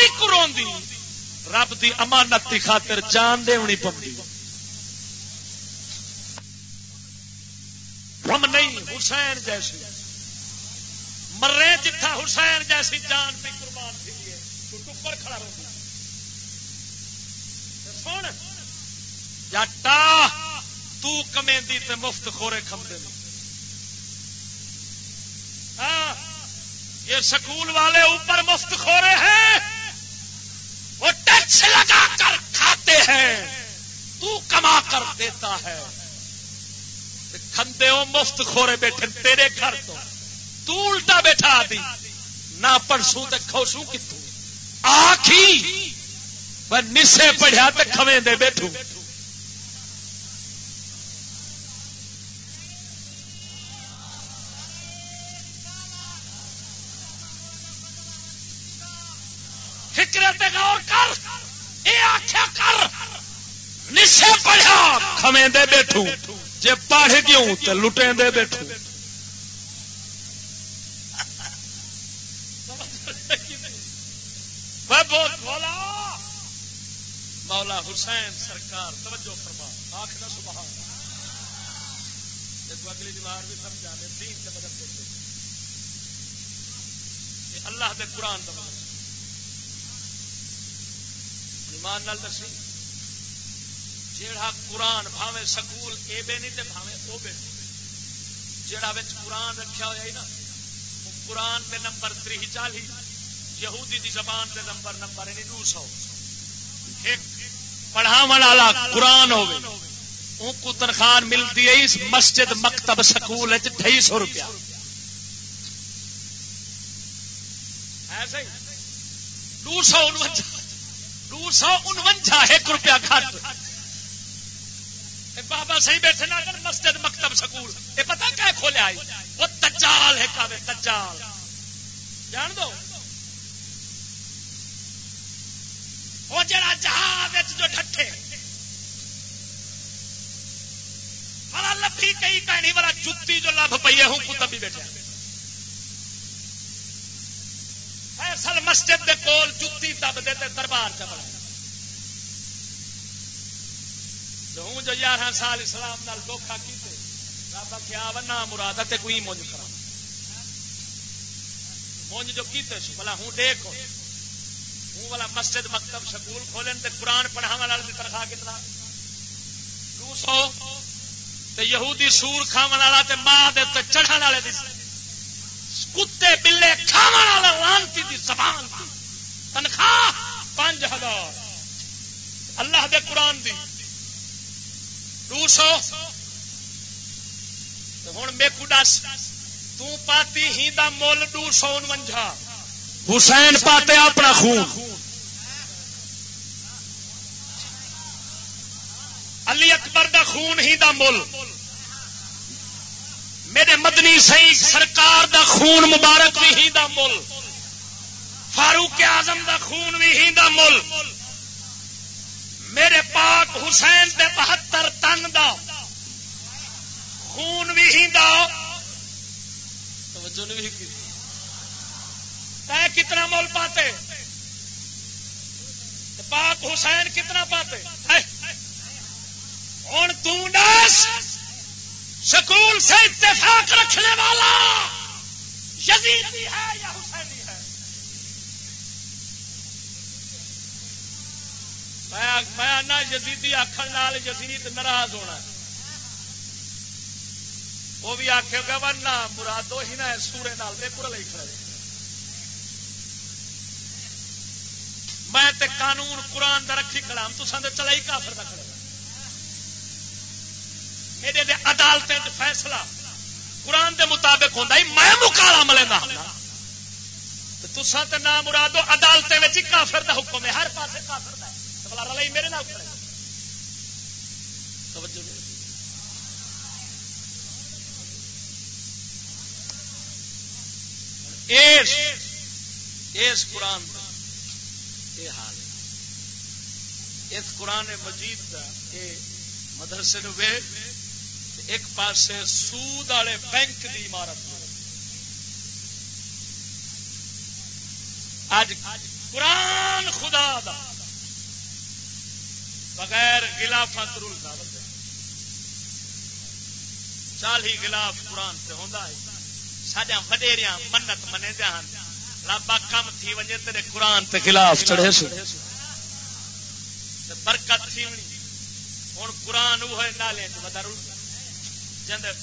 روزی رب دی امانت کی خاطر جان دے ہونی پی ہم نہیں، حسین جیسی۔ مرے جتھا حسین جیسی جان پہ قربان تھی تو کھڑا رہی سن، جٹا، تو کمیندی تے مفت خورے کھمدے ہاں یہ سکول والے اوپر مفت خورے ہیں۔ وہ لگا کر کھاتے ہیں۔ تو کما کر دیتا ہے۔ کھندے ہو مفت خورے بیٹھے تیرے گھر تو۔ تو الٹا بیٹھا دی۔ نہ پرسوں تے کھوسوں کتوں۔ آخی نسے پڑھیا تے کھویں دے بیٹھوں۔ کھویں دے بیٹھوں۔ جے پڑھ گیوں تے لٹیں دے بیٹھوں مولا حسین سرکار، توجہ فرما۔ آخنا سبحان۔ دیکھو اگلی دیوار بھی سمجھا دے، دین سے مدد دیتے اللہ دے قرآن کا مدد۔ ایمان نال دسی جیڑا قرآن بھاوے سکول، اے بے نہیں تے بھاوے او بے۔ جیڑا وچ قرآن رکھیا ہویا ہے نا قرآن دے نمبر 340 یہودی دی زبان دے نمبر نمبر یعنی 200 پڑھاو والا قرآن ہوگی ان کو تنخواہ ملتی ہے اس مسجد مکتب سکول ہے ڈھائی سو روپیہ۔ ایسے دو سو انوجا دو سو انوجا ایک روپیہ گھٹ بابا صحیح بیٹھے نا مسجد مکتب سکول یہ پتا کیا کھولیا آئی؟ وہ تجال ہے کعبے تجال جان دو؟ وہ جڑا جہاز جو ڈٹھے والا لفی کئی کہنی والا جتی جو لب پی ہے، ہوں کو تبھی بیٹھے فیصل مسجد دے کول جتی دب دے دربار چ بنا ہوں جو یارہ سال اسلام نال دھوکھا کیتے، رب کیا وا مراد تے کوئی مونج کرا مونج جو کیتے سی بلا ہوں دیکھو ہوں والا مسجد، مکتب، سکول کھولن تے قرآن پڑھاوا والے دی تنخواہ کتنا۔ دو سو تے یہودی سور کھاون والا تے ماں دے تے چڑھن والے دی کتے بلے کھاون والا لانتی دی زبان دی۔ تنخواہ پانچ ہزار۔ اللہ دے قرآن دی دو سو ہوں میکو دس تاتی ہی دا مول دو سو انوجا حسین پاتے اپنا خون علی اکبر دا خون ہی دا مل میرے مدنی سی سرکار دا خون مبارک بھی ہی دا مل فاروق اعظم دا خون بھی ہی دا مل میرے پاک حسین دے بہتر تن دا خون بھی دا تے کتنا مول پاتے؟ پاک حسین کتنا پاتے؟ ہوں تس سکول سے اتفاق رکھنے والا یزیدی ہے یا حسینی ہے میں نہ یزیدی آخر نال یزید ناراض ہونا وہ بھی آخے گا ورنہ مرادو ہی نہ سورے نال دے پورا لے کھڑے میں تے قانون قرآن دا رکھی کھڑا ہم تو سندے چلائی کافر دا کھڑے میرے دے عدالتیں عدالت فیصلہ قرآن دے مطابق ہوتا ہی میں مکالا ملے نہ تسا تو نام مرادو عدالتیں عدالت کافر دا حکم ہے، ہر پاسے کافر۔ دا رلائی میرے نال کھڑے توجہ اس اس قرآن دا۔ یہ حال ہے۔ اس قرآن مجید دا۔ یہ مدرسے نو وے ایک پاسے سود والے بینک کی عمارت اج قرآن خدا دا۔ بغیر گلافا رلتا چال ہی گلاف قرآن سے ہوتا ہے۔ سڈیا وڈیریا منت منے دیا رابا کم تھی وجے تیرے قرآن تے خلاف چڑھے سو۔ برکت تھی ہوں قرآن وہ نالے چ رلتا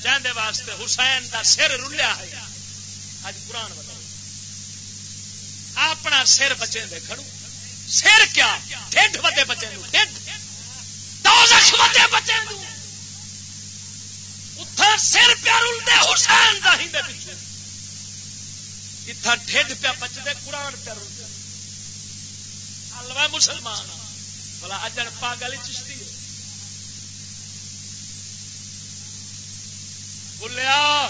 جاندے واسطے حسین دا سر رلیا ہے۔ اج قرآن بتا اپنا سر بچے دے کھڑو سر کیا؟ ٹھڈ ودے بچے ودے بچے اتھا سر پیا رلتے حسین دا ہی پیچھے۔ اتھا ٹھڈ پیا بچتے قرآن پیا رلتے الوا مسلمان بلا اجن پاگل چشتی ہے۔ بولیا،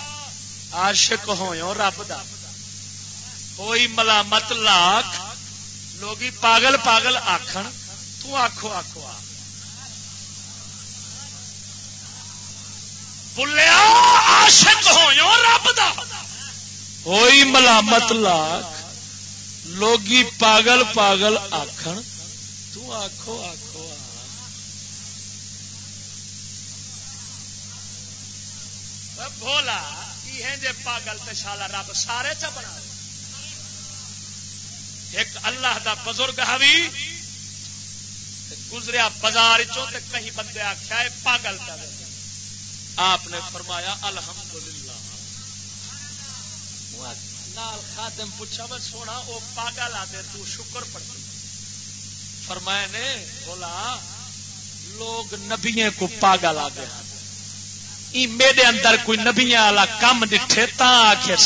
عاشق ہوئے رب دا۔ کوئی ملامت لاکھ لوگ پاگل پاگل آخر تو آخو آخو آ بولیا عاشق ہوئے رب دا۔ کوئی ملامت لاکھ۔ لوگی پاگل پاگل آخر تو آخو آخو بولا یہ جے پاگل تے شالا رب سارے چ بنا ایک اللہ دا بزرگ ہوی گزریا بازار تے کہیں بندے آخیا پاگل کر آپ نے فرمایا الحمدللہ. نال خادم پوچھا وہ سونا وہ پاگل آتے تو شکر پڑتی فرمائے نے بولا لوگ نبیے کو پاگل آ گیا میرے اندر کوئی نبیا والا کم ڈٹھے تا آخر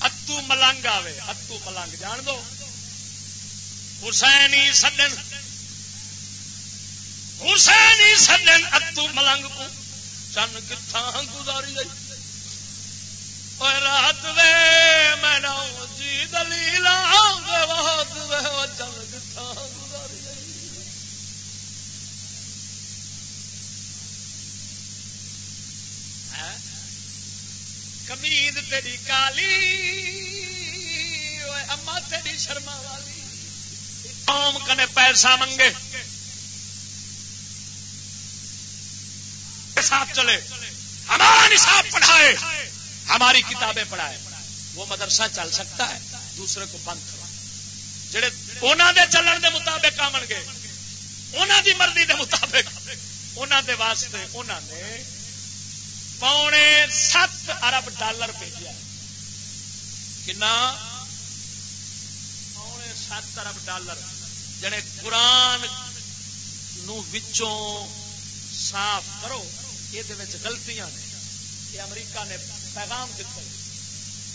اتو ملنگ آوے اتو ملنگ جان دو حسین ہی سدن حسین ہی سدن اتو ملنگ کو۔ چن کتھا گزاری گئی۔ رات وے میں جی دلیل چن کتھا گزاری گئی۔ ہاں؟ کمید تیری کالی اما تیری شرما والی۔ قوم کنے پیسہ منگے۔ ساتھ چلے۔ ہمارا نصاب پڑھائے۔ ہماری کتابیں پڑھائے۔ وہ مدرسہ چل سکتا ہے، دوسرے کو بند کرا جڑے انہوں دے چلن دے مطابق آمن گے انہوں دی مرضی دے مطابق۔ انہوں دے واسطے انہوں نے پونے سات ارب ڈالر بھیجا کنا؟ پونے سات ارب ڈالر۔ جڑے قرآن نو وچوں صاف کرو یہ گلتیاں نے یہ امریکہ نے پیغام دیتا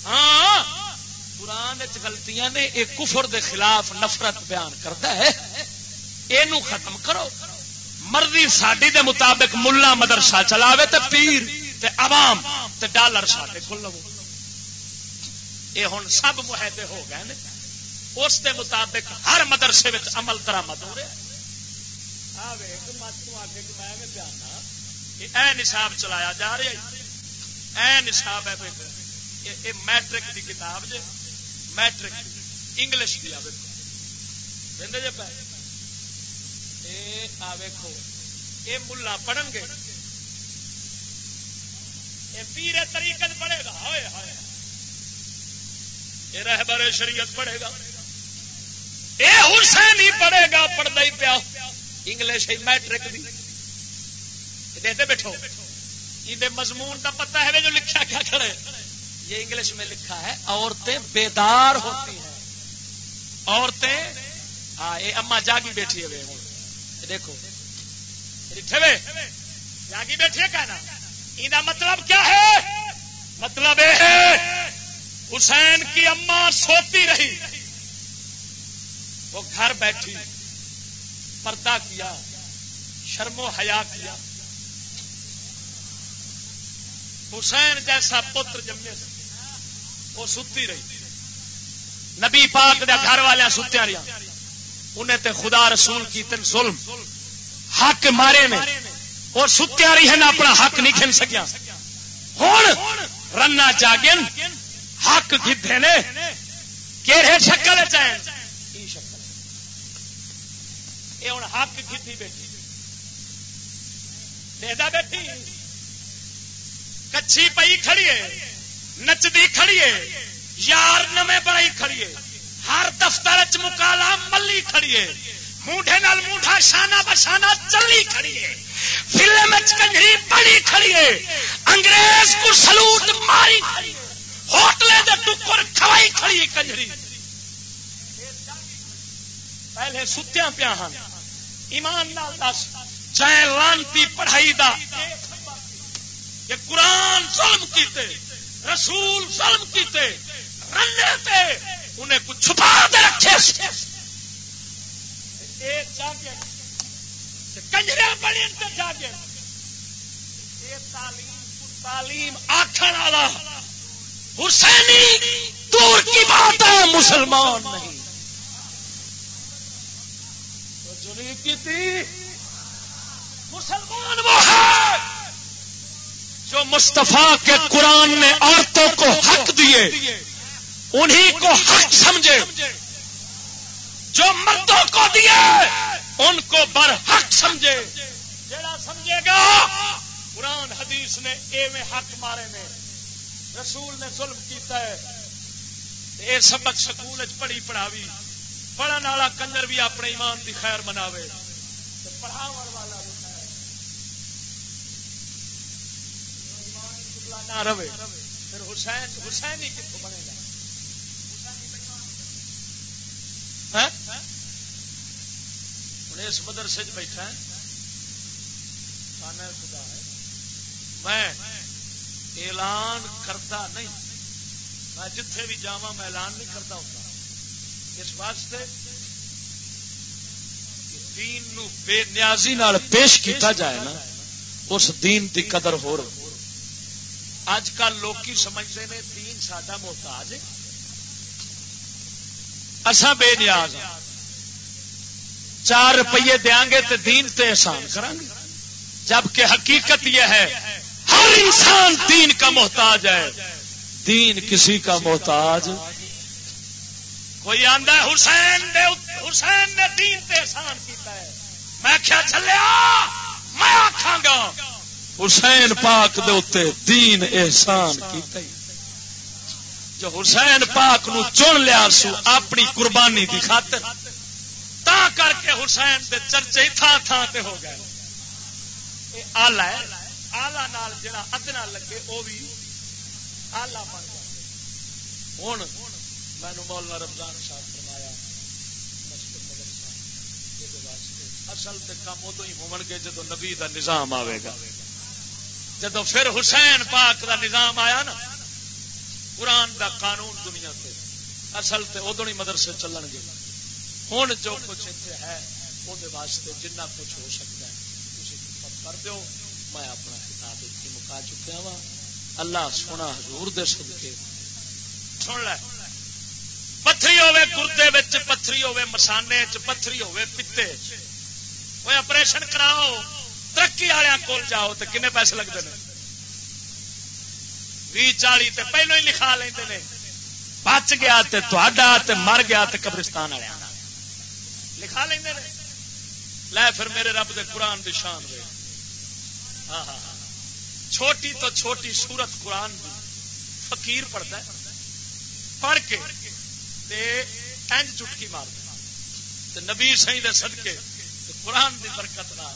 ہاں قرآن گلتیاں نے یہ کفر دے خلاف نفرت بیان کرتا ہے۔ یہ ختم کرو۔ مرضی ساڈی دے مطابق ملا مدرسہ چلاوے تے پیر تے عوام تے ڈالر ساڈے کو لو۔ یہ ہوں سب معاہدے ہو گئے نے۔ اس دے مطابق ہر مدرسے عمل درامد ہو رہا اے نصاب چلایا جا رہا ہے۔ اے نصاب ہے یہ میٹرک کی کتاب جی میٹرک انگلش کی آ جی پہ ویکو یہ ملا پڑھن گے۔ یہ پیرے طریقے پڑھے گا۔ ہوئے ہوئے یہ رہبر شریعت پڑھے گا۔ یہ حسین ہی پڑھے گا، پڑھتا ہی پیا۔ انگلش میٹرک دی۔ دیتے بیٹھو۔ یہ مضمون کا پتا ہے جو لکھا کیا کھڑے یہ انگلش میں لکھا ہے، عورتیں بیدار ہوتی ہیں۔ عورتیں ہاں یہ اما جاگی بیٹھی ہے دیکھو۔ جاگی بیٹھی ہے کہنا۔ یہ مطلب کیا ہے؟ مطلب یہ ہے، حسین کی اما سوتی رہی۔ وہ گھر بیٹھی، پردہ کیا، شرم و حیا کیا۔ حسین جیسا پتر جمے وہ ستی رہی۔ نبی پاک دے گھر والے ستیا رہا انہیں تے خدا رسول کی تن ظلم، حق مارے نے۔ اور ستیا رہی ہے اپنا حق نہیں کھن سکیا ہوں رنا چاگن، حق گدے نے؟ کہڑے شکل چاہیں یہ ہوں حق گدی بیٹھی۔ بیٹھی۔ کچھی پئی کھڑیے، نچدی کھڑیے، یار نمے بڑائی کھڑیے۔ ہر دفتر چ مکالا ملی کھڑیے۔ موڈے نال موڈا شانہ بشانہ چلی کھڑیے۔ فلم کنجری پڑی کھڑیے۔ انگریز کو سلوٹ ماری ہوٹلے دے ٹکر کھوائی کھڑی کنجری۔ پہلے ستیا پیا ہاں ایمان نال دس چاہے لانتی پڑھائی دا۔ کہ قرآن ظلم کیتے، رسول ظلم کیتے رنے تے، انہیں کچھ چھپا دے رکھے۔ کنجرے بڑی جاگے۔ تعلیم آخر والا، حسینی دور کی بات ہے، مسلمان نہیں۔ مسلمان وہ ہے جو مستفا کے قرآن نے عورتوں کو حق دیے، انہی کو حق سمجھے۔ جو مردوں کو دیے، ان کو بر حق سمجھے۔ جڑا سمجھے گا، قرآن حدیث نے اے میں حق مارے نے۔ رسول نے ظلم کیتا ہے۔ یہ سبق سکول پڑھی پڑھاوی۔ پڑھن والا کنجر بھی اپنے ایمان کی خیر مناوے۔ پڑھاو والا نہ رہے۔ پھر حسین حسین ہی کتوں بنے گا؟ ہاں؟ ہاں؟ ہوں اس مدرسے بیٹھا ہے۔ خدا ہے۔ میں اعلان کرتا نہیں۔ میں جتھے بھی جا میں اعلان نہیں کرتا ہوتا اس واسطے دین نو بے نیازی نال پیش کیتا جائے نا، اس دین دی قدر ہو رہی اج کل لوگ سمجھتے ہیں، دین ساڈا محتاج اصا بے نیاز ہاں۔ چار روپیے دیا گے تو دین تے احسان کریں گے۔ جبکہ حقیقت یہ ہے، ہر انسان دین کا محتاج ہے۔ دین کسی کا محتاج کوئی آدھا حسین نے حسین نے دین تے احسان کیتا ہے۔ میں کیا چلیا میں آخا گا۔ حسین پاک دے اتے دین احسان کیتا ہی۔ جو حسین پاک نو چن لیا سو اپنی قربانی دی خاطر، تا کر کے حسین دے چرچے تھان تھان تے ہو گئے۔ آلہ ہے، آلہ نال جڑا ادنا لگے وہ بھی آلہ بن گیا۔ ہوں میں مولانا رمضان صاحب فرمایا اصل تے کام ادو ہی ہون گے جدو نبی دا نظام آئے گا۔ جدو پھر حسین پاک دا نظام آیا نا، قرآن دا قانون دنیا تے، اصل تے ادو ہی مدرسے چلن گے۔ ہوں جو کچھ اتنے ہے وہ واسطے جنہ کچھ ہو سکتا ہے تھی کر دو میں اپنا کتاب اتنی مکا چکیا وا اللہ سونا حضور دے صدقے۔ سن لے۔ پتھری ہوے گردے پتھری ہوے مسانے چ پتھری ہوے پیتے وہ آپریشن کراؤ، ترقی والوں کول جاؤ تو کنے پیسے لگتے ہیں بھی چالی تے پہلو ہی لکھا لیں بچ گیا تے تے مر گیا تے قبرستان والے لکھا لیں لے پھر میرے رب دے قرآن دی شان رہے ہاں ہاں چھوٹی تو چھوٹی سورت قرآن دی۔ فقیر پڑھتا ہے۔ پڑھ کے چٹکی مار نبی سی دے سدکے قرآن دی برکت نہ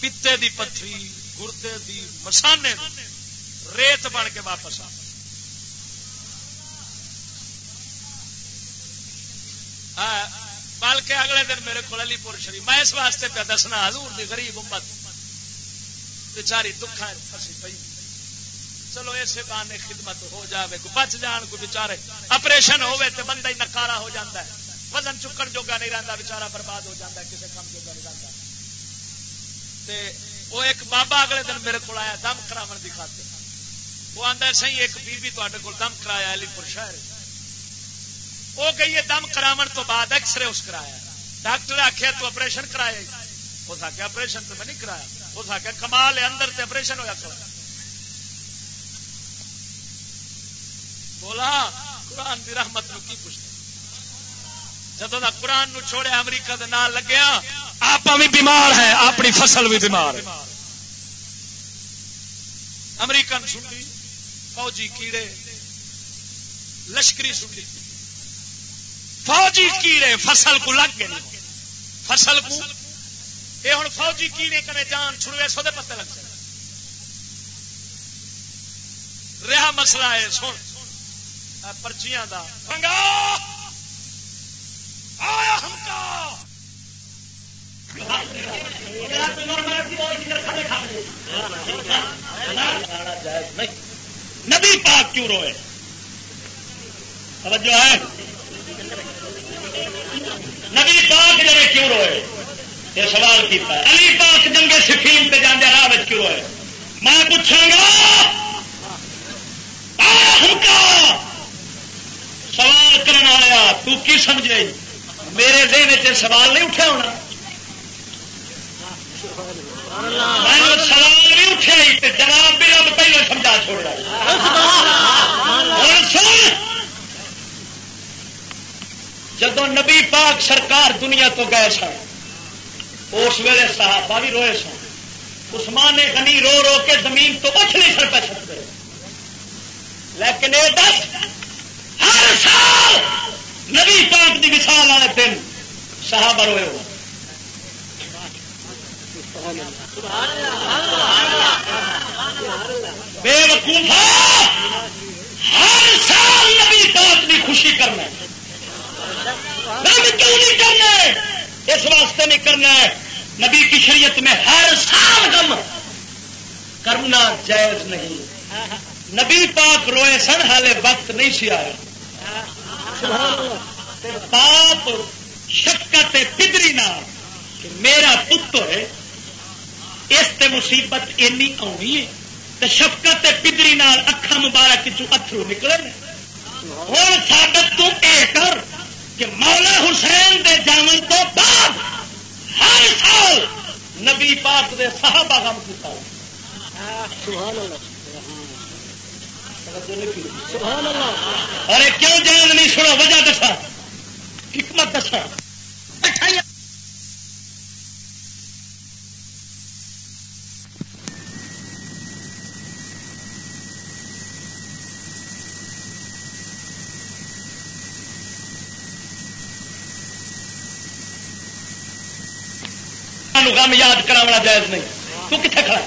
پیتے دی پتھری، گردے دی مسانے دی ریت بن کے واپس آ۔ بلکہ اگلے دن میرے کو علی پور شریف، میں اس واسطے پہ دسنا، حضور دی غریب امت، بچاری دکھا پسی پی چلو اسے بانے خدمت ہو جاوے کو بچ جان کو بچارے اپریشن ہوئے تو بندہ ہی نکارا ہو جاتا ہے۔ وزن چکن جوگا نہیں رہتا بچارا برباد ہو جاتا ہے کسی کام جوگا نہیں رہتا وہ ایک بابا اگلے دن میرے کو آیا، دم کراو کی خاطر۔ وہ آتا سی ایک بیوی تے کو دم کرایا علی پور شہر۔ وہ گئی ہے دم کراو تو بعد ایکس رے اس کرایا۔ ڈاکٹر آخیا تو آپریشن کرایا اس آخیا آپریشن تو میں نہیں کرایا۔ اس آخیا کمال ہے، اندر تے آپریشن ہوا کرا بولا، قرآن کی رحمت نو کی پوچھتا؟ جدو کا قرآن نو چھوڑیا امریکہ دے نال لگیا آپ بھی بیمار ہے، اپنی فصل بھی بیمار ہے۔ امریکن سنڈی، فوجی کیڑے، لشکری سنڈی۔ فوجی کیڑے فصل کو لگ گئے۔ فصل کو؟ یہ ہوں فوجی کیڑے کرے جان چھڑوے، سو پتے لگ جائے۔ رہا مسئلہ ہے، سن۔ پرچیاں دا۔ پنگا آیا ہم کا نبی پاک کیوں روئے؟ توجہ ہے۔ نبی پاک جڑے کیوں روئے؟ یہ سوال کیتا ہے۔ علی پاک جنگے سکھیم پہ جانے راہ کیوں روئے؟ میں پوچھا گا۔ ہم کا سوال کرنے آیا تو کی سمجھے؟ میرے دن سوال نہیں اٹھا ہونا۔ سوال نہیں اٹھے جناب بھی رب پہلے سمجھا چھوڑ جب نبی پاک سرکار دنیا تو گئے سن، اس ویلے صحابہ بھی روئے سن۔ عثمان غنی رو رو کے زمین تو کچھ نہیں سر پہ سکتے۔ لیکن یہ دس ہر سال والے دن صحابہ روئے ہو بے وقوفا ہر سال نبی پاک کی خوشی کرنا کیوں نہیں کرنا اس واسطے نہیں کرنا ہے۔ نبی کی شریعت میں ہر سال غم۔ کرنا جائز نہیں۔ نبی پاک روئے سن، حالے وقت نہیں سی آیا۔ پاپ شکت پدری نہ میرا پتر ہے، اس تے مصیبت اینی آنی ہے۔ تو شفقت پدری نال اکھا مبارک چو اترو نکلے ہوں سابت تو اے کر کہ مولا حسین دے جامن تو بعد ہر سال نبی پاک دے صحابہ غم کیتا ارے کیوں جان نہیں سنو؟ وجہ دسا حکمت دسا غم یاد کرا جائز نہیں۔ تو کتنے کھڑا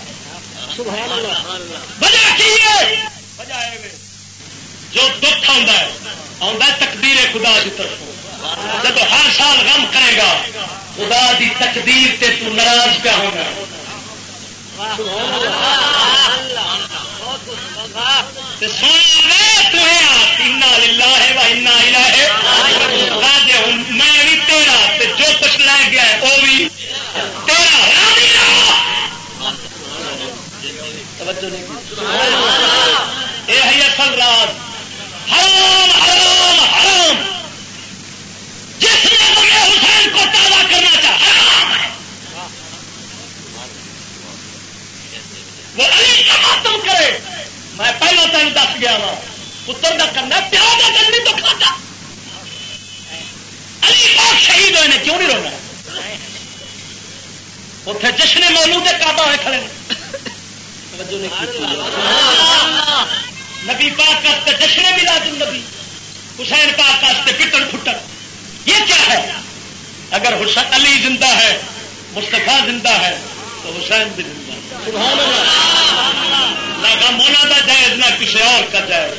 وجہ کی ہے؟ ہے جو دکھ آ تقدیر خدا کی طرف جب ہر سال غم کرے گا خدا دی تقدیر تے تو ناراض پہ ہوگا میں بھی تیرا جو کچھ لے گیا وہ بھی یہ ہے اصل راز حرام حرام حرام جس نے مجھے حسین کو تازہ کرنا چاہا حرام ہے وہ علی کا ماتم کرے میں پہلے تین دس گیا وا پتر کا کرنا پیار کا کرنی تو کھاتا علی پاک شہید ہوئے کیوں نہیں رونا اتنے جشن مولو کے کعبہ ہوئے کھڑے نبی پاک کا جشن بھی لازم نبی حسین پاک کا پٹن پھٹن یہ کیا ہے اگر حسین علی زندہ ہے مستفا زندہ ہے تو حسین بھی زندہ نہ مولا کا جائز نہ کسی اور کا جائز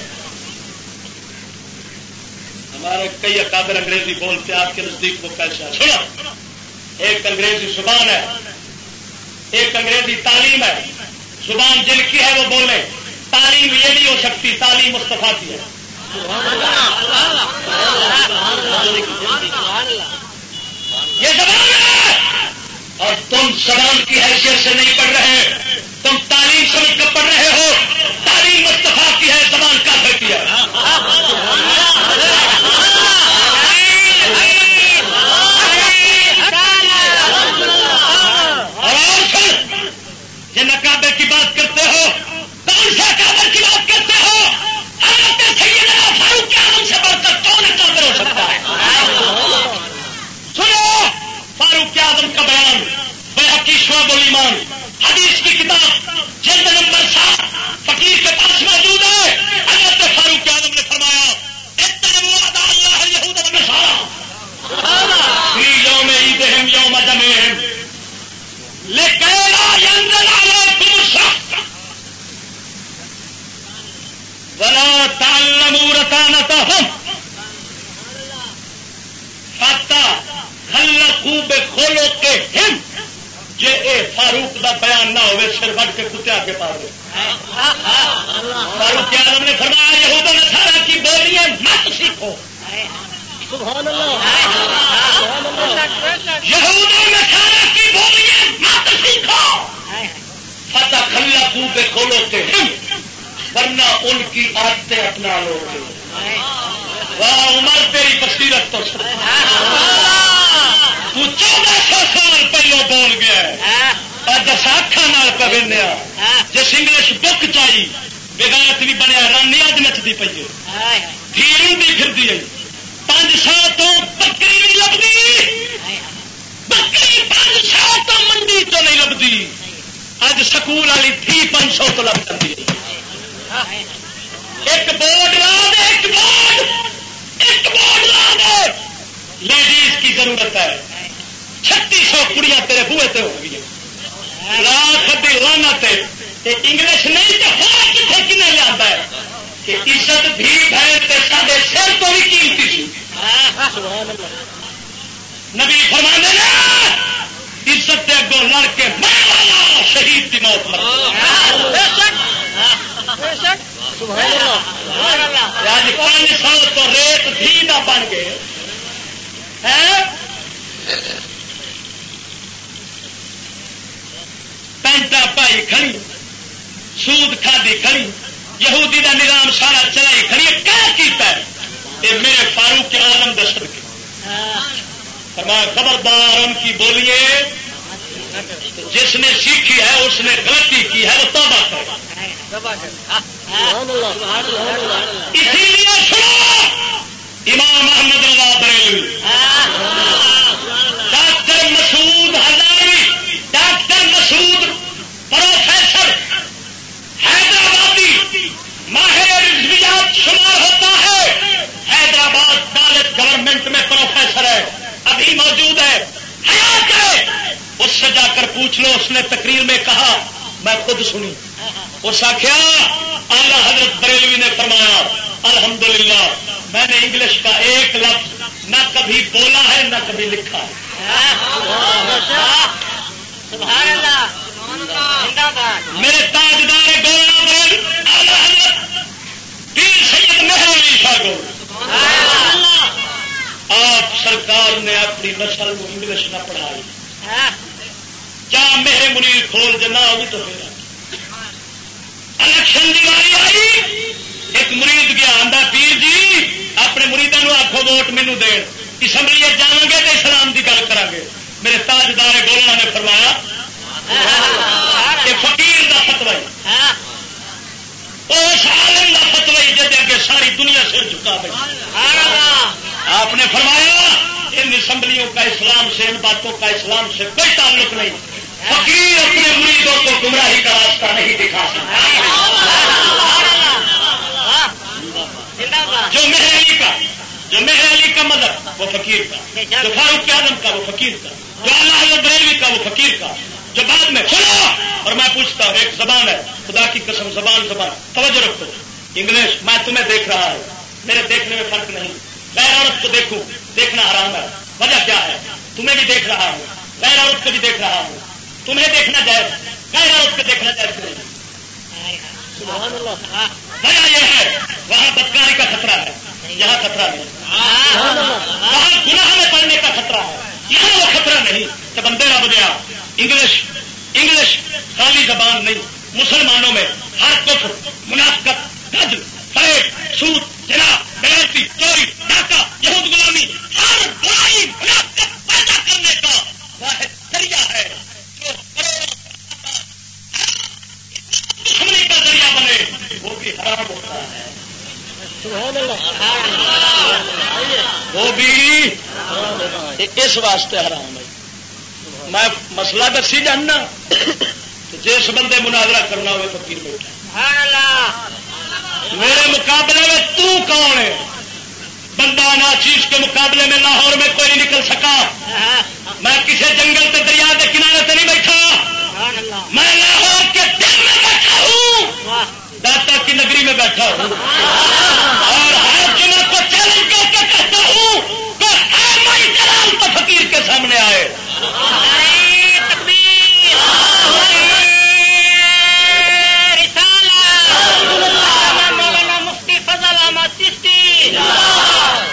ہمارے کئی اکابر انگریزی بولتے آپ کے نزدیک وہ کیسا سنو ایک انگریزی زبان ہے ایک انگریزی تعلیم ہے زبان جن کی ہے وہ بولے تعلیم یہ نہیں ہو سکتی تعلیم مستفا کی ہے یہ زبان ہے اور تم زبان کی حیثیت سے نہیں پڑھ رہے نسل کو انگلش نہ پڑھائی کیا میرے منیر کھول جنا ہوگی تو پھر۔ الیکشن کی آئی۔ ایک مرید گیا آدھا پیر جی اپنے مریدوں آخو ووٹ مینو دے اسمبلی جان گے تو اسلام کی گل کر گے۔ میرے تاجدار گولنا نے فرمایا فقیر کا فتوا اس عالم کا فتوا جی اگے ساری دنیا سر چکا پہ آپ نے فرمایا ان اسمبلیوں کا اسلام سے، ان باتوں کا اسلام سے کوئی تعلق نہیں۔ فقیر اپنے مریدوں کو گمراہی کا راستہ نہیں دکھا سکتا۔ جو مہر علی کا، جو مہر علی کا مذہب وہ فقیر کا۔ جو فاروق اعظم کا، وہ فقیر کا۔ جو اللہ بریلوی کا، وہ فقیر کا۔ جو بعد میں، سنو! اور میں پوچھتا ہوں، ایک زبان ہے، خدا کی قسم زبان زبان۔ توجہ رکھو۔ انگلش، میں تمہیں دیکھ رہا ہوں۔ میرے دیکھنے میں فرق نہیں۔ غیر عورت کو دیکھوں۔ دیکھنا حرام ہے۔ وجہ کیا ہے؟ تمہیں بھی دیکھ رہا ہوں۔ غیر عورت کو بھی دیکھ رہا ہوں۔ تمہیں دیکھنا جائز۔ غیر عورت کو دیکھنا جائز نہیں۔ وجہ یہ ہے، وہاں بدکاری کا خطرہ ہے۔ یہاں خطرہ نہیں۔ وہاں گناہ میں پڑنے کا خطرہ ہے۔ یہاں وہ خطرہ نہیں کہ بندے رب دیا۔ انگلش انگلش خالی زبان نہیں۔ مسلمانوں میں ہر کفر، منافقت گج فریب بغیرتی چوری ڈاکہ یہود غلامی ہر برائی پیدا کرنے کا واحد ذریعہ ہے جو دشمنی کا ذریعہ بنے وہ بھی حرام ہوتا ہے۔ وہ بھی اس واسطے حرام ہے۔ میں مسئلہ دسی جاننا جس بندے مناظرہ کرنا ہوئے فقیر بیٹھا میرے مقابلے میں تو کون ہے؟ بندہ ناچیز کے مقابلے میں لاہور میں کوئی نہیں نکل سکا۔ میں کسی جنگل کے دریا کے کنارے سے نہیں بیٹھا۔ میں لاہور کے دل میں بیٹھا ہوں۔ داتا کی نگری میں بیٹھا ہوں۔ اور ہر جمع کو چیلنج کر کے کہتا ہوں کہ جلال تو فقیر کے سامنے آئے۔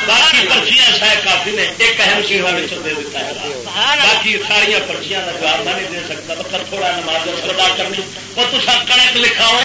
باقی پرچیاں شاید کافی نے ایک اہم سیوا دے دیتا ہے۔ باقی ساریا پرچیاں کا جواب نہیں دے سکتا پتھر تھوڑا نماز ادا کرنی وہ تو سب کنک لکھا ہو